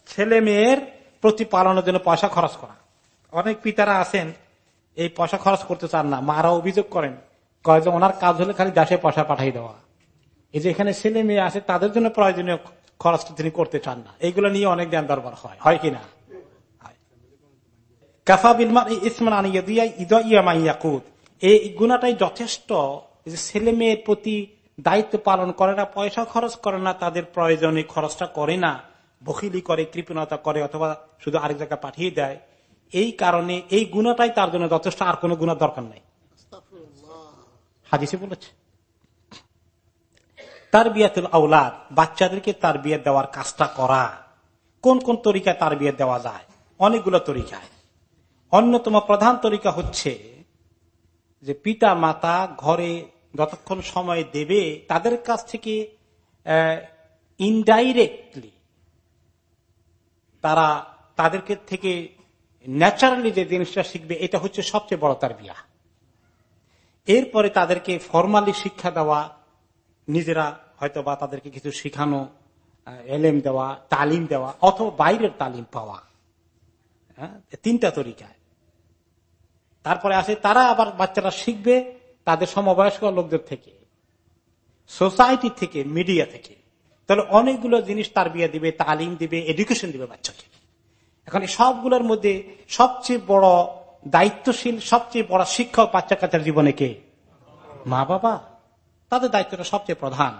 ছেলে মেয়ের প্রতিপালনের জন্য পয়সা খরচ করা। অনেক পিতারা আছেন, এই পয়সা খরচ করতে চান না। মারা অভিযোগ করেন, কয় যে ওনার কাজ হলে খালি দেশে পয়সা পাঠাই দেওয়া। এই যে এখানে ছেলে মেয়ে আছে, তাদের জন্য প্রয়োজনীয় খরচটা তিনি করতে চান না। এইগুলো নিয়ে অনেক জ্ঞান দরবার হয়। হয় কিনা কাফা বিলমান ইসমান আনিয়া দিয়া ইয়াকুদ। এই গুণাটাই যথেষ্ট যে ছেলে মেয়ের প্রতি দায়িত্ব পালন করে না পয়সা খরচ করে না তাদের প্রয়োজনে খরচটা করে না বকিলি করে কৃপণতা করে অথবা শুধু আরেক জায়গায় পাঠিয়ে দেয়। এই কারণে এই গুণাটাই তার জন্য যথেষ্ট আর কোনো গুণার দরকার নাই। হাদিসে বলেছে তার বিয়াতুল আউলাদ বাচ্চাদেরকে তার বিয়ে দেওয়ার কাজটা করা। কোন কোন তরিকায় তার বিয়ে দেওয়া যায়? অনেকগুলো তরিকায়। অন্যতম প্রধান তরিকা হচ্ছে যে পিতা মাতা ঘরে যতক্ষণ সময় দেবে তাদের কাছ থেকে ইনডাইরেক্টলি তারা তাদেরকে থেকে ন্যাচারালি যে জিনিসটা শিখবে এটা হচ্ছে সবচেয়ে বড় তার বিয়া এরপরে তাদেরকে ফর্মালি শিক্ষা দেওয়া নিজেরা হয়তো বা তাদেরকে কিছু শিখানো এলেম দেওয়া তালিম দেওয়া অথবা বাইরের তালিম পাওয়া। হ্যাঁ, তিনটা তরিকায়। তারপরে আসে, তারা আবার বাচ্চারা শিখবে তাদের সমবয়স্ক লোকদের থেকে সোসাইটি থেকে মিডিয়া থেকে। তাহলে অনেকগুলো জিনিস তার বিয়ে দিবে, তালিম দিবে এডুকেশন দিবে বাচ্চাকে। এখন সবগুলোর মধ্যে সবচেয়ে বড় দায়িত্বশীল, সবচেয়ে বড় শিক্ষক বাচ্চা কাচ্চার জীবনে কে? মা বাবা। তাদের দায়িত্বটা সবচেয়ে প্রধান।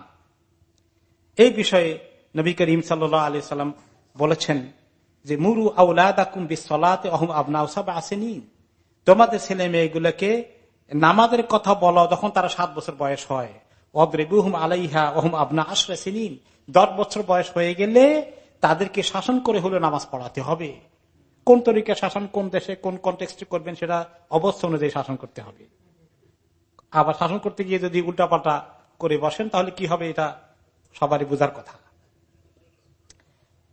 এই বিষয়ে নবী করিম সাল্লাহ আলি সাল্লাম বলেছেন যে, মুরু আউলাদাকুম বিসলাতে অহম আবনা আসেনি তোমাদের ছেলে মেয়েগুলোকে নামাজের কথা বলো যখন তারা সাত বছর বয়স হয়। অদ্রেবুহম আলাইহা ওহম আবনা আশ্রে সিনিন। দশ বছর বয়স হয়ে গেলে তাদেরকে শাসন করে হলে নামাজ পড়াতে হবে। কোন তরিকে শাসন, কোন দেশে কোন কন্টেক্সটে করবেন সেটা অবস্থা অনুযায়ী শাসন করতে হবে। আবার শাসন করতে গিয়ে যদি উল্টাপাল্টা করে বসেন, তাহলে কি হবে এটা সবারই বোঝার কথা।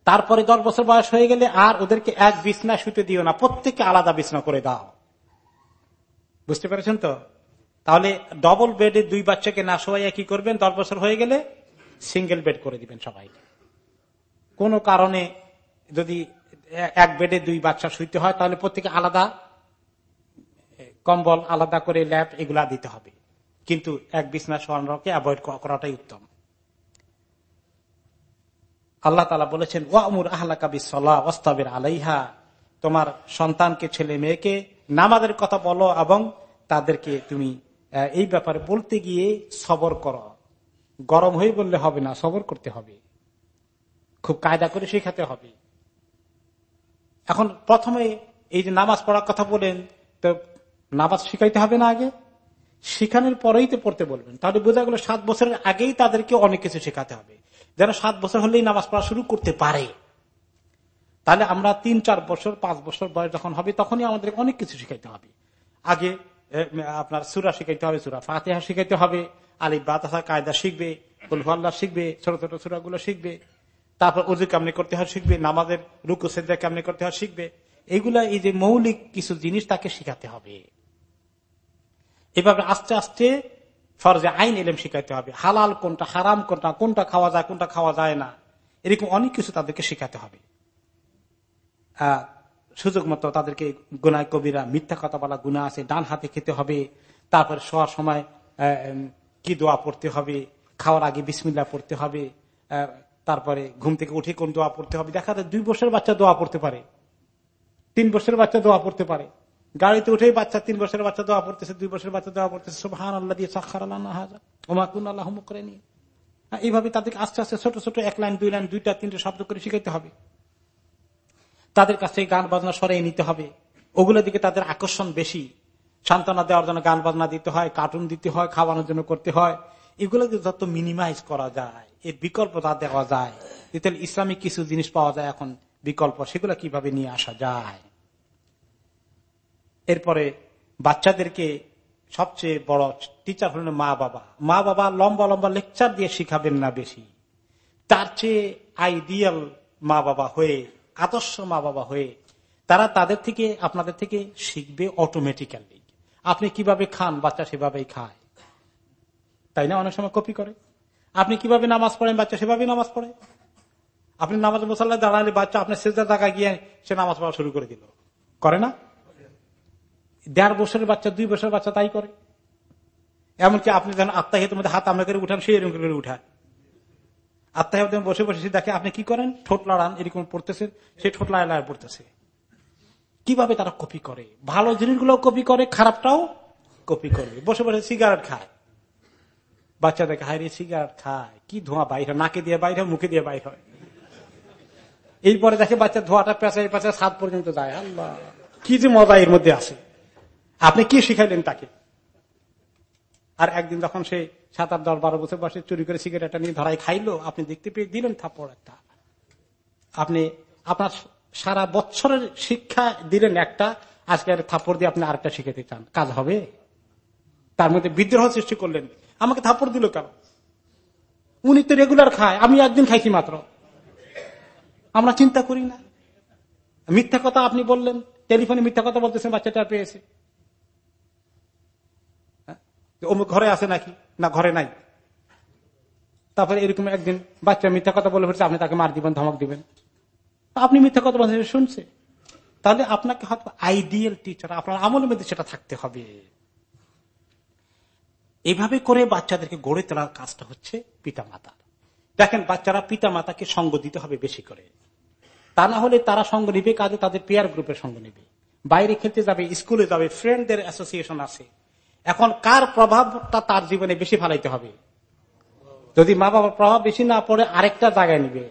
তারপরে দশ বছর বয়স হয়ে গেলে আর ওদেরকে এক বিছনা শুতে দিও না, প্রত্যেককে আলাদা বিছনা করে দাও। বুঝতে পেরেছেন তো? তাহলে ডবল বেডে দুই বাচ্চাকে না শোয়াইয়া কি করবেন? দশ বছর হয়ে গেলে সিঙ্গেল বেড করে দিবেন সবাইকে কোন কারণে যদি এক বেডে দুই বাচ্চা শুইতে হয়, তাহলে প্রত্যেকে আলাদা কম্বল, আলাদা করে ল্যাপ এগুলা দিতে হবে। কিন্তু এক বিছনা শোয়ানোকে অ্যাভয়েড করাটাই উত্তম। আল্লাহ তালা বলেছেন ওয়ামুর আহলা কাবি সলা ওস্তাবের আলাইহা। তোমার সন্তানকে ছেলে মেয়েকে নামাজের কথা বলো এবং তাদেরকে তুমি এই ব্যাপারে বলতে গিয়ে সবর করো। গরম হয়ে বললে হবে না, সবর করতে হবে। খুব কায়দা করে শেখাতে হবে। এখন প্রথমে এই যে নামাজ পড়ার কথা বলেন, তো নামাজ শিখাইতে হবে না আগে? শিখানোর পরেই তো পড়তে বলবেন। তাহলে বোঝা গেল সাত বছরের আগেই তাদেরকে অনেক কিছু শেখাতে হবে। যেন সাত বছর হলেই নামাজ পড়া শুরু করতে পারে। তাহলে আমরা তিন, চার বছর, পাঁচ বছর বয়স যখন হবে, তখনই আমাদের অনেক কিছু শিখাইতে হবে। আগে আপনার সুরা শিখাইতে হবে, সুরা ফাতেহা শিখাইতে হবে আলী বাতাসা কায়দা শিখবে আল্লাহ শিখবে, ছোট ছোট সুরাগুলো শিখবে, তারপর উজু কেমনি করতে হয় শিখবে, নামাজের রুকু সেদ্ধা কেমনি করতে হয় শিখবে, এগুলা এই যে মৌলিক কিছু জিনিস তাকে শিখাতে হবে। এভাবে আস্তে আস্তে ফরজে আইন এলেম শিখাইতে হবে। হালাল কোনটা হারাম কোনটা কোনটা খাওয়া যায়, কোনটা খাওয়া যায় না, এরকম অনেক কিছু তাদেরকে শিখাতে হবে। সুযোগ মতো তাদেরকে গুনায় কবিরা, মিথ্যা কথা বলা গুণা আছে, ডান হাতে খেতে হবে, তারপরে শোয়ার সময় কি দোয়া পড়তে হবে, খাওয়ার আগে বিসমিল্লা পড়তে হবে তারপরে ঘুম থেকে উঠে কোন দোয়া পড়তে হবে, দেখা যায় দুই বছরের বাচ্চা দোয়া পড়তে পারে, তিন বছরের বাচ্চা দোয়া পড়তে পারে, গাড়িতে উঠেই বাচ্চা তিন বছরের বাচ্চা দোয়া পড়তেছে, দুই বছরের বাচ্চা দোয়া পড়তেছে সুবহান আল্লাহ দিয়ে সাক্ষার আল্লাহ করে নিয়ে এইভাবে তাদেরকে আস্তে আস্তে ছোট ছোট এক লাইন, দুই লাইন, দুইটা, তিনটা শব্দ করে শিখাইতে হবে। তাদের কাছে গান বাজনা সরাই নিতে হবে। ওগুলোর দিকে তাদের আকর্ষণ বেশি। সান্ত্বনা দেওয়ার জন্য গান বাজনা দিতে হয় কার্টুন দিতে হয়, খাওয়ানোর জন্য করতে হয়। এগুলো যত মিনিমাইজ করা যায়, এর বিকল্প তা দেওয়া যায়। তাহলে ইসলামিক কিছু জিনিস পাওয়া যায় এখন বিকল্প, সেগুলো কীভাবে নিয়ে আসা যায়। এরপরে বাচ্চাদেরকে সবচেয়ে বড় টিচার হলেন মা বাবা। মা বাবা লম্বা লম্বা লেকচার দিয়ে শিখাবেন না বেশি। তার চেয়ে আইডিয়াল মা বাবা হয়ে আদর্শ মা বাবা হয়ে তারা তাদের থেকে, আপনাদের থেকে শিখবে অটোমেটিক্যালি আপনি কীভাবে খান, বাচ্চা সেভাবেই খায়। তাই না? অনেক সময় কপি করে। আপনি কীভাবে নামাজ পড়েন, বাচ্চা সেভাবেই নামাজ পড়ে। আপনি নামাজ মশাল্লা দাঁড়ালে বাচ্চা আপনার সেজা জায়গায় গিয়ে সে নামাজ পড়া শুরু করে দিল। করে না? দেড় বছরের বাচ্চা, দুই বছরের বাচ্চা তাই করে। এমনকি আপনি যখন আত্মাহিতের মধ্যে হাত আমরা করে উঠান সেই এরকম করে উঠায়। আত্মাহিত বসে বসে সে দেখে, আপনি কি করেন? ঠোঁট লাড়ান, এরকম পড়তেছে, সে ঠোঁট লাড়া লাড়া পড়তেছে। কীভাবে তারা কপি করে? ভালো জিনিসগুলো কপি করে, খারাপটাও কপি করবে। বসে বসে সিগারেট খায়। বাচ্চা দেখে হাইরে সিগারেট খায়। কি ধোঁয়া বাইর হয়? নাকে দিয়ে বাইর হয়, মুখে দিয়ে বাইর হয়? এরপরে দেখে বাচ্চা ধোঁয়াটা পেঁচায় পেঁচায় সাত পর্যন্ত যায়। আল্লাহ, কি যে মজা এর মধ্যে আছে। আপনি কি শিখাইলেন তাকে? আর একদিন যখন সে সাত আট, দশ, বারো বছর বসে চুরি করে সিগারেটটা নিয়ে ধরাই খাইলো, আপনি দেখতে পেয়ে দিলেন থাপ্পড় একটা। আপনি, আপনার সারা বছরের শিক্ষা দিলেন একটা, আজকে থাপ্পড় দিয়ে আপনি আরেকটা শিখাতে চান। কাজ হবে? তার মধ্যে বিদ্রোহ সৃষ্টি করলেন। আমাকে থাপ্পড় দিল কেন? উনি তো রেগুলার খায়, আমি একদিন খাইছি মাত্র। আমরা চিন্তা করি না। মিথ্যা কথা আপনি বললেন, টেলিফোনে মিথ্যা কথা বলতেছেন, বাচ্চাটা পেয়েছে? অমুক ঘরে আছে নাকি? না, ঘরে নাই। তারপরে এরকম একদিন বাচ্চা মিথ্যা কথা বলে ফেলছে, আপনি তাকে মার দিবেন, ধমক দিবেন। আপনি মিথ্যা কথা বলছেন শুনছে? তাহলে আপনাকে হয়তো আইডিয়াল টিচার আপনার আমলের মধ্যে সেটা থাকতে হবে। এভাবে করে বাচ্চাদেরকে গড়ে তোলার কাজটা হচ্ছে পিতা মাতার দেখেন, বাচ্চারা পিতা মাতাকে সঙ্গ দিতে হবে বেশি করে। তা না হলে তারা সঙ্গ নিবে কাজে, তাদের পেয়ার গ্রুপের সঙ্গ নিবে। বাইরে খেলতে যাবে, স্কুলে যাবে ফ্রেন্ডদের অ্যাসোসিয়েশন আছে। এখন কার প্রভাবটা তার জীবনে বেশি ফালাইতে হবে? যদি মা বাবার প্রভাব বেশি না পড়ে, আরেকটা জায়গায় নিবে।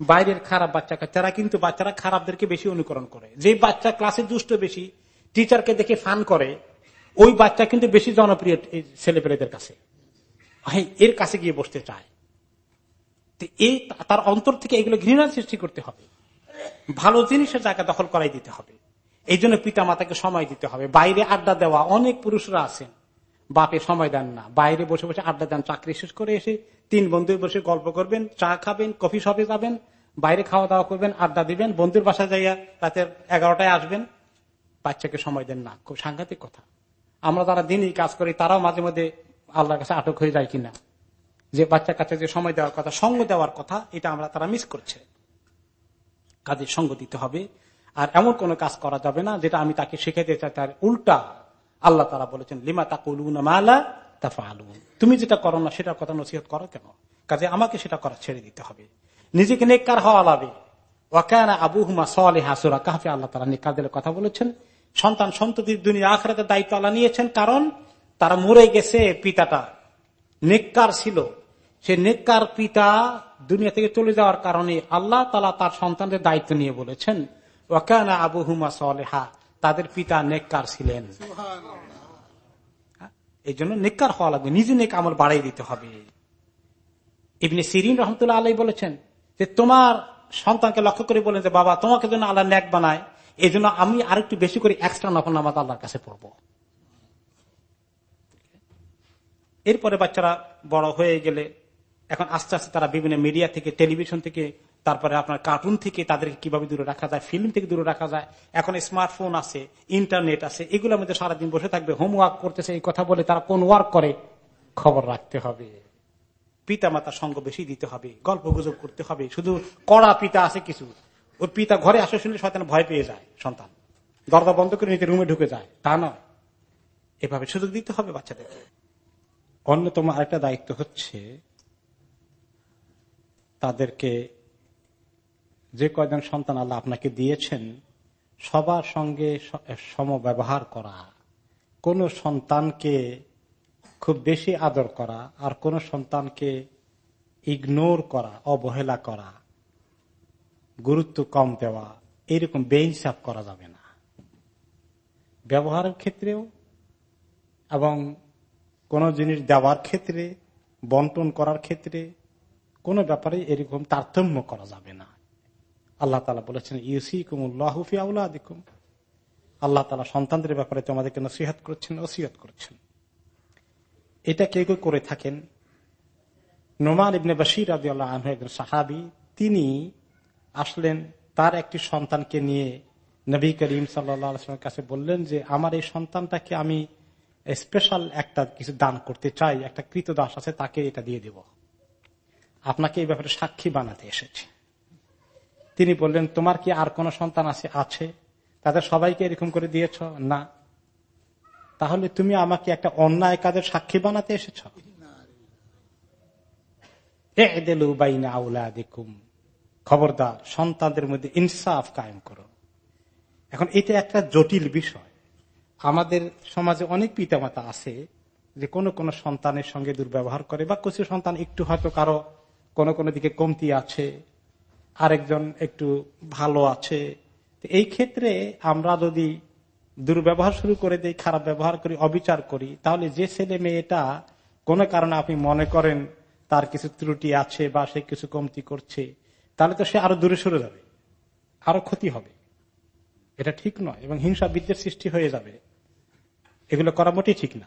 বাইরের খারাপ বাচ্চা কাচ্চারা কিন্তু বাচ্চারা খারাপদেরকে বেশি অনুকরণ করে। যে বাচ্চা ক্লাসে দুষ্ট বেশি, টিচারকে দেখে ফান করে, ওই বাচ্চা কিন্তু বেশি জনপ্রিয় ছেলেপেলেদের কাছে। এর কাছে গিয়ে বসতে চায়। এই তার অন্তর থেকে এগুলো ঘৃণা সৃষ্টি করতে হবে। ভালো জিনিসের জায়গা দখল করাই দিতে হবে। এই জন্য পিতা মাতাকে সময় দিতে হবে। বাইরে আড্ডা দেওয়া, অনেক পুরুষরা আছেন। বাপে সময় দেন না। বাইরে বসে বসে আড্ডা দেন। চাকরি শেষ করে এসে তিন বন্ধু বসে গল্প করবেন, চা খাবেন, কফি শপে যাবেন, বাইরে খাওয়া দাওয়া করবেন, আড্ডা দিবেন, বন্ধুর বাসায় যাইয়া রাতের এগারোটায় আসবেন। বাচ্চাকে সময় দেন না। খুব সাংঘাতিক কথা। আমরা যারা দিনই কাজ করি, তারাও মাঝে মধ্যে আল্লাহর কাছে আটক হয়ে যায় কিনা। যে বাচ্চা কাছে যে সময় দেওয়ার কথা, সঙ্গ দেওয়ার কথা, এটা আমরা তারা মিস করছে। কাজে সঙ্গ দিতে হবে। আর এমন কোন কাজ করা যাবে না, যেটা আমি তাকে শিখাইতে চাই। তার উল্টা আল্লাহ তারা বলেছেন, লিমা তাকুলুন মালা তাফা আলুন তুমি যেটা করো না, সেটার কথা নসিহত করো কেন? কাজে আমাকে সেটা করা ছেড়ে দিতে হবে। নিজেকে নেককার হওয়া লাগবে ওয়াকানা আবু হুমা সালে হাসুরা কাহাফে, আল্লাহ তারা নেকাদের কথা বলেছেন। সন্তান সন্ততির দুনিয়া আখরাতের দায়িত্ব আল্লাহ নিয়েছেন, কারণ তারা মরে গেছে পিতাটা। নেককার ছিল। সে নেককার পিতা দুনিয়া থেকে চলে যাওয়ার কারণে আল্লাহ তালা তার সন্তানদের দায়িত্ব নিয়ে বলেছেন ওয়াকানা আবু হুমা সালেহা। তাদের পিতা নেককার ছিলেন। এই জন্য নেককার হওয়া লাগবে নিজে নেক আমল বাড়াই দিতে হবে। ইবনে সিরিন রহমতুল্লাহ আলাই বলেছেন যে তোমার সন্তানকে লক্ষ্য করে বলেন যে বাবা তোমাকে যেন আল্লাহ নেক বানায় এই জন্য আমি আরেকটু বেশি করে এক্সট্রা নফল নামাজ আল্লাহর কাছে পড়ব। এরপরে বাচ্চারা বড় হয়ে গেলে এখন আস্তে আস্তে তারা বিভিন্ন মিডিয়া থেকে টেলিভিশন থেকে তারপরে আপনার কার্টুন থেকে তাদেরকে কীভাবে দূরে রাখা যায় ফিল্ম থেকে দূরে রাখা যায়, এখন স্মার্টফোন আছে ইন্টারনেট আছে এগুলোর মধ্যে সারাদিন বসে থাকবে হোমওয়ার্ক করতেছে, এই কথা বলে তারা কোন ওয়ার্ক করে? খবর রাখতে হবে। পিতা মাতার সঙ্গ বেশি দিতে হবে, গল্প গুজব করতে হবে, শুধু কড়া পিতা আছে কিছু। ওর পিতা ঘরে আসে শুনলে শয়তান ভয় পেয়ে যায়, সন্তান। দরজা বন্ধ করে নিতে রুমে ঢুকে যায়, তা নয়। এভাবে সুযোগ দিতে হবে বাচ্চাদেরকে। অন্যতম আরেকটা দায়িত্ব হচ্ছে তাদেরকে যে কয়জন সন্তান আল্লাহ আপনাকে দিয়েছেন, সবার সঙ্গে সম ব্যবহার করা, কোন সন্তানকে খুব বেশি আদর করা আর কোন সন্তানকে ইগনোর করা, অবহেলা করা, গুরুত্ব কম দেওয়া, এরকম বেইনসাফ করা যাবে না। ব্যবহারের ক্ষেত্রেও এবং কোন জিনিস দেওয়ার ক্ষেত্রে, বন্টন করার ক্ষেত্রে কোনো ব্যাপারে এরকম তারতম্য করা যাবে না। আল্লাহ তালা বলেছেন ইউসি কুমুল্লাহুফি আউলা আল্লাহ তালা সন্তানদের ব্যাপারে তোমাদেরকে নসিহাত করছেন ওসিয়ত করছেন। এটা কেউ কেউ করে থাকেন। নোমান ইবনে বাসির আদি আল্লাহ একজন সাহাবি, তিনি আসলেন তার একটি সন্তানকে নিয়ে নবী করিম সাল্লামের কাছে বললেন যে, আমার এই সন্তানটাকে আমি স্পেশাল একটা কিছু দান করতে চাই, একটা কৃতদাস আছে, তাকে এটা দিয়ে দেব। আপনাকে এই ব্যাপারে সাক্ষী বানাতে এসেছে। তিনি বললেন, তোমার কি আর কোন সন্তান আছে আছে? তাদের সবাইকে এরকম করে দিয়েছ? না। তাহলে তুমি আমাকে একটা অন্যায় কাজের সাক্ষী বানাতে এসেছ? খবরদার, সন্তানদের মধ্যে ইনসাফ কায়েম করো। এখন এটা একটা জটিল বিষয়। আমাদের সমাজে অনেক পিতামাতা আছে যে কোন কোন সন্তানের সঙ্গে দুর্ব্যবহার করে, বা কিছু সন্তান একটু হয়তো কারও কোন কোন দিকে কমতি আছে আরেকজন একটু ভালো আছে। এই ক্ষেত্রে আমরা যদি দুর্ব্যবহার শুরু করে দেই, খারাপ ব্যবহার করি, অবিচার করি, তাহলে যে ছেলে মেয়েটা কোনো কারণে আপনি মনে করেন তার কিছু ত্রুটি আছে বা সে কিছু কমতি করছে, তাহলে তো সে আরও দূরে সরে যাবে, আরও ক্ষতি হবে। এটা ঠিক নয় এবং হিংসা বিদ্যের সৃষ্টি হয়ে যাবে। এগুলো করা মোটেই ঠিক না।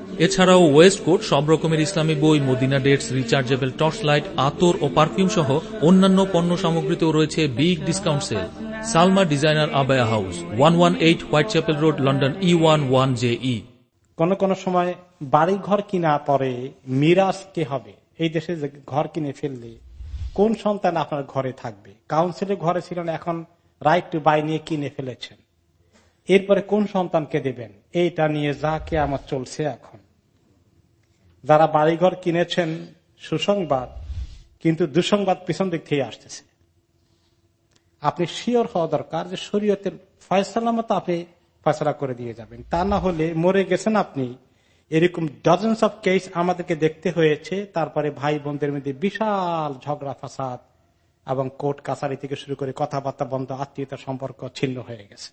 এছাড়াও ওয়েস্ট কোট সব রকমের ইসলামী বই, Medina dates, rechargeable torch light আতর ও পারফিউম সহ অন্যান্য পণ্য সামগ্রীতেও রয়েছে big discount sale. Salma designer abaya house, one one eight Whitechapel road, London E one one J E কোন কোন সময় বাড়ি ঘর কিনা পরে মিরাজ কে হবে? এই দেশে ঘর কিনে ফেললে কোন সন্তান আপনার ঘরে থাকবে? কাউন্সিলের ঘরে ছিলেন, এখন রাইট টু বাই নিয়ে কিনে ফেলেছেন। এরপরে কোন সন্তানকে দেবেন? এইটা নিয়ে যা কে আমার চলছে এখন। যারা বাড়িঘর কিনেছেন, সুসংবাদ, কিন্তু দুঃসংবাদ পিছন দিক থেকে আসতেছে। আপনি শিওর হওয়া দরকার যে শরীয়তের ফয়সালা মতো আপনি ফয়সলা করে দিয়ে যাবেন। তা না হলে মরে গেছেন আপনি। এরকম ডজনস অফ কেস আমাদেরকে দেখতে হয়েছে। তারপরে ভাই বোনদের মধ্যে বিশাল ঝগড়া, ফাসাদ এবং কোর্ট কাছারি থেকে শুরু করে কথাবার্তা বন্ধ আত্মীয়তা সম্পর্ক ছিন্ন হয়ে গেছে।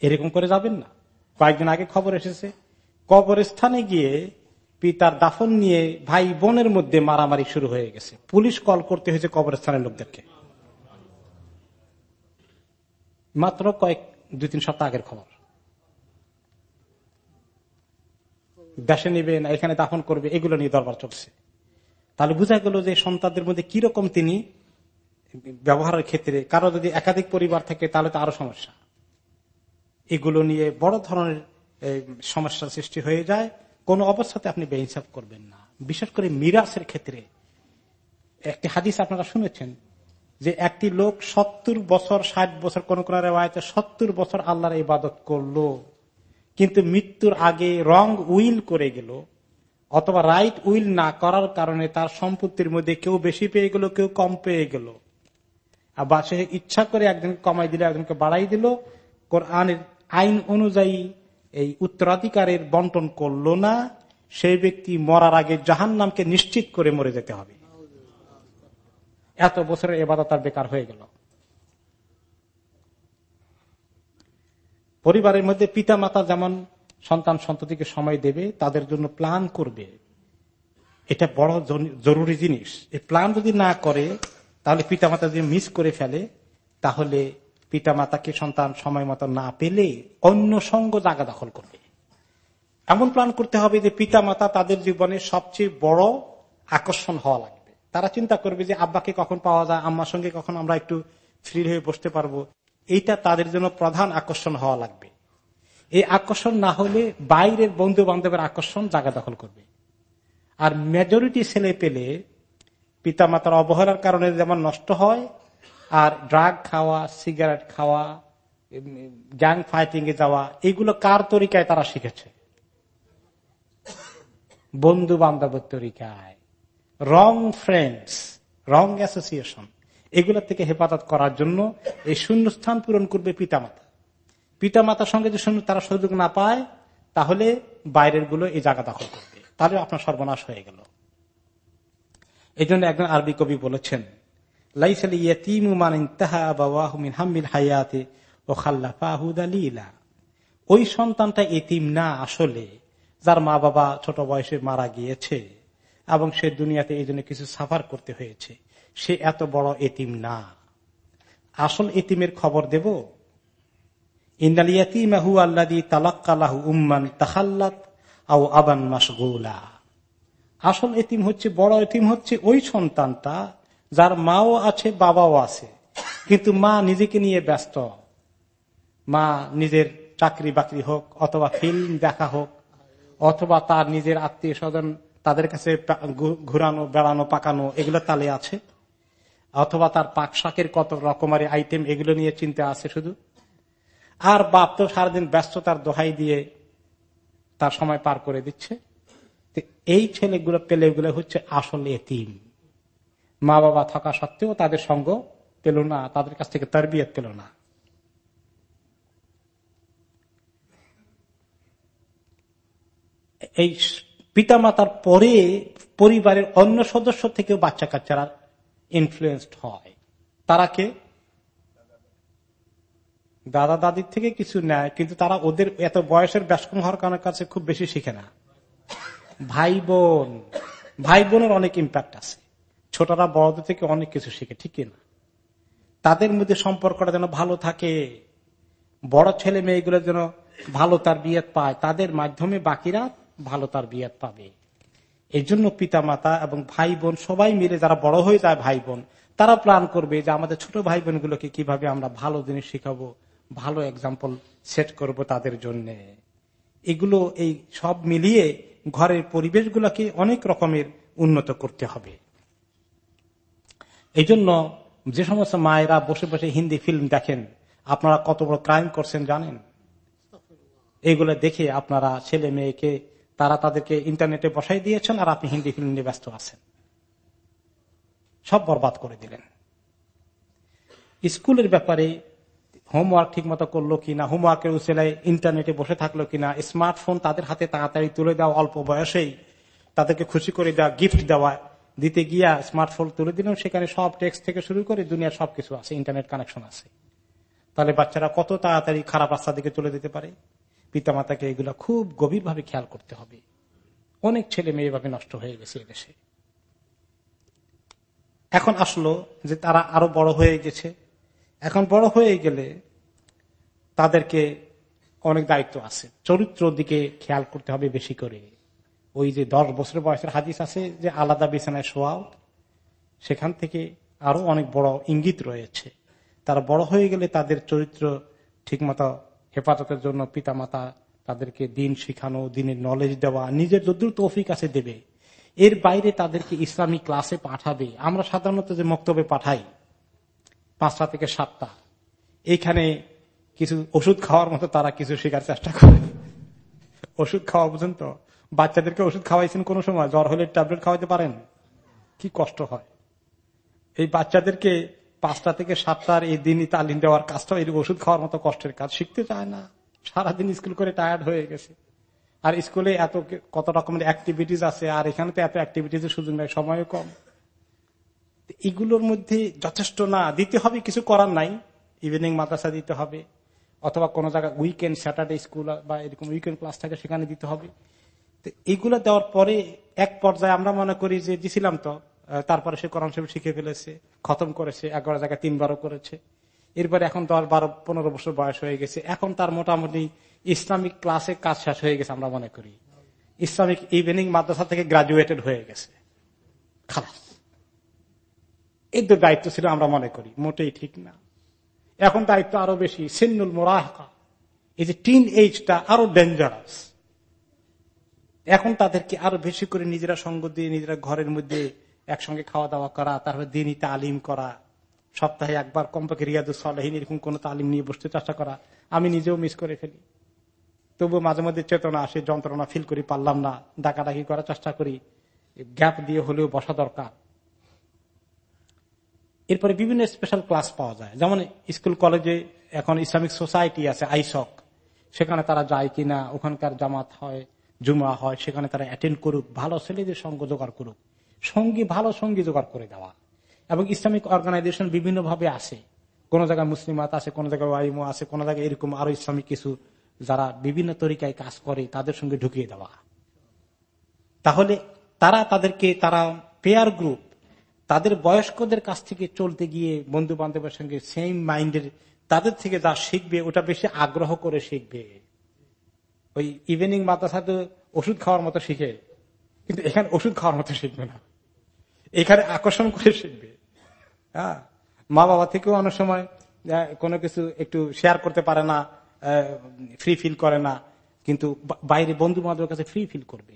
এরকম করে যাবেন না। কয়েকদিন আগে খবর এসেছে কবরস্থানে গিয়ে পিতার দাফন নিয়ে ভাই বোনের মধ্যে মারামারি শুরু হয়ে গেছে। পুলিশ কল করতে হয়েছে কবরস্থানের লোকদেরকে। মাত্র কয়েক, দুই, তিন সপ্তাহ আগের খবর। দেশে নিবে না, এখানে দাফন করবে, এগুলো নিয়ে দরবার চলছে। তাহলে বোঝা গেল যে সন্তানদের মধ্যে কীরকম তিনি ব্যবহারের ক্ষেত্রে, কারও যদি একাধিক পরিবার থাকে তাহলে তো আরও সমস্যা। এগুলো নিয়ে বড় ধরনের সমস্যার সৃষ্টি হয়ে যায়, কোন অবস্থাতে আপনি বেইনসাফ করবেন না। বিশেষ করে মিরাসের ক্ষেত্রে, একটি হাদিস আপনারা শুনেছেন যে একটি লোক সত্তর বছর, ষাট বছর, কোন কোন রেওয়ায়তে সত্তর বছর আল্লাহর ইবাদত করল, কিন্তু মৃত্যুর আগে রং উইল করে গেল, অথবা রাইট উইল না করার কারণে তার সম্পত্তির মধ্যে কেউ বেশি পেয়ে গেল, কেউ কম পেয়ে গেল। বা সে ইচ্ছা করে একজনকে কমাই দিল, একজনকে বাড়াই দিল। কোরআনের আইন অনুযায়ী এই উত্তরাধিকারের বন্টন করল না, সেই ব্যক্তি মরার আগে জাহান নামকে নিশ্চিত করে মরে যেতে হবে। এত বছরের এবাদত তার বেকার হয়ে গেল। পরিবারের মধ্যে পিতা মাতা যেমন সন্তান সন্ততিকে সময় দেবে, তাদের জন্য প্ল্যান করবে। এটা বড় জরুরি জিনিস। এই প্ল্যান যদি না করে, তাহলে পিতা মাতা যদি মিস করে ফেলে, তাহলে পিতা মাতাকে সন্তান সময় মতো না পেলে অন্য সঙ্গ জায়গা দখল করবে। এমন প্ল্যান করতে হবে যে পিতা মাতা তাদের জীবনে সবচেয়ে বড় আকর্ষণ হওয়া লাগবে। তারা চিন্তা করবে যে আব্বাকে কখন পাওয়া যায়, আম্মার সঙ্গে কখন আমরা একটু ফ্রি হয়ে বসতে পারব। এইটা তাদের জন্য প্রধান আকর্ষণ হওয়া লাগবে। এই আকর্ষণ না হলে বাইরের বন্ধু বান্ধবের আকর্ষণ জায়গা দখল করবে। আর মেজরিটি ছেলে পেলে পিতা মাতার অবহেলার কারণে যেমন নষ্ট হয় আর ড্রাগ খাওয়া সিগারেট খাওয়া গ্যাং ফাইটিং এ যাওয়া, এগুলো কার তরিকায় তারা শিখেছে? বন্ধু বান্ধবের তরিকায়। রং ফ্রেন্ডস রং অ্যাসোসিয়েশন এগুলো থেকে হেফাজত করার জন্য এই শূন্যস্থান পূরণ করবে পিতামাতা। পিতামাতার সঙ্গে যদি শূন্য তারা সুযোগ না পায়, তাহলে বাইরেরগুলো এই জায়গা দখল করবে। তাহলে আপনার সর্বনাশ হয়ে গেল। এই জন্য একজন আরবি কবি বলেছেন ওই সন্তানটা এতিম না আসলে, যার মা বাবা ছোট বয়সে মারা গিয়েছে এবং সে দুনিয়াতে এই জন্য কিছু সাফার করতে হয়েছে, সে এত বড় এতিম না। আসল এতিমের খবর দেব? ইন্দালিয়াতিমাহু আল্লাদি তালাক্কালাহু উম্মান তাহাল্লাত আও আবান মাসগুলা আসল এতিম হচ্ছে, বড় এতিম হচ্ছে ওই সন্তানটা যার মাও আছে, বাবাও আছে। কিন্তু মা নিজেকে নিয়ে ব্যস্ত। মা নিজের চাকরি বাকরি হোক, অথবা ফিল্ম দেখা হোক, অথবা তার নিজের আত্মীয় স্বজন তাদের কাছে ঘুরানো, বেড়ানো, পাকানো, এগুলো তালে আছে। অথবা তার পাক শাকের কত রকমারি আইটেম এগুলো নিয়ে চিন্তা আছে শুধু। আর বাপ তো সারাদিন ব্যস্ততার দোহাই দিয়ে তার সময় পার করে দিচ্ছে। এই ছেলেগুলো, পেলেগুলো হচ্ছে আসল এতিম। মা বাবা থাকা সত্ত্বেও তাদের সঙ্গ পেল না, তাদের কাছ থেকে তরবিয়ত পেল না। এই পিতামাতার পরে পরিবারের অন্য সদস্য থেকেও বাচ্চা কাচ্চারা ইনফ্লুয়েসড হয়। তারা কে? দাদা দাদির থেকে কিছু নেয়, কিন্তু তারা ওদের এত বয়সের ব্যাসকম হওয়ার কারণে কাছে খুব বেশি শিখে না। ভাই বোন। ভাই বোনের অনেক ইম্প্যাক্ট আছে। ছোটরা বড়দের থেকে অনেক কিছু শিখে, ঠিক না তাদের মধ্যে সম্পর্কটা যেন ভালো থাকে। বড় ছেলে মেয়েগুলো যেন ভালো তার বিয়েত পায়, তাদের মাধ্যমে বাকিরা ভালো তার বিয়েত পাবে। এই জন্য পিতা মাতা এবং ভাই বোন সবাই মিলে যারা বড় হয়ে যায় ভাই বোন তারা প্ল্যান করবে যে আমাদের ছোট ভাই বোনগুলোকে কীভাবে আমরা ভালো জিনিস শিখাবো, ভালো এক্সাম্পল সেট করব তাদের জন্য। এগুলো এই সব মিলিয়ে ঘরের পরিবেশগুলোকে অনেক রকমের উন্নত করতে হবে। এই জন্য যে সমস্ত মায়েরা বসে বসে হিন্দি ফিল্ম দেখেন, আপনারা কত বড় ক্রাইম করছেন জানেন? এইগুলো দেখে আপনারা ছেলে মেয়েকে, তারা তাদেরকে ইন্টারনেটে বসাই দিয়েছেন আর আপনি হিন্দি ফিল্ম নিয়ে ব্যস্ত আছেন। সব বরবাদ করে দিলেন। স্কুলের ব্যাপারে হোমওয়ার্ক ঠিক মতো করল কিনা হোমওয়ার্কের উসেলায় ইন্টারনেটে বসে থাকল কিনা স্মার্টফোন তাদের হাতে তাড়াতাড়ি তুলে দেওয়া অল্প বয়সেই তাদেরকে খুশি করে দেওয়া গিফট দেওয়া দিতে গিয়া স্মার্টফোন তুলে দিলাম সেখানে সব টেক্সট থেকে শুরু করে দুনিয়ার সবকিছু আছে ইন্টারনেট কানেকশন আছে। তাহলে বাচ্চারা কত তাড়াতাড়ি খারাপ রাস্তা দিকে চলে দিতে পারে? পিতামাতাকে এগুলো খুব গভীরভাবে খেয়াল করতে হবে। অনেক ছেলে মেয়ে এভাবে নষ্ট হয়ে গেছে এদেশে এখন আসলো যে তারা আরও বড় হয়ে গেছে। এখন বড় হয়ে গেলে তাদেরকে অনেক দায়িত্ব আছে। চরিত্র দিকে খেয়াল করতে হবে বেশি করে। ওই যে দশ বছর বয়সের হাদিস আছে যে আলাদা বিছানায় শোয়াও সেখান থেকে আরও অনেক বড় ইঙ্গিত রয়েছে। তারা বড় হয়ে গেলে তাদের চরিত্র ঠিকমতো হেফাজতের জন্য পিতামাতা তাদেরকে দিন শিখানো, দিনের নলেজ দেওয়া, নিজের যদুর তৌফিক আছে দেবে। এর বাইরে তাদেরকে ইসলামী ক্লাসে পাঠাবে। আমরা সাধারণত যে মক্তবে পাঠাই, পাঁচটা থেকে সাতটা, এইখানে কিছু ওষুধ খাওয়ার মতো তারা কিছু শেখার চেষ্টা করে। ওষুধ খাওয়া পর্যন্ত বাচ্চাদেরকে ওষুধ খাওয়াইছেন কোন সময়? জ্বর হলে ট্যাবলেট খাওয়াইতে পারেন? কি কষ্ট হয়। এই বাচ্চাদেরকে পাঁচটা থেকে সাতটার এই দিনই তালিম দেওয়ার কাজটা এই ওষুধ খাওয়ার মতো কষ্টের কাজ। শিখতে চায় না। সারাদিন স্কুল করে টায়ার্ড হয়ে গেছে। আর স্কুলে এত কত রকমের অ্যাক্টিভিটিস আছে, আর এখানে তো এত অ্যাক্টিভিটিস সুযোগ নেই, সময়ও কম। এগুলোর মধ্যে যথেষ্ট না। দিতে হবে, কিছু করার নাই। ইভিনিং মাদ্রাসা দিতে হবে, অথবা কোনো জায়গায় উইকেন্ড স্যাটারডে স্কুল বা এরকম উইকেন্ড ক্লাস থাকে, সেখানে দিতে হবে। তো এইগুলো দেওয়ার পরে এক পর্যায়ে আমরা মনে করি যে দিছিলাম তো তারপরে সে কোরআন শরীফ শিখে ফেলেছে, খতম করেছে এগারো জায়গায় তিনবারও করেছে। এরপরে এখন দশ বারো, পনেরো বছর বয়স হয়ে গেছে। এখন তার মোটামুটি ইসলামিক ক্লাসে কাজ শেষ হয়ে গেছে আমরা মনে করি। ইসলামিক ইভিনিং মাদ্রাসা থেকে গ্রাজুয়েটেড হয়ে গেছে। খালাস। এর তো দায়িত্ব ছিল আমরা মনে করি, মোটেই ঠিক না। এখন দায়িত্ব আরও বেশি, সিন্নুল মোরাহকা। এই যে টিন এইজটা আরও ডেঞ্জারাস এখন তাদেরকে আরও বেশি করে নিজেরা সঙ্গ দিয়ে, নিজেরা ঘরের মধ্যে একসঙ্গে খাওয়া দাওয়া করা, তারপরে দিনই তালিম করা, সপ্তাহে একবার কমপক্ষে রিয়াদুল সালাহীন এরকম কোন তালিম নিয়ে বসতে চেষ্টা করা, আমি নিজেও মিস করে ফেলি। তবু মাঝে মধ্যে চেতনা আসে, যন্ত্রণা ফিল করি, পারলাম না, ডাকাডাকি করার চেষ্টা করি গ্যাপ দিয়ে হলেও বসা দরকার। এরপরে বিভিন্ন স্পেশাল ক্লাস পাওয়া যায়। যেমন স্কুল কলেজে এখন ইসলামিক সোসাইটি আছে, আইসক, সেখানে তারা যায় কিনা, ওখানকার জামাত হয় জুমা হয়, সেখানে তারা অ্যাটেন্ড করুক, ভালো ছেলেদের সঙ্গ জোগাড় করুক। সঙ্গী ভালো সঙ্গী জোগাড় করে দেওয়া। এবং ইসলামিক অর্গানাইজেশন বিভিন্ন ভাবে আছে। কোন জায়গায় মুসলিমাত আছে, কোন জায়গায় ওয়াইমো আছে, কোন জায়গায় এরকম আরও ইসলামিক কিছু যারা বিভিন্ন তরিকায় কাজ করে, তাদের সঙ্গে ঢুকিয়ে দেওয়া। তাহলে তারা তাদেরকে, তারা পেয়ার গ্রুপ তাদের বয়স্কদের কাছ থেকে চলতে গিয়ে বন্ধু বান্ধবের সঙ্গে সেম মাইন্ডের তাদের থেকে যা শিখবে, ওটা বেশি আগ্রহ করে শিখবে। ওই ইভিনিং মাদ্রাসা তো ওষুধ খাওয়ার মতো শিখে, কিন্তু এখানে ওষুধ খাওয়ার মতো শিখবে না। এখানে আকর্ষণ করে শিখবে। হ্যাঁ? মা বাবা থেকেও অনেক সময় কোনো কিছু একটু শেয়ার করতে পারে না ফ্রি ফিল করে না, কিন্তু বাইরে বন্ধু বান্ধবের কাছে ফ্রি ফিল করবে।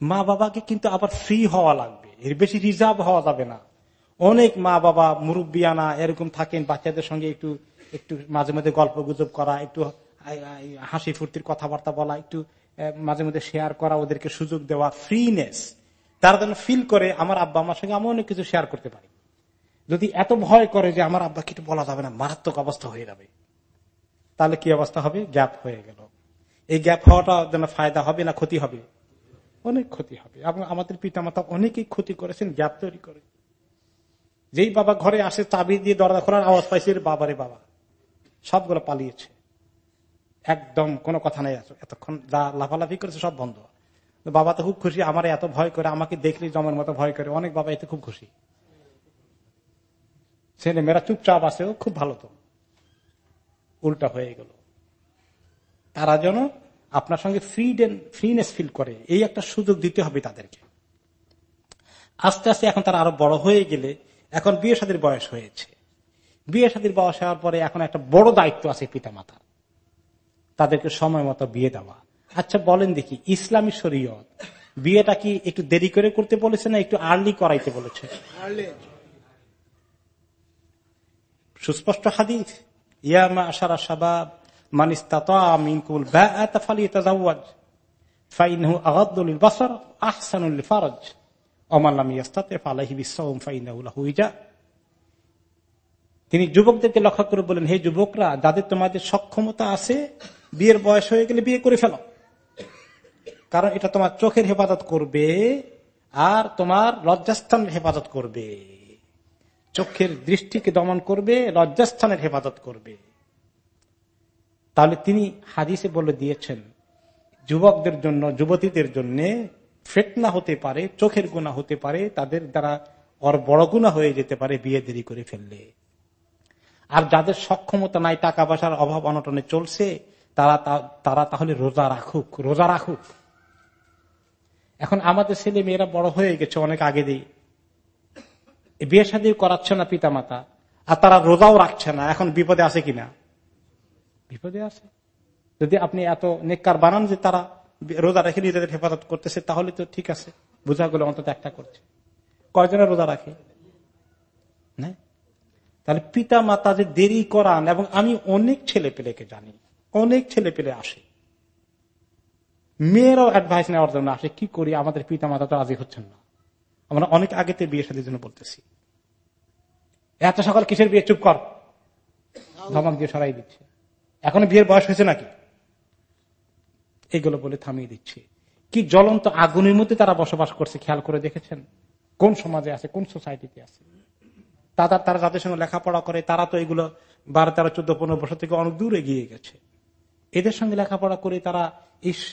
মা বাবাকে কিন্তু আবার ফ্রি হওয়া লাগবে। এর বেশি রিজার্ভ হওয়া যাবে না। অনেক মা বাবা মুরব্বিয়ানা এরকম থাকেন, বাচ্চাদের সঙ্গে একটু একটু মাঝে মাঝে গল্প গুজব করা, একটু হাসি ফুর্তির কথাবার্তা বলা, একটু মাঝে মধ্যে শেয়ার করা, ওদেরকে সুযোগ দেওয়া ফ্রিনেস তারা যেন ফিল করে, আমার আব্বা আমার সঙ্গে আমি অনেক কিছু শেয়ার করতে পারি। যদি এত ভয় করে যে আমার আব্বা কিছু বলা যাবে না, মারাত্মক অবস্থা হয়ে যাবে। তাহলে কি অবস্থা হবে? গ্যাপ হয়ে গেল। এই গ্যাপ হওয়াটা যেন ফায়দা হবে না ক্ষতি হবে? অনেক ক্ষতি হবে। এবং আমাদের পিতামাতা অনেকেই ক্ষতি করেছেন গ্যাপ তৈরি করে। যেই বাবা ঘরে আসে, চাবি দিয়ে দরজা খোলার আওয়াজ পাইছে বাবারে বাবা। সবগুলো পালিয়েছে। একদম কোনো কথা নেই। এতক্ষণ যা লাফালাফি করেছে সব বন্ধ। বাবা তো খুব খুশি, আমার এত ভয় করে, আমাকে দেখলে জমের মতো ভয় করে। অনেক বাবা এতে খুব খুশি। ছেলে মেয়েরা চুপচাপ আছে খুব ভালো তো। উল্টা হয়ে গেল। তারা যেন আপনার সঙ্গে ফ্রিডেন ফ্রিনেস ফিল করে, এই একটা সুযোগ দিতে হবে তাদেরকে। আস্তে আস্তে এখন তারা আরও বড় হয়ে গেলে, এখন বিয়ে সাদীর বয়স হয়েছে। বিয়ে সাদীর বয়স হওয়ার পরে এখন একটা বড় দায়িত্ব আছে পিতা মাতার তাদেরকে সময় মতো বিয়ে দেওয়া। আচ্ছা বলেন দেখি ইসলামী শরীয়ত বিয়েটা কি একটু দেরি করে করতে বলেছে না একটু আর্লি করাইতে বলেছে? সুস্পষ্ট হাদিস ইয়ামা আশারা মান ফালিয়াতাজাওয়াজ ফাইনহু বাসার ফারজ ইয়াস্তাতি ফাইনাহু লাহু উইজা তিনি যুবকদেরকে লক্ষ্য করে বলেন হে যুবকরা যাদের তোমাদের সক্ষমতা আছে বিয়ের বয়স হয়ে গেলে বিয়ে করে ফেলো। কারণ এটা তোমার চোখের হেফাজত করবে আর তোমার লজ্জাস্থান হেফাজত করবে। চোখের দৃষ্টিকে দমন করবে, লজ্জাস্থানের হেফাজত করবে। তাহলে তিনি হাদিসে বলে দিয়েছেন, যুবকদের জন্য, যুবতীদের জন্য ফেটনা হতে পারে, চোখের গুণা হতে পারে, তাদের দ্বারা ওর বড় গুণা হয়ে যেতে পারে বিয়ে দেরি করে ফেললে। আর যাদের সক্ষমতা নাই, টাকা পয়সার অভাব অনটনে চলছে তারা তারা তাহলে রোজা রাখুক রোজা রাখুক। এখন আমাদের ছেলে মেয়েরা বড় হয়ে গেছে অনেক আগে দিয়ে। বিয়ে শাদী করাচ্ছে না পিতা মাতা আর তারা রোজাও রাখছে না। এখন বিপদে আছে কিনা? বিপদে আছে। যদি আপনি এত নেককার বানান যে তারা রোজা রেখে নিজেদের হেফাজত করতেছে, তাহলে তো ঠিক আছে। বোঝা গেলে অন্তত একটা করছে। কয়জনে রোজা রাখে? তাহলে পিতা মাতা যে দেরি করান, এবং আমি অনেক ছেলে পেলেকে জানি। অনেক ছেলে পেলে আসে। মেয়েরাও অ্যাডভাইস নেওয়ার জন্য আসে, কি করি? আমাদের পিতা মাতা তো রাজি হচ্ছেন না। আমরা অনেক আগেতে বিয়ে সাথে জন্য বলতেছি। এত সকাল কিসের বিয়ে? চুপ কর। ধমক দিয়ে সরাই দিচ্ছে। এখন বিয়ের বয়স হয়েছে নাকি? এগুলো বলে থামিয়ে দিচ্ছে। কি জ্বলন্ত আগুনের মধ্যে তারা বসবাস করছে, খেয়াল করে দেখেছেন? কোন সমাজে আছে, কোন সোসাইটিতে আছে? তারা তারা যাদের সঙ্গে লেখাপড়া করে, তারা তো এগুলো বারো, তেরো, চোদ্দ, পনেরো বছর থেকে অনেক দূর এগিয়ে গেছে। এদের সঙ্গে লেখাপড়া করে তারা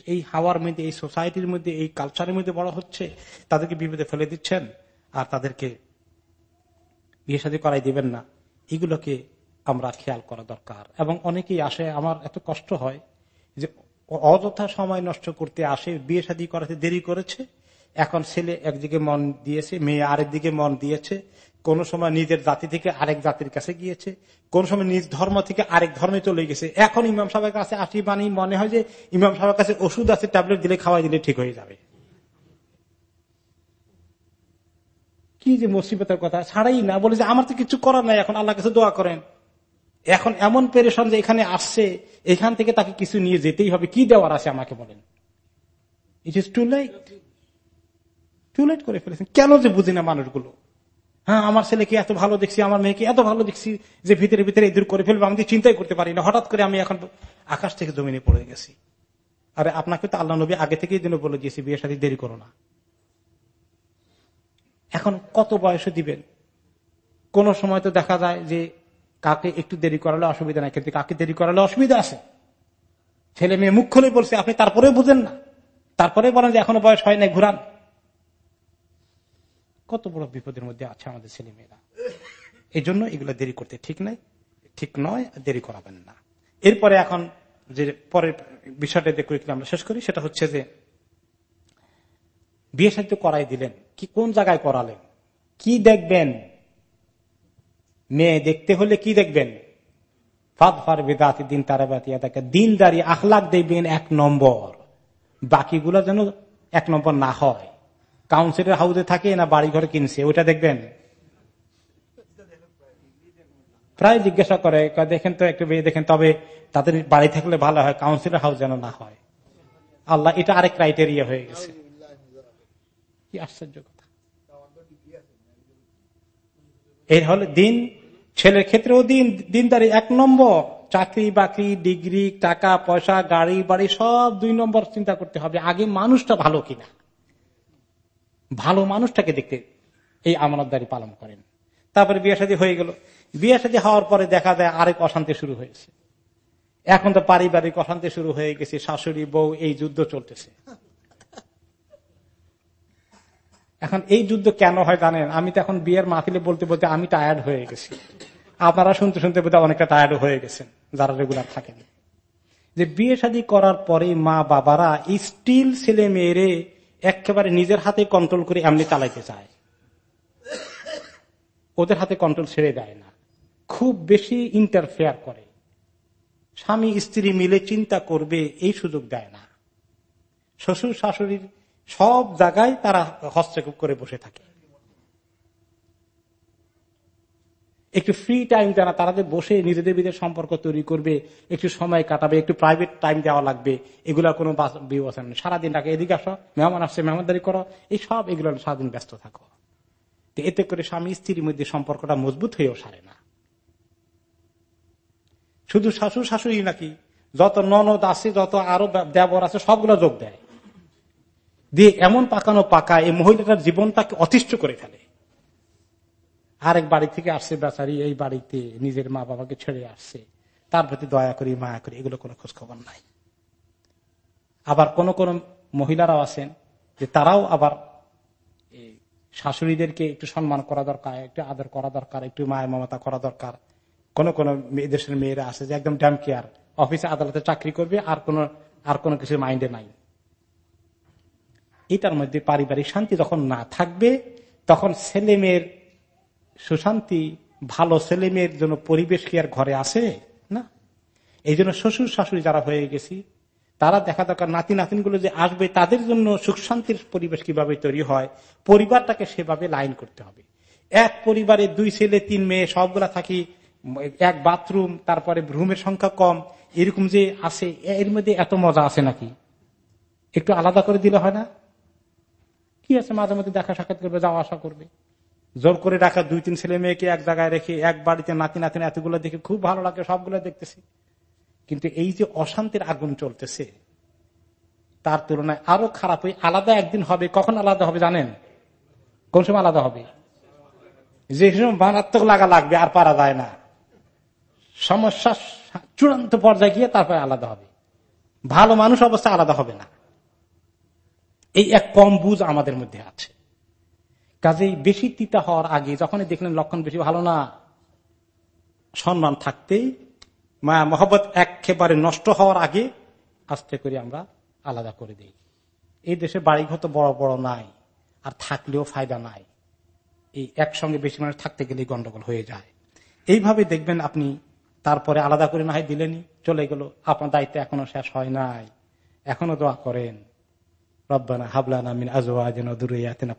এই হাওয়ার মধ্যে, এই সোসাইটির মধ্যে, এই কালচারের মধ্যে বড় হচ্ছে, তাদেরকে বিপদে ফেলে দিচ্ছেন, আর তাদেরকে বিয়ে সাথে করাই দিবেন না। এগুলোকে আমরা খেয়াল করা দরকার। এবং অনেকেই আসে, আমার এত কষ্ট হয় যে অযথা সময় নষ্ট করতে আসে, বিয়ে শাদী করাতে দেরি করেছে। এখন ছেলে একদিকে মন দিয়েছে, মেয়ে আরেক দিকে মন দিয়েছে। কোন সময় নিজের জাতি থেকে আরেক জাতির কাছে গিয়েছে, কোন সময় নিজ ধর্ম থেকে আরেক ধর্মে চলে গেছে। এখন ইমাম সাহেবের কাছে আসি বানি মনে হয় যে ইমাম সাহেবের কাছে ওষুধ আছে, ট্যাবলেট দিলে খাওয়াই দিলে ঠিক হয়ে যাবে। কি যে মুসিবতের কথা, ছাড়াই না, বলে যে আমার তো কিছু করার নাই, এখন আল্লাহ কাছে দোয়া করেন। এখন এমন পেরেশন যে এখানে আসছে, এখান থেকে তাকে কিছু নিয়ে যেতেই হবে, কি দেওয়ার আছে আমাকে বলেন। It is too late too late করে ফেলেছেন। কেন যে বুঝি না মানুষগুলো? হ্যাঁ আমার ছেলেকে এত ভালো দেখছি, আমার মেয়েকে এত ভালো দেখছি যে ভিতরে ভিতরে দূর করে ফেলব, আমি চিন্তাই করতে পারি না। হঠাৎ করে আমি এখন আকাশ থেকে জমিনে পড়ে গেছি। আরে, আপনাকে তো আল্লাহ নবী আগে থেকেই দিন বলে দিয়েছি, বিয়ের সাথে দেরি করো না। এখন কত বয়সে দিবেন? কোন সময় তো দেখা যায় যে কাকে একটু দেরি করালে অসুবিধা নাই, কিন্তু কাকে দেরি করালে অসুবিধা আছে। ছেলে মেয়ে মুখ খুলে বলছে, আপনি তারপরে বুঝেন না। তারপরে বলেন যে এখনও বয়স হয় নাই, ঘুরান। কত বড় বিপদের মধ্যে আছে আমাদের ছেলে মেয়েরা এই জন্য এগুলো দেরি করতে ঠিক নাই, ঠিক নয় দেরি করাবেন না। এরপরে এখন যে পরের বিষয়টা দেখে আমরা শেষ করি, সেটা হচ্ছে যে, বিয়ে সাহিত্য করাই দিলেন, কি কোন জায়গায় করালেন? কি দেখবেন? মেয়ে দেখতে হলে কি দেখবেন? ফাদফার বেদাতি, দিন তারাবাতিয়া তাকে দিনদারি, আখলাক দেখবেন এক নম্বর। বাকিগুলো যেন এক নম্বর না হয়। কাউন্সিলের হাউসে থাকে না বাড়ি ঘরে কিনছে? ওটা দেখবেন? প্রায় জিজ্ঞাসা করে দেখেন তো একটু দেখেন। তবে তাদের বাড়ি থাকলে ভালো হয় কাউন্সিলর হাউস যেন না হয়। আল্লাহ, এটা আরেক ক্রাইটেরিয়া হয়ে গেছে। কি আশ্চর্য কথা। এর হলে দিন, ছেলের ক্ষেত্রেও দিন, দিনদারি এক নম্বর। চাকরি, বাকরি, ডিগ্রি, টাকা, পয়সা, গাড়ি, বাড়ি, সব দুই নম্বর চিন্তা করতে হবে, আগে মানুষটা ভালো কিনা। ভালো মানুষটাকে দেখতে এই আমানতদারি পালন করেন। তারপরে বিয়ে শাদী হয়ে গেল। বিয়ে শাদী হওয়ার পরে দেখা যায় আরেক অশান্তি শুরু হয়েছে। এখন তো পারিবারিক অশান্তি শুরু হয়ে গেছে, শাশুড়ি, বউ, এই যুদ্ধ চলতেছে। এখন এই যুদ্ধ কেন হয় জানেন? আমি তো এখন বিয়ের মাহফিলে বলতে বলতে আমি টায়ার্ড হয়ে গেছি। আপনারা শুনতে শুনতে বোধহয় অনেকটা টায়ার্ড হয়ে গেছেন, যারা রেগুলার থাকেন। যে বিয়ে শাদী করার পরে মা বাবারা স্টিল ছেলে মেয়েরে একেবারে নিজের হাতে কন্ট্রোল করে এমনি চালাইতে চায়। ওদের হাতে কন্ট্রোল ছেড়ে দেয় না। খুব বেশি ইন্টারফেয়ার করে। স্বামী স্ত্রী মিলে চিন্তা করবে, এই সুযোগ দেয় না। শ্বশুর শাশুড়ির সব জায়গায় তারা হস্তক্ষেপ করে বসে থাকে। একটু ফ্রি টাইম যারা, তারা বসে নিজেদের ভিতরে সম্পর্ক তৈরি করবে, একটু সময় কাটাবে, একটু প্রাইভেট টাইম দেওয়া লাগবে, এগুলো কোনো বিবেচনা নেই। সারাদিন টাকা এদিকে আসো, মেহমান আসছে, মেহমানদারি করো, এই সব এগুলো সারাদিন ব্যস্ত থাকো। তো এতে করে স্বামী স্ত্রীর মধ্যে সম্পর্কটা মজবুত হয়েও সারে না। শুধু শাশুর শাশুড়ি নাকি, যত ননদ আছে, যত আরও দেবর আছে, সবগুলো যোগ দেয়। দিয়ে এমন পাকানো পাকা এই মহিলাটার জীবনটাকে অতিষ্ঠ করে ফেলে। আরেক বাড়ি থেকে আসছে বেচারি, এই বাড়িতে নিজের মা বাবাকে ছেড়ে আসছে। তার প্রতি দয়া করি, মায়া করি, এগুলো কোনো খোঁজ খবর নাই। আবার কোন কোন মহিলারাও আছেন যে তারাও আবার শাশুড়িদেরকে একটু সম্মান করা দরকার, একটু আদর করা দরকার, একটু মায়া মমতা করা দরকার। কোন কোন দেশের মেয়েরা আছে যে একদম ড্যাম কেয়ার, অফিসে আদালতে চাকরি করবে, আর কোন, আর কোনো কিছু মাইন্ডে নাই। এটার মধ্যে পারিবারিক শান্তি যখন না থাকবে, তখন ছেলে মেয়ের সুশান্তি ভালো ছেলে মেয়ের জন্য পরিবেশ কি আর ঘরে আসে না। এই জন্য শ্বশুর শাশুড়ি যারা হয়ে গেছি, তারা দেখা দরকার নাতি নাতিনগুলো যে আসবে, তাদের জন্য সুখ শান্তির পরিবেশ কীভাবে তৈরি হয়, পরিবারটাকে সেভাবে লাইন করতে হবে। এক পরিবারে দুই ছেলে, তিন মেয়ে, সবগুলা থাকি, এক বাথরুম তারপরে রুমের সংখ্যা কম, এরকম যে আছে, এর মধ্যে এত মজা আছে নাকি? একটু আলাদা করে দিলে হয় না? কি আছে মাঝে মধ্যে দেখা সাক্ষাৎ করবে, যাওয়া আসা করবে? জোর করে রাখা দুই, তিন ছেলে মেয়েকে এক জায়গায় রেখে, এক বাড়িতে নাতি, নাতিন, এতগুলো দেখে খুব ভালো লাগে, সবগুলো দেখতেছি। কিন্তু এই যে অশান্তির আগুন চলতেছে, তার তুলনায় আরও খারাপ ওই আলাদা একদিন হবে, কখন আলাদা হবে জানেন? কোন সময় আলাদা হবে? যে সময় মারাত্মক লাগা লাগবে, আর পারা যায় না। সমস্যা চূড়ান্ত পর্যায়ে গিয়ে তারপরে আলাদা হবে। ভালো মানুষ অবস্থা আলাদা হবে না। এই এক কম বুঝ আমাদের মধ্যে আছে। কাজেই বেশি তিতা হওয়ার আগে যখনই দেখলেন লক্ষণ বেশি ভালো না, সম্মান থাকতেই মায়া, মহব্বত একেবারে নষ্ট হওয়ার আগে আস্তে করে আমরা আলাদা করে দিই। এই দেশে বাড়িঘর তো বড় বড় নাই, আর থাকলেও ফায়দা নাই। এই একসঙ্গে বেশি মানুষ থাকতে গেলে গন্ডগোল হয়ে যায়। এইভাবে দেখবেন আপনি, তারপরে আলাদা করে না হয় দিলেনি চলে গেল, আপনার দায়িত্ব এখনও শেষ হয় নাই, এখনও দোয়া করেন। রব্বানা হাবলানা মিন দুরিয়াতিনা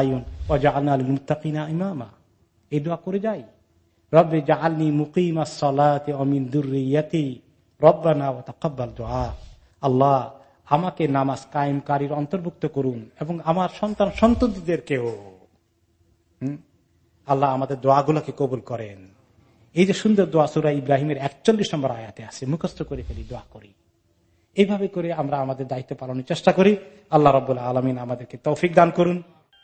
আয়ুন ওয়াজআলনা লিল মুত্তাকিনা ইমামা এই দোয়া করে যাই। রব্বি জাআলনি মিন রব্বানা ওয়া তাকাব্বাল দুআ আল্লাহ, আমাকে নামাজ কায়েমকারীর অন্তর্ভুক্ত করুন এবং আমার সন্তান সন্ততিদেরকেও? আল্লাহ আমাদের দোয়াগুলোকে কবুল করেন। এই যে সুন্দর দোয়া সুরা ইব্রাহিমের একচল্লিশ নম্বর আয়াতে আছে, মুখস্থ করে ফেলি, দোয়া করি। এইভাবে করে আমরা আমাদের দায়িত্ব পালনের চেষ্টা করি। আল্লাহ রবাহ আলমিন আমাদেরকে তৌফিক দান করুন।